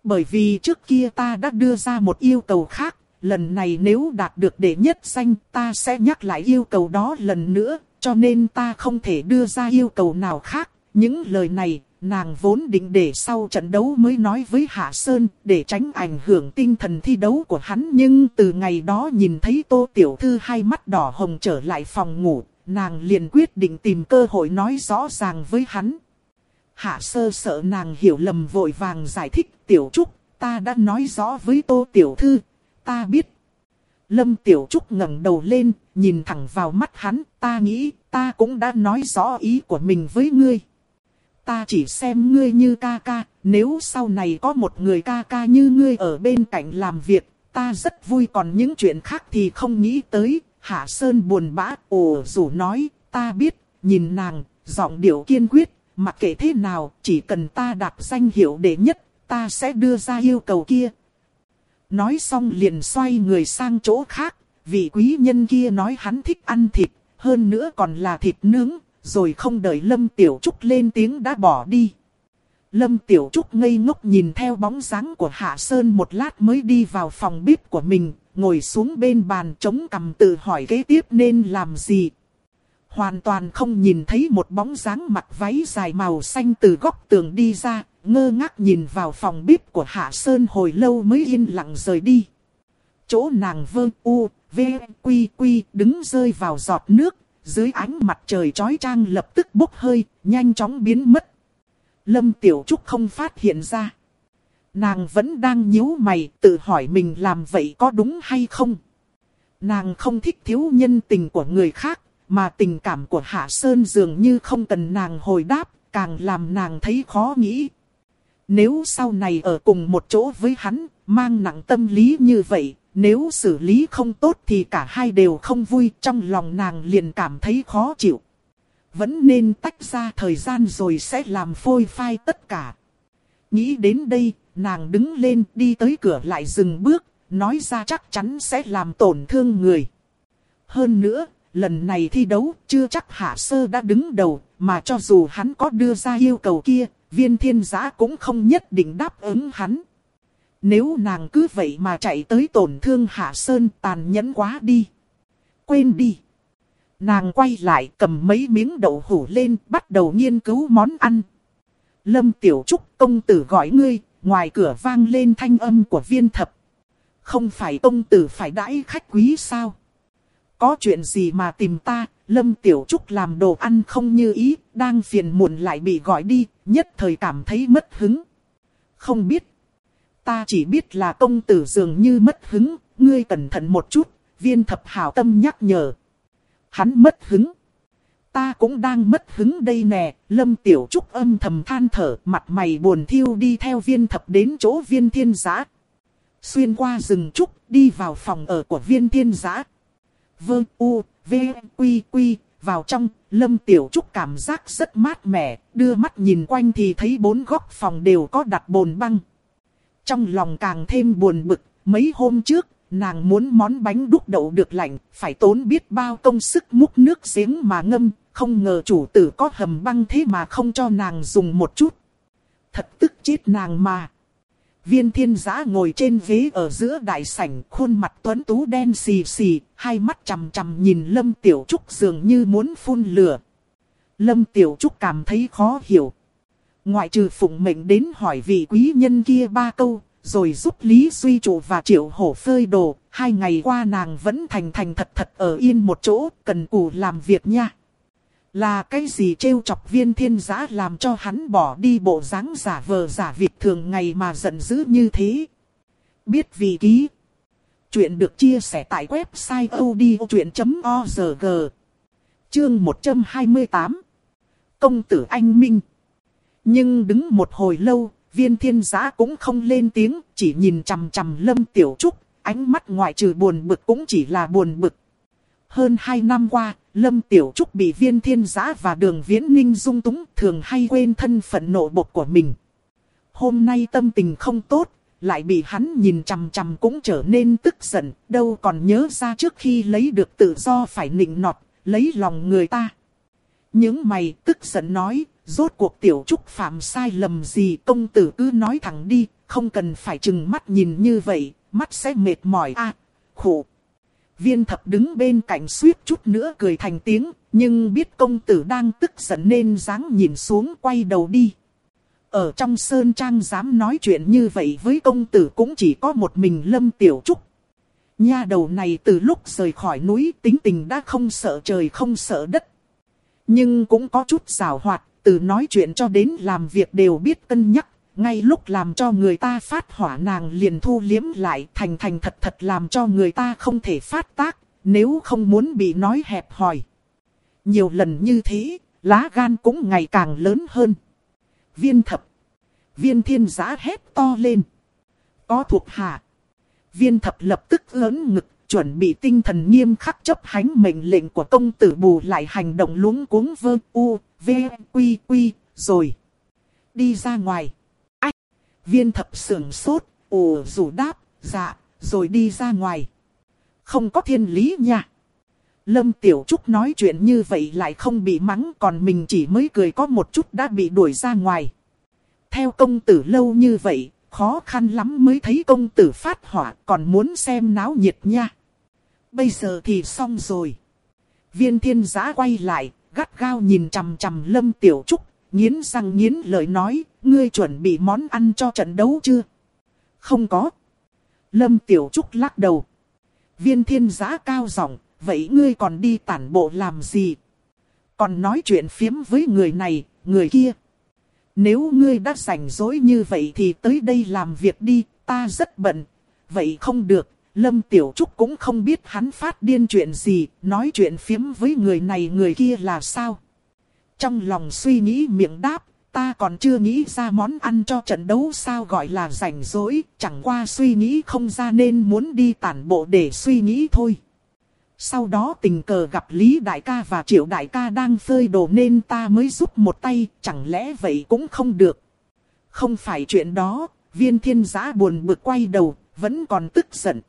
Bởi vì trước kia ta đã đưa ra một yêu cầu khác, lần này nếu đạt được đệ nhất danh ta sẽ nhắc lại yêu cầu đó lần nữa, cho nên ta không thể đưa ra yêu cầu nào khác. Những lời này nàng vốn định để sau trận đấu mới nói với Hạ Sơn để tránh ảnh hưởng tinh thần thi đấu của hắn. Nhưng từ ngày đó nhìn thấy Tô Tiểu Thư hai mắt đỏ hồng trở lại phòng ngủ, nàng liền quyết định tìm cơ hội nói rõ ràng với hắn. Hạ sơ sợ nàng hiểu lầm vội vàng giải thích Tiểu Trúc, ta đã nói rõ với Tô Tiểu Thư, ta biết. Lâm Tiểu Trúc ngẩng đầu lên, nhìn thẳng vào mắt hắn, ta nghĩ, ta cũng đã nói rõ ý của mình với ngươi ta chỉ xem ngươi như ca ca, nếu sau này có một người ca ca như ngươi ở bên cạnh làm việc, ta rất vui còn những chuyện khác thì không nghĩ tới. Hạ Sơn buồn bã, ồ rủ nói, ta biết, nhìn nàng, giọng điệu kiên quyết, mặc kệ thế nào, chỉ cần ta đạt danh hiệu đệ nhất, ta sẽ đưa ra yêu cầu kia. Nói xong liền xoay người sang chỗ khác, vị quý nhân kia nói hắn thích ăn thịt, hơn nữa còn là thịt nướng, rồi không đợi Lâm Tiểu Trúc lên tiếng đã bỏ đi. Lâm Tiểu Trúc ngây ngốc nhìn theo bóng dáng của Hạ Sơn một lát mới đi vào phòng bếp của mình, ngồi xuống bên bàn chống cằm tự hỏi kế tiếp nên làm gì. Hoàn toàn không nhìn thấy một bóng dáng mặc váy dài màu xanh từ góc tường đi ra, ngơ ngác nhìn vào phòng bếp của Hạ Sơn hồi lâu mới yên lặng rời đi. Chỗ nàng vơ u, v, quy quy đứng rơi vào giọt nước, dưới ánh mặt trời chói chang lập tức bốc hơi, nhanh chóng biến mất. Lâm Tiểu Trúc không phát hiện ra. Nàng vẫn đang nhíu mày tự hỏi mình làm vậy có đúng hay không. Nàng không thích thiếu nhân tình của người khác, mà tình cảm của Hạ Sơn dường như không cần nàng hồi đáp, càng làm nàng thấy khó nghĩ. Nếu sau này ở cùng một chỗ với hắn, mang nặng tâm lý như vậy, nếu xử lý không tốt thì cả hai đều không vui, trong lòng nàng liền cảm thấy khó chịu. Vẫn nên tách ra thời gian rồi sẽ làm phôi phai tất cả. Nghĩ đến đây, nàng đứng lên đi tới cửa lại dừng bước, nói ra chắc chắn sẽ làm tổn thương người. Hơn nữa, lần này thi đấu chưa chắc Hạ Sơ đã đứng đầu, mà cho dù hắn có đưa ra yêu cầu kia, viên thiên giã cũng không nhất định đáp ứng hắn. Nếu nàng cứ vậy mà chạy tới tổn thương Hạ Sơn tàn nhẫn quá đi. Quên đi. Nàng quay lại cầm mấy miếng đậu hủ lên bắt đầu nghiên cứu món ăn. Lâm Tiểu Trúc công tử gọi ngươi, ngoài cửa vang lên thanh âm của viên thập. Không phải công tử phải đãi khách quý sao? Có chuyện gì mà tìm ta, Lâm Tiểu Trúc làm đồ ăn không như ý, đang phiền muộn lại bị gọi đi, nhất thời cảm thấy mất hứng. Không biết. Ta chỉ biết là công tử dường như mất hứng, ngươi cẩn thận một chút, viên thập hảo tâm nhắc nhở. Hắn mất hứng. Ta cũng đang mất hứng đây nè, Lâm Tiểu Trúc âm thầm than thở, mặt mày buồn thiêu đi theo viên thập đến chỗ viên thiên giã. Xuyên qua rừng trúc, đi vào phòng ở của viên thiên giã. vương u, v, quy quy, vào trong, Lâm Tiểu Trúc cảm giác rất mát mẻ, đưa mắt nhìn quanh thì thấy bốn góc phòng đều có đặt bồn băng. Trong lòng càng thêm buồn bực, mấy hôm trước, nàng muốn món bánh đúc đậu được lạnh, phải tốn biết bao công sức múc nước giếng mà ngâm, không ngờ chủ tử có hầm băng thế mà không cho nàng dùng một chút. Thật tức chết nàng mà. Viên thiên giã ngồi trên ghế ở giữa đại sảnh, khuôn mặt tuấn tú đen xì xì, hai mắt chằm chằm nhìn Lâm Tiểu Trúc dường như muốn phun lửa. Lâm Tiểu Trúc cảm thấy khó hiểu. Ngoại trừ phụng mệnh đến hỏi vị quý nhân kia ba câu, rồi giúp Lý Duy Trụ và Triệu Hổ phơi đồ, hai ngày qua nàng vẫn thành thành thật thật ở yên một chỗ, cần cù làm việc nha. Là cái gì trêu chọc viên thiên giã làm cho hắn bỏ đi bộ dáng giả vờ giả việc thường ngày mà giận dữ như thế. Biết vì ký. Chuyện được chia sẻ tại website odchuyện.org. Chương 128. Công tử anh Minh. Nhưng đứng một hồi lâu, viên thiên giã cũng không lên tiếng, chỉ nhìn chằm chằm lâm tiểu trúc, ánh mắt ngoại trừ buồn bực cũng chỉ là buồn bực. Hơn hai năm qua, Lâm Tiểu Trúc bị viên thiên giã và đường viễn ninh dung túng thường hay quên thân phận nộ bột của mình. Hôm nay tâm tình không tốt, lại bị hắn nhìn chằm chằm cũng trở nên tức giận, đâu còn nhớ ra trước khi lấy được tự do phải nịnh nọt, lấy lòng người ta. Những mày tức giận nói, rốt cuộc Tiểu Trúc phạm sai lầm gì công tử cứ nói thẳng đi, không cần phải chừng mắt nhìn như vậy, mắt sẽ mệt mỏi a à, khổ. Viên thập đứng bên cạnh suýt chút nữa cười thành tiếng, nhưng biết công tử đang tức giận nên dáng nhìn xuống quay đầu đi. Ở trong sơn trang dám nói chuyện như vậy với công tử cũng chỉ có một mình lâm tiểu trúc. Nha đầu này từ lúc rời khỏi núi tính tình đã không sợ trời không sợ đất. Nhưng cũng có chút rào hoạt, từ nói chuyện cho đến làm việc đều biết cân nhắc ngay lúc làm cho người ta phát hỏa nàng liền thu liếm lại thành thành thật thật làm cho người ta không thể phát tác, nếu không muốn bị nói hẹp hòi. Nhiều lần như thế, lá gan cũng ngày càng lớn hơn. Viên thập. Viên thiên giá hét to lên. Có thuộc hạ. Viên thập lập tức lớn ngực, chuẩn bị tinh thần nghiêm khắc chấp hành mệnh lệnh của công tử bù lại hành động luống cuống vơ u, v, quy quy, rồi. Đi ra ngoài. Viên thập sưởng sốt, ồ rủ đáp, dạ, rồi đi ra ngoài. Không có thiên lý nha. Lâm Tiểu Trúc nói chuyện như vậy lại không bị mắng còn mình chỉ mới cười có một chút đã bị đuổi ra ngoài. Theo công tử lâu như vậy, khó khăn lắm mới thấy công tử phát hỏa còn muốn xem náo nhiệt nha. Bây giờ thì xong rồi. Viên thiên giã quay lại, gắt gao nhìn chằm chằm Lâm Tiểu Trúc, nghiến răng nghiến lời nói, ngươi chuẩn bị món ăn cho trận đấu chưa? Không có. Lâm Tiểu Trúc lắc đầu. Viên thiên Giá cao giọng, vậy ngươi còn đi tản bộ làm gì? Còn nói chuyện phiếm với người này, người kia. Nếu ngươi đã rảnh rỗi như vậy thì tới đây làm việc đi, ta rất bận. Vậy không được, Lâm Tiểu Trúc cũng không biết hắn phát điên chuyện gì, nói chuyện phiếm với người này người kia là sao. Trong lòng suy nghĩ miệng đáp, ta còn chưa nghĩ ra món ăn cho trận đấu sao gọi là rảnh rỗi, chẳng qua suy nghĩ không ra nên muốn đi tản bộ để suy nghĩ thôi. Sau đó tình cờ gặp Lý Đại ca và Triệu Đại ca đang phơi đồ nên ta mới giúp một tay, chẳng lẽ vậy cũng không được. Không phải chuyện đó, viên thiên giã buồn bực quay đầu, vẫn còn tức giận.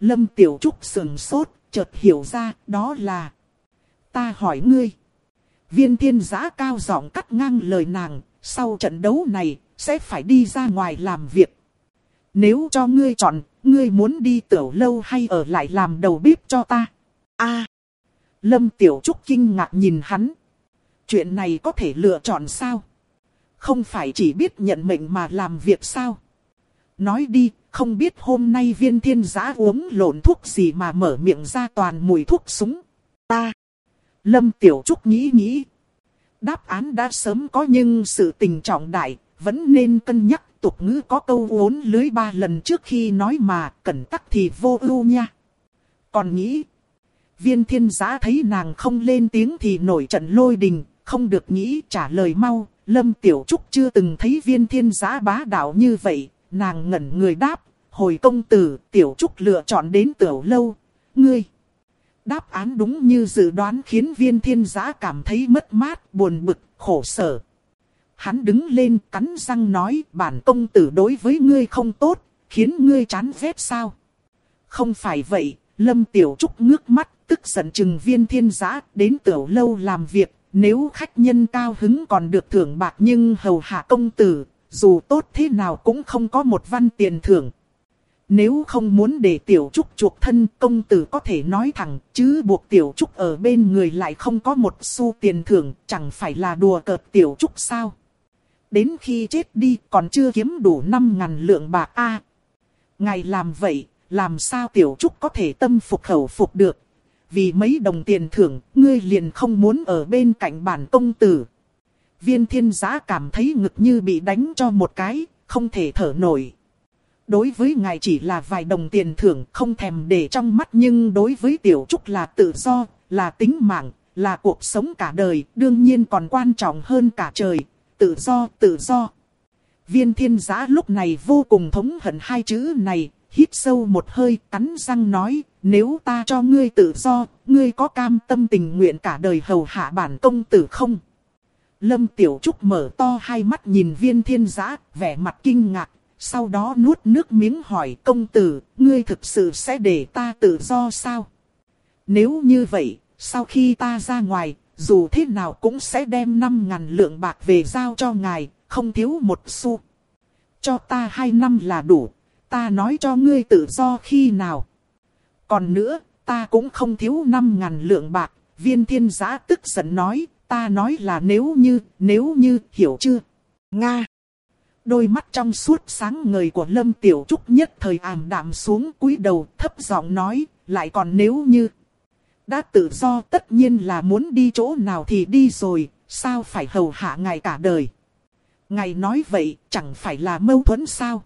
Lâm Tiểu Trúc sườn sốt, chợt hiểu ra, đó là... Ta hỏi ngươi. Viên thiên giã cao giọng cắt ngang lời nàng, sau trận đấu này, sẽ phải đi ra ngoài làm việc. Nếu cho ngươi chọn, ngươi muốn đi tiểu lâu hay ở lại làm đầu bếp cho ta? a Lâm Tiểu Trúc kinh ngạc nhìn hắn. Chuyện này có thể lựa chọn sao? Không phải chỉ biết nhận mệnh mà làm việc sao? Nói đi, không biết hôm nay viên thiên giã uống lộn thuốc gì mà mở miệng ra toàn mùi thuốc súng. Ta. Lâm Tiểu Trúc nghĩ nghĩ. Đáp án đã sớm có nhưng sự tình trọng đại, vẫn nên cân nhắc tục ngữ có câu uốn lưới ba lần trước khi nói mà, cẩn tắc thì vô ưu nha. Còn nghĩ, viên thiên giá thấy nàng không lên tiếng thì nổi trận lôi đình, không được nghĩ trả lời mau. Lâm Tiểu Trúc chưa từng thấy viên thiên giá bá đạo như vậy, nàng ngẩn người đáp, hồi công tử, Tiểu Trúc lựa chọn đến tiểu lâu, ngươi. Đáp án đúng như dự đoán khiến viên thiên giã cảm thấy mất mát, buồn bực, khổ sở. Hắn đứng lên cắn răng nói bản công tử đối với ngươi không tốt, khiến ngươi chán ghét sao. Không phải vậy, Lâm Tiểu Trúc ngước mắt, tức giận chừng viên thiên giã đến tiểu lâu làm việc. Nếu khách nhân cao hứng còn được thưởng bạc nhưng hầu hạ công tử, dù tốt thế nào cũng không có một văn tiền thưởng. Nếu không muốn để tiểu trúc chuộc thân công tử có thể nói thẳng, chứ buộc tiểu trúc ở bên người lại không có một xu tiền thưởng, chẳng phải là đùa cợt tiểu trúc sao. Đến khi chết đi còn chưa kiếm đủ 5 ngàn lượng bạc a ngài làm vậy, làm sao tiểu trúc có thể tâm phục khẩu phục được. Vì mấy đồng tiền thưởng, ngươi liền không muốn ở bên cạnh bản công tử. Viên thiên giá cảm thấy ngực như bị đánh cho một cái, không thể thở nổi. Đối với ngài chỉ là vài đồng tiền thưởng không thèm để trong mắt nhưng đối với tiểu trúc là tự do, là tính mạng, là cuộc sống cả đời, đương nhiên còn quan trọng hơn cả trời. Tự do, tự do. Viên thiên giã lúc này vô cùng thống hận hai chữ này, hít sâu một hơi, cắn răng nói, nếu ta cho ngươi tự do, ngươi có cam tâm tình nguyện cả đời hầu hạ bản công tử không? Lâm Tiểu Trúc mở to hai mắt nhìn viên thiên giã, vẻ mặt kinh ngạc, sau đó nuốt nước miếng hỏi công tử, ngươi thực sự sẽ để ta tự do sao? Nếu như vậy, sau khi ta ra ngoài, dù thế nào cũng sẽ đem 5.000 lượng bạc về giao cho ngài, không thiếu một xu. Cho ta hai năm là đủ, ta nói cho ngươi tự do khi nào. Còn nữa, ta cũng không thiếu 5.000 lượng bạc, viên thiên giã tức giận nói, ta nói là nếu như, nếu như, hiểu chưa? Nga. Đôi mắt trong suốt sáng ngời của Lâm Tiểu Trúc nhất thời ảm đạm xuống cúi đầu thấp giọng nói, lại còn nếu như đã tự do tất nhiên là muốn đi chỗ nào thì đi rồi, sao phải hầu hạ ngài cả đời. Ngài nói vậy chẳng phải là mâu thuẫn sao.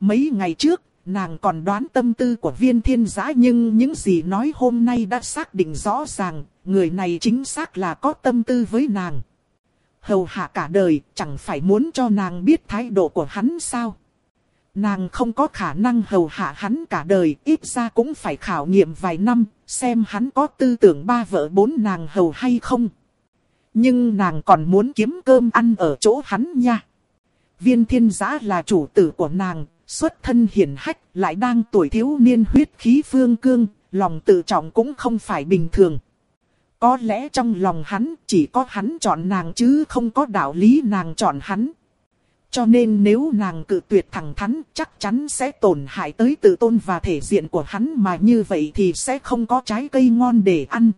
Mấy ngày trước, nàng còn đoán tâm tư của viên thiên giã nhưng những gì nói hôm nay đã xác định rõ ràng, người này chính xác là có tâm tư với nàng hầu hạ cả đời, chẳng phải muốn cho nàng biết thái độ của hắn sao. Nàng không có khả năng hầu hạ hắn cả đời, ít ra cũng phải khảo nghiệm vài năm, xem hắn có tư tưởng ba vợ bốn nàng hầu hay không. Nhưng nàng còn muốn kiếm cơm ăn ở chỗ hắn nha. Viên thiên giã là chủ tử của nàng, xuất thân hiển hách, lại đang tuổi thiếu niên huyết khí phương cương, lòng tự trọng cũng không phải bình thường. Có lẽ trong lòng hắn chỉ có hắn chọn nàng chứ không có đạo lý nàng chọn hắn. Cho nên nếu nàng cự tuyệt thẳng thắn chắc chắn sẽ tổn hại tới tự tôn và thể diện của hắn mà như vậy thì sẽ không có trái cây ngon để ăn.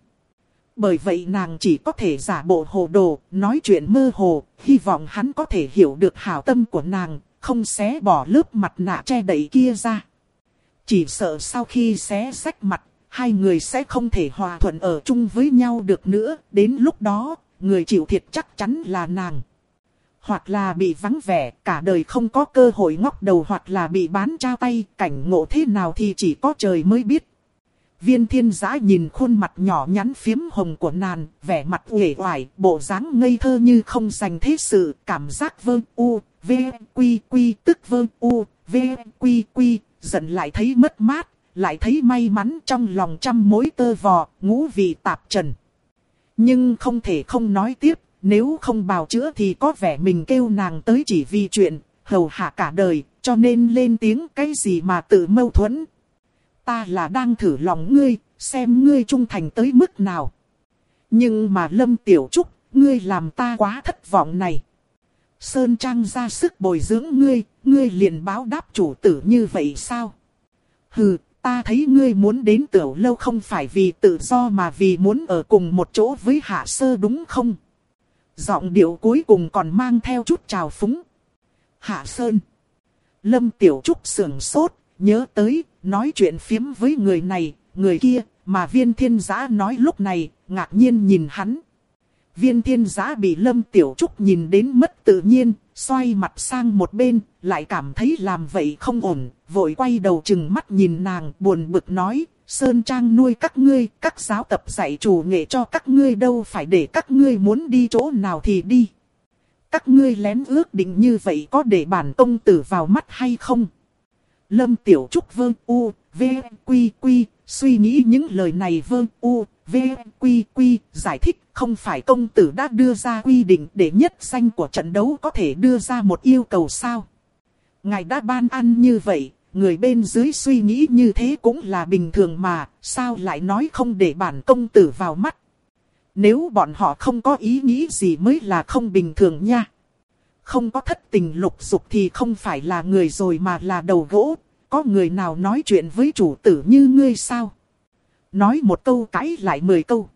Bởi vậy nàng chỉ có thể giả bộ hồ đồ, nói chuyện mơ hồ, hy vọng hắn có thể hiểu được hảo tâm của nàng, không xé bỏ lớp mặt nạ che đậy kia ra. Chỉ sợ sau khi xé sách mặt, hai người sẽ không thể hòa thuận ở chung với nhau được nữa. Đến lúc đó, người chịu thiệt chắc chắn là nàng. Hoặc là bị vắng vẻ, cả đời không có cơ hội ngóc đầu hoặc là bị bán trao tay, cảnh ngộ thế nào thì chỉ có trời mới biết. Viên thiên giã nhìn khuôn mặt nhỏ nhắn phiếm hồng của nàng, vẻ mặt uể oải, bộ dáng ngây thơ như không dành thế sự, cảm giác vơ u, v, quy quy, tức vơ u, v, quy quy, giận lại thấy mất mát, lại thấy may mắn trong lòng trăm mối tơ vò, ngũ vị tạp trần. Nhưng không thể không nói tiếp, nếu không bào chữa thì có vẻ mình kêu nàng tới chỉ vì chuyện, hầu hạ cả đời, cho nên lên tiếng cái gì mà tự mâu thuẫn. Ta là đang thử lòng ngươi, xem ngươi trung thành tới mức nào. Nhưng mà Lâm Tiểu Trúc, ngươi làm ta quá thất vọng này. Sơn Trang ra sức bồi dưỡng ngươi, ngươi liền báo đáp chủ tử như vậy sao? Hừ, ta thấy ngươi muốn đến tiểu lâu không phải vì tự do mà vì muốn ở cùng một chỗ với hạ sơ đúng không? Giọng điệu cuối cùng còn mang theo chút trào phúng. Hạ Sơn. Lâm Tiểu Trúc sưởng sốt, nhớ tới, nói chuyện phiếm với người này, người kia, mà viên thiên giã nói lúc này, ngạc nhiên nhìn hắn. Viên thiên giã bị Lâm Tiểu Trúc nhìn đến mất tự nhiên, xoay mặt sang một bên, lại cảm thấy làm vậy không ổn, vội quay đầu chừng mắt nhìn nàng, buồn bực nói, Sơn Trang nuôi các ngươi, các giáo tập dạy chủ nghệ cho các ngươi đâu phải để các ngươi muốn đi chỗ nào thì đi. Các ngươi lén ước định như vậy có để bản công tử vào mắt hay không? Lâm Tiểu Trúc vương u, v, quy quy, suy nghĩ những lời này vương u, v, quy quy, giải thích không phải công tử đã đưa ra quy định để nhất danh của trận đấu có thể đưa ra một yêu cầu sao? Ngài đã ban ăn như vậy, người bên dưới suy nghĩ như thế cũng là bình thường mà, sao lại nói không để bản công tử vào mắt? Nếu bọn họ không có ý nghĩ gì mới là không bình thường nha. Không có thất tình lục dục thì không phải là người rồi mà là đầu gỗ. Có người nào nói chuyện với chủ tử như ngươi sao? Nói một câu cãi lại mười câu.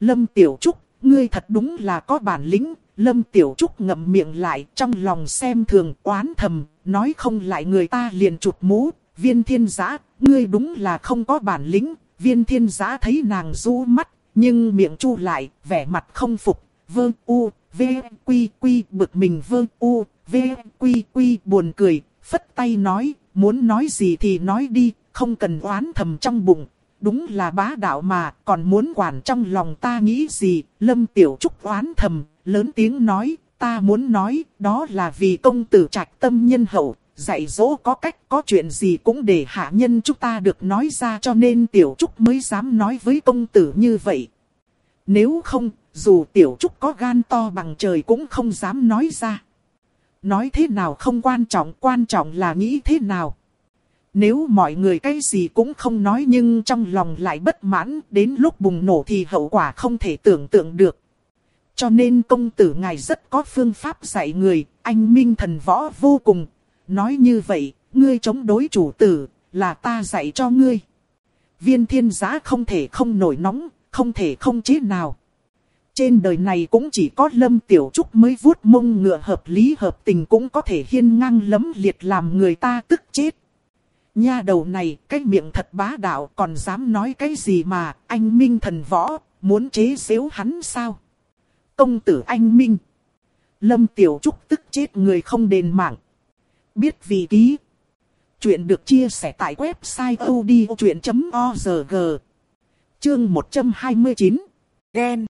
Lâm Tiểu Trúc, ngươi thật đúng là có bản lĩnh. Lâm Tiểu Trúc ngậm miệng lại trong lòng xem thường oán thầm, nói không lại người ta liền chụp mũ. Viên thiên giã, ngươi đúng là không có bản lĩnh. Viên thiên giã thấy nàng du mắt, nhưng miệng chu lại, vẻ mặt không phục, vơ u, v, quy quy bực mình vơ u, v, quy quy buồn cười, phất tay nói, muốn nói gì thì nói đi, không cần oán thầm trong bụng. Đúng là bá đạo mà, còn muốn quản trong lòng ta nghĩ gì, lâm tiểu trúc oán thầm, lớn tiếng nói, ta muốn nói, đó là vì công tử trạch tâm nhân hậu, dạy dỗ có cách có chuyện gì cũng để hạ nhân chúng ta được nói ra cho nên tiểu trúc mới dám nói với công tử như vậy. Nếu không, dù tiểu trúc có gan to bằng trời cũng không dám nói ra. Nói thế nào không quan trọng, quan trọng là nghĩ thế nào. Nếu mọi người cái gì cũng không nói nhưng trong lòng lại bất mãn, đến lúc bùng nổ thì hậu quả không thể tưởng tượng được. Cho nên công tử ngài rất có phương pháp dạy người, anh minh thần võ vô cùng, Nói như vậy, ngươi chống đối chủ tử, là ta dạy cho ngươi. Viên thiên giá không thể không nổi nóng, không thể không chế nào. Trên đời này cũng chỉ có lâm tiểu trúc mới vuốt mông ngựa hợp lý hợp tình cũng có thể hiên ngang lấm liệt làm người ta tức chết. Nha đầu này, cái miệng thật bá đạo còn dám nói cái gì mà, anh Minh thần võ, muốn chế xếu hắn sao? Công tử anh Minh. Lâm Tiểu Trúc tức chết người không đền mạng biết vì ký. Chuyện được chia sẻ tại website odchuyện.org. Chương 129. Ghen.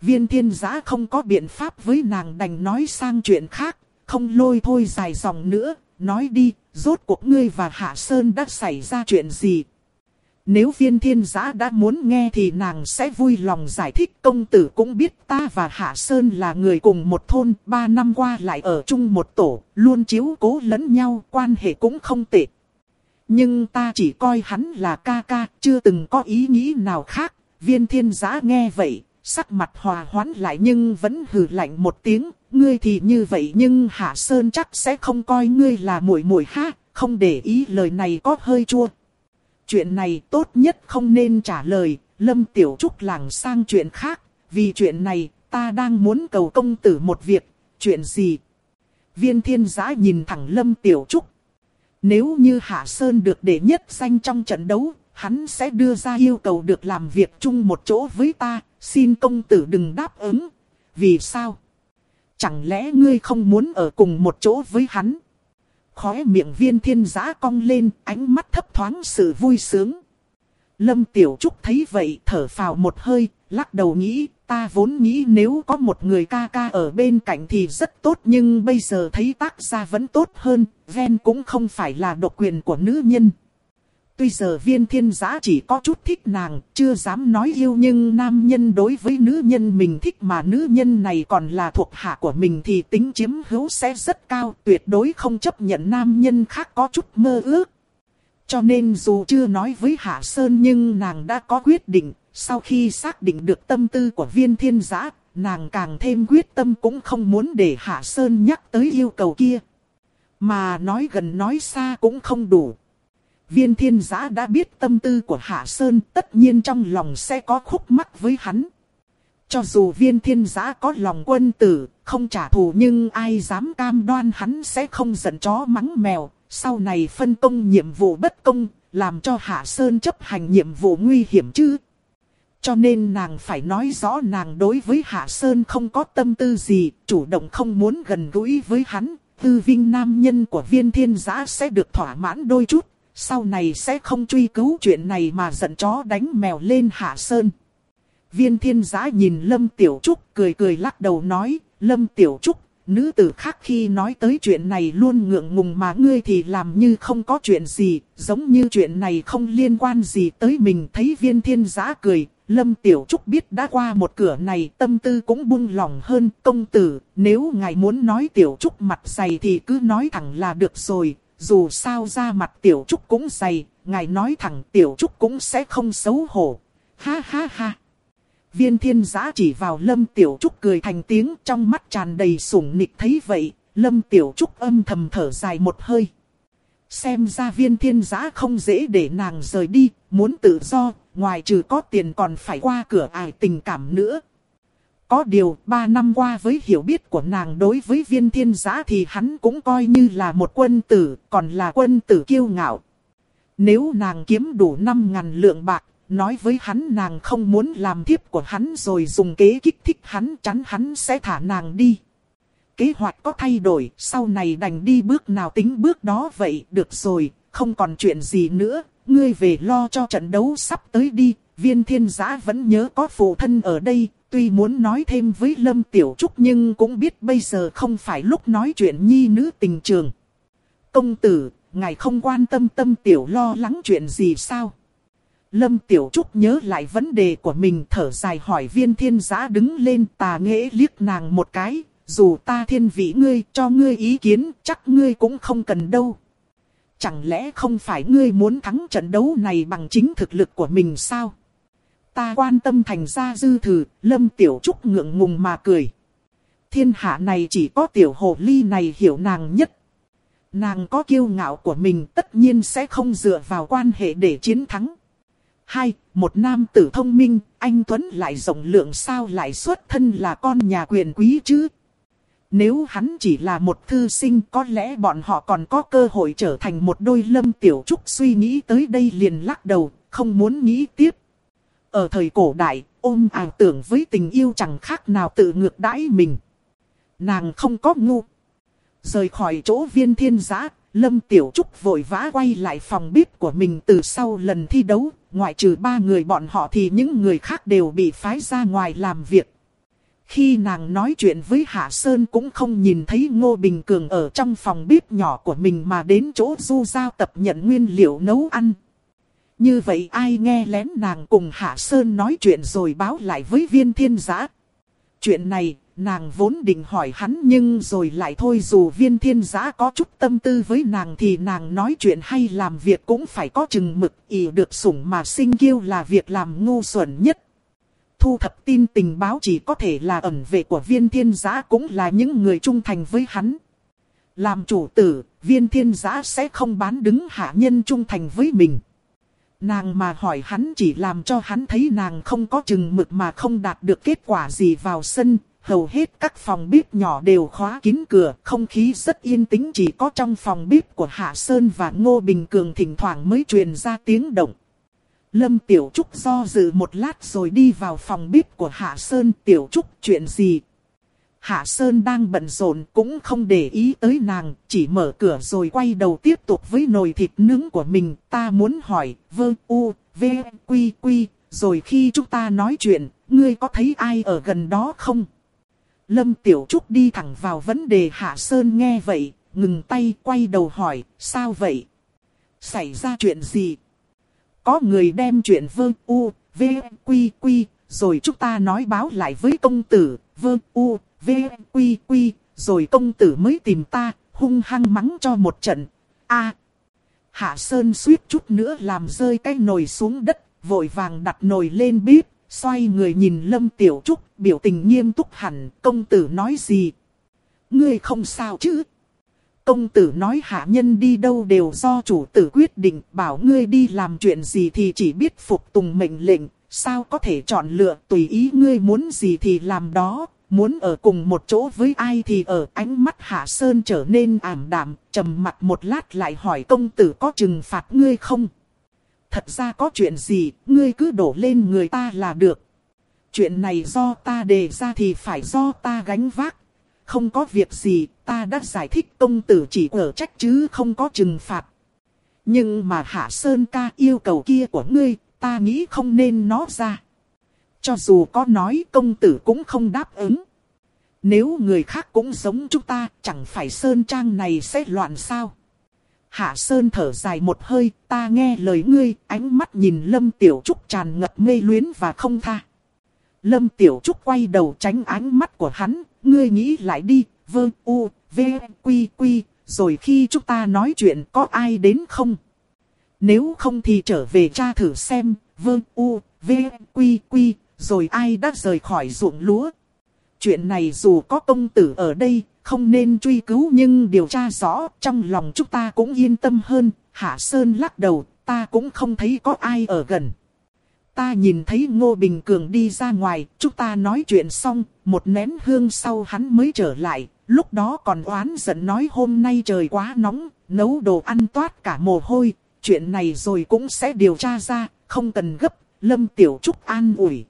Viên thiên giã không có biện pháp với nàng đành nói sang chuyện khác, không lôi thôi dài dòng nữa, nói đi, rốt cuộc ngươi và Hạ Sơn đã xảy ra chuyện gì, nếu viên thiên giã đã muốn nghe thì nàng sẽ vui lòng giải thích. Công tử cũng biết ta và Hạ Sơn là người cùng một thôn, ba năm qua lại ở chung một tổ, luôn chiếu cố lẫn nhau, quan hệ cũng không tệ. Nhưng ta chỉ coi hắn là ca ca, chưa từng có ý nghĩ nào khác, viên thiên giã nghe vậy, sắc mặt hòa hoãn lại nhưng vẫn hừ lạnh một tiếng, ngươi thì như vậy nhưng Hạ Sơn chắc sẽ không coi ngươi là muội muội ha, không để ý lời này có hơi chua. Chuyện này tốt nhất không nên trả lời, Lâm Tiểu Trúc lảng sang chuyện khác, vì chuyện này ta đang muốn cầu công tử một việc, chuyện gì? Viên thiên giã nhìn thẳng Lâm Tiểu Trúc. Nếu như Hạ Sơn được để nhất danh trong trận đấu, hắn sẽ đưa ra yêu cầu được làm việc chung một chỗ với ta, xin công tử đừng đáp ứng. Vì sao? Chẳng lẽ ngươi không muốn ở cùng một chỗ với hắn? Khóe miệng viên thiên giã cong lên, ánh mắt thấp thoáng sự vui sướng. Lâm Tiểu Trúc thấy vậy thở phào một hơi, lắc đầu nghĩ, ta vốn nghĩ nếu có một người ca ca ở bên cạnh thì rất tốt nhưng bây giờ thấy tác gia vẫn tốt hơn, ven cũng không phải là độc quyền của nữ nhân. Tuy giờ viên thiên giã chỉ có chút thích nàng, chưa dám nói yêu nhưng nam nhân đối với nữ nhân mình thích mà nữ nhân này còn là thuộc hạ của mình thì tính chiếm hữu sẽ rất cao, tuyệt đối không chấp nhận nam nhân khác có chút mơ ước. Cho nên dù chưa nói với Hạ Sơn nhưng nàng đã có quyết định, sau khi xác định được tâm tư của viên thiên giã, nàng càng thêm quyết tâm cũng không muốn để Hạ Sơn nhắc tới yêu cầu kia. Mà nói gần nói xa cũng không đủ. Viên thiên giã đã biết tâm tư của Hạ Sơn tất nhiên trong lòng sẽ có khúc mắc với hắn. Cho dù viên thiên giã có lòng quân tử, không trả thù nhưng ai dám cam đoan hắn sẽ không giận chó mắng mèo, sau này phân công nhiệm vụ bất công, làm cho Hạ Sơn chấp hành nhiệm vụ nguy hiểm chứ. Cho nên nàng phải nói rõ nàng đối với Hạ Sơn không có tâm tư gì, chủ động không muốn gần gũi với hắn, tư vinh nam nhân của viên thiên giã sẽ được thỏa mãn đôi chút, sau này sẽ không truy cứu chuyện này mà giận chó đánh mèo lên Hạ Sơn. Viên thiên giã nhìn Lâm Tiểu Trúc cười cười lắc đầu nói, Lâm Tiểu Trúc, nữ tử khác khi nói tới chuyện này luôn ngượng ngùng mà ngươi thì làm như không có chuyện gì, giống như chuyện này không liên quan gì tới mình. Thấy viên thiên giã cười, Lâm Tiểu Trúc biết đã qua một cửa này tâm tư cũng buông lỏng hơn công tử, nếu ngài muốn nói Tiểu Trúc mặt dày thì cứ nói thẳng là được rồi, dù sao ra mặt Tiểu Trúc cũng dày, ngài nói thẳng Tiểu Trúc cũng sẽ không xấu hổ. Ha ha ha. Viên thiên giã chỉ vào Lâm Tiểu Trúc cười thành tiếng trong mắt tràn đầy sủng nịch thấy vậy, Lâm Tiểu Trúc âm thầm thở dài một hơi. Xem ra viên thiên giã không dễ để nàng rời đi, muốn tự do, ngoài trừ có tiền còn phải qua cửa ải tình cảm nữa. Có điều, ba năm qua với hiểu biết của nàng đối với viên thiên giã thì hắn cũng coi như là một quân tử, còn là quân tử kiêu ngạo. Nếu nàng kiếm đủ 5.000 lượng bạc, nói với hắn nàng không muốn làm thiếp của hắn rồi dùng kế kích thích hắn chắn hắn sẽ thả nàng đi. Kế hoạch có thay đổi, sau này đành đi bước nào tính bước đó vậy, được rồi, không còn chuyện gì nữa, ngươi về lo cho trận đấu sắp tới đi, viên thiên giã vẫn nhớ có phụ thân ở đây, tuy muốn nói thêm với Lâm Tiểu Trúc nhưng cũng biết bây giờ không phải lúc nói chuyện nhi nữ tình trường. Công tử, ngài không quan tâm tâm tiểu lo lắng chuyện gì sao? Lâm Tiểu Trúc nhớ lại vấn đề của mình thở dài hỏi viên thiên giã đứng lên tà nghệ liếc nàng một cái, dù ta thiên vị ngươi cho ngươi ý kiến chắc ngươi cũng không cần đâu. Chẳng lẽ không phải ngươi muốn thắng trận đấu này bằng chính thực lực của mình sao? Ta quan tâm thành ra dư thử, Lâm Tiểu Trúc ngượng ngùng mà cười. Thiên hạ này chỉ có tiểu hồ ly này hiểu nàng nhất. Nàng có kiêu ngạo của mình tất nhiên sẽ không dựa vào quan hệ để chiến thắng. Hai, một nam tử thông minh, anh Tuấn lại rộng lượng sao lại xuất thân là con nhà quyền quý chứ? Nếu hắn chỉ là một thư sinh có lẽ bọn họ còn có cơ hội trở thành một đôi lâm tiểu trúc suy nghĩ tới đây liền lắc đầu, không muốn nghĩ tiếp. Ở thời cổ đại, ôm ảo tưởng với tình yêu chẳng khác nào tự ngược đãi mình. Nàng không có ngu. Rời khỏi chỗ viên thiên giã, Lâm Tiểu Trúc vội vã quay lại phòng bếp của mình từ sau lần thi đấu, ngoại trừ ba người bọn họ thì những người khác đều bị phái ra ngoài làm việc. Khi nàng nói chuyện với Hạ Sơn cũng không nhìn thấy Ngô Bình Cường ở trong phòng bếp nhỏ của mình mà đến chỗ du giao tập nhận nguyên liệu nấu ăn. Như vậy ai nghe lén nàng cùng Hạ Sơn nói chuyện rồi báo lại với viên thiên giã. Chuyện này, nàng vốn định hỏi hắn nhưng rồi lại thôi dù viên thiên giã có chút tâm tư với nàng thì nàng nói chuyện hay làm việc cũng phải có chừng mực ỉ được sủng mà sinh kiêu là việc làm ngu xuẩn nhất. Thu thập tin tình báo chỉ có thể là ẩn vệ của viên thiên giã cũng là những người trung thành với hắn. Làm chủ tử, viên thiên giã sẽ không bán đứng hạ nhân trung thành với mình. Nàng mà hỏi hắn chỉ làm cho hắn thấy nàng không có chừng mực mà không đạt được kết quả gì vào sân. Hầu hết các phòng bếp nhỏ đều khóa kín cửa, không khí rất yên tĩnh chỉ có trong phòng bếp của Hạ Sơn và Ngô Bình Cường thỉnh thoảng mới truyền ra tiếng động. Lâm Tiểu Trúc do dự một lát rồi đi vào phòng bếp của Hạ Sơn Tiểu Trúc chuyện gì? Hạ Sơn đang bận rộn cũng không để ý tới nàng, chỉ mở cửa rồi quay đầu tiếp tục với nồi thịt nướng của mình. Ta muốn hỏi, vơ u, v, quy quy, rồi khi chúng ta nói chuyện, ngươi có thấy ai ở gần đó không? Lâm Tiểu Trúc đi thẳng vào vấn đề Hạ Sơn nghe vậy, ngừng tay quay đầu hỏi, sao vậy? Xảy ra chuyện gì? Có người đem chuyện vơ u, v, quy quy, rồi chúng ta nói báo lại với công tử, vơ u, v, quy quy, rồi công tử mới tìm ta, hung hăng mắng cho một trận. a Hạ Sơn suýt chút nữa làm rơi cái nồi xuống đất, vội vàng đặt nồi lên bếp, xoay người nhìn Lâm Tiểu Trúc, biểu tình nghiêm túc hẳn, công tử nói gì? Ngươi không sao chứ? Công tử nói hạ nhân đi đâu đều do chủ tử quyết định, bảo ngươi đi làm chuyện gì thì chỉ biết phục tùng mệnh lệnh, sao có thể chọn lựa tùy ý ngươi muốn gì thì làm đó, muốn ở cùng một chỗ với ai thì ở ánh mắt hạ sơn trở nên ảm đạm, trầm mặt một lát lại hỏi công tử có trừng phạt ngươi không? Thật ra có chuyện gì, ngươi cứ đổ lên người ta là được. Chuyện này do ta đề ra thì phải do ta gánh vác. Không có việc gì, ta đã giải thích công tử chỉ ở trách chứ không có trừng phạt. Nhưng mà Hạ Sơn ca yêu cầu kia của ngươi, ta nghĩ không nên nó ra. Cho dù có nói công tử cũng không đáp ứng. Nếu người khác cũng giống chúng ta, chẳng phải Sơn Trang này sẽ loạn sao? Hạ Sơn thở dài một hơi, ta nghe lời ngươi, ánh mắt nhìn Lâm Tiểu Trúc tràn ngập mê luyến và không tha. Lâm Tiểu Trúc quay đầu tránh ánh mắt của hắn, ngươi nghĩ lại đi, vơ u, v, quy quy, rồi khi chúng ta nói chuyện có ai đến không? Nếu không thì trở về cha thử xem, vơ u, v, quy quy, rồi ai đã rời khỏi ruộng lúa. Chuyện này dù có công tử ở đây, không nên truy cứu nhưng điều tra rõ, trong lòng chúng ta cũng yên tâm hơn. Hạ Sơn lắc đầu, ta cũng không thấy có ai ở gần. Ta nhìn thấy Ngô Bình Cường đi ra ngoài, chúng ta nói chuyện xong, một nén hương sau hắn mới trở lại. Lúc đó còn oán giận nói hôm nay trời quá nóng, nấu đồ ăn toát cả mồ hôi. Chuyện này rồi cũng sẽ điều tra ra, không cần gấp, Lâm Tiểu Trúc an ủi.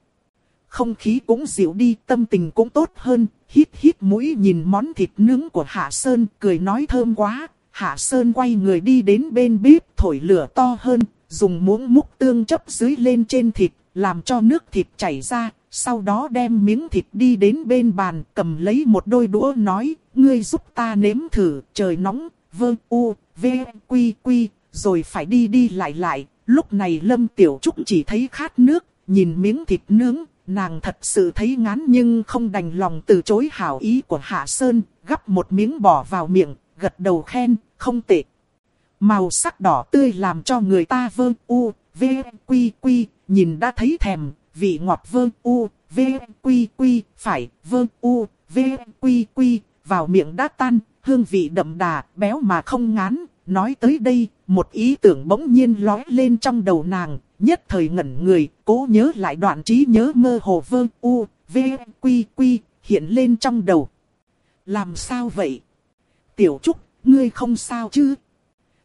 Không khí cũng dịu đi, tâm tình cũng tốt hơn, hít hít mũi nhìn món thịt nướng của Hạ Sơn, cười nói thơm quá. Hạ Sơn quay người đi đến bên bếp, thổi lửa to hơn, dùng muỗng múc tương chấp dưới lên trên thịt, làm cho nước thịt chảy ra, sau đó đem miếng thịt đi đến bên bàn, cầm lấy một đôi đũa nói, ngươi giúp ta nếm thử, trời nóng, vơ u, v, quy quy, rồi phải đi đi lại lại. Lúc này Lâm Tiểu Trúc chỉ thấy khát nước, nhìn miếng thịt nướng, nàng thật sự thấy ngán nhưng không đành lòng từ chối hảo ý của Hạ Sơn, gắp một miếng bỏ vào miệng, gật đầu khen, không tệ. Màu sắc đỏ tươi làm cho người ta vơ u, v, quy quy, nhìn đã thấy thèm, vị ngọt vơ u, v, quy quy, phải, vơ u, v, quy quy, vào miệng đã tan, hương vị đậm đà, béo mà không ngán. Nói tới đây, một ý tưởng bỗng nhiên lói lên trong đầu nàng, nhất thời ngẩn người, cố nhớ lại đoạn trí nhớ mơ hồ vơ u, v, quy quy, hiện lên trong đầu. Làm sao vậy? Tiểu Trúc, ngươi không sao chứ?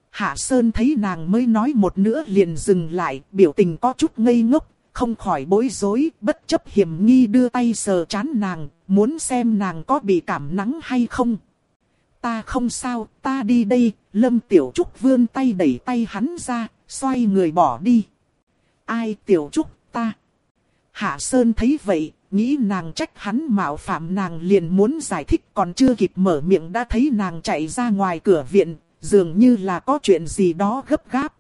Hạ Sơn thấy nàng mới nói một nữa liền dừng lại, biểu tình có chút ngây ngốc, không khỏi bối rối, bất chấp hiểm nghi đưa tay sờ chán nàng, muốn xem nàng có bị cảm nắng hay không. Ta không sao, ta đi đây, Lâm Tiểu Trúc vươn tay đẩy tay hắn ra, xoay người bỏ đi. Ai Tiểu Trúc, ta. Hạ Sơn thấy vậy, nghĩ nàng trách hắn mạo phạm nàng liền muốn giải thích còn chưa kịp mở miệng đã thấy nàng chạy ra ngoài cửa viện, dường như là có chuyện gì đó gấp gáp.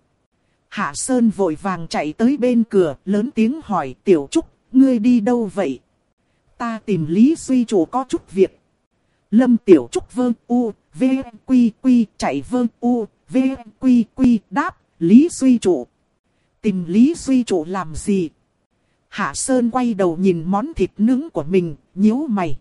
Hạ Sơn vội vàng chạy tới bên cửa, lớn tiếng hỏi Tiểu Trúc, ngươi đi đâu vậy? Ta tìm Lý Duy Chủ có chút việc. Lâm Tiểu Trúc vơ u, v, quy quy, chạy vơ u, v, quy quy, đáp, Lý Duy Chủ. Tìm Lý Duy Chủ làm gì? Hạ Sơn quay đầu nhìn món thịt nướng của mình, nhíu mày.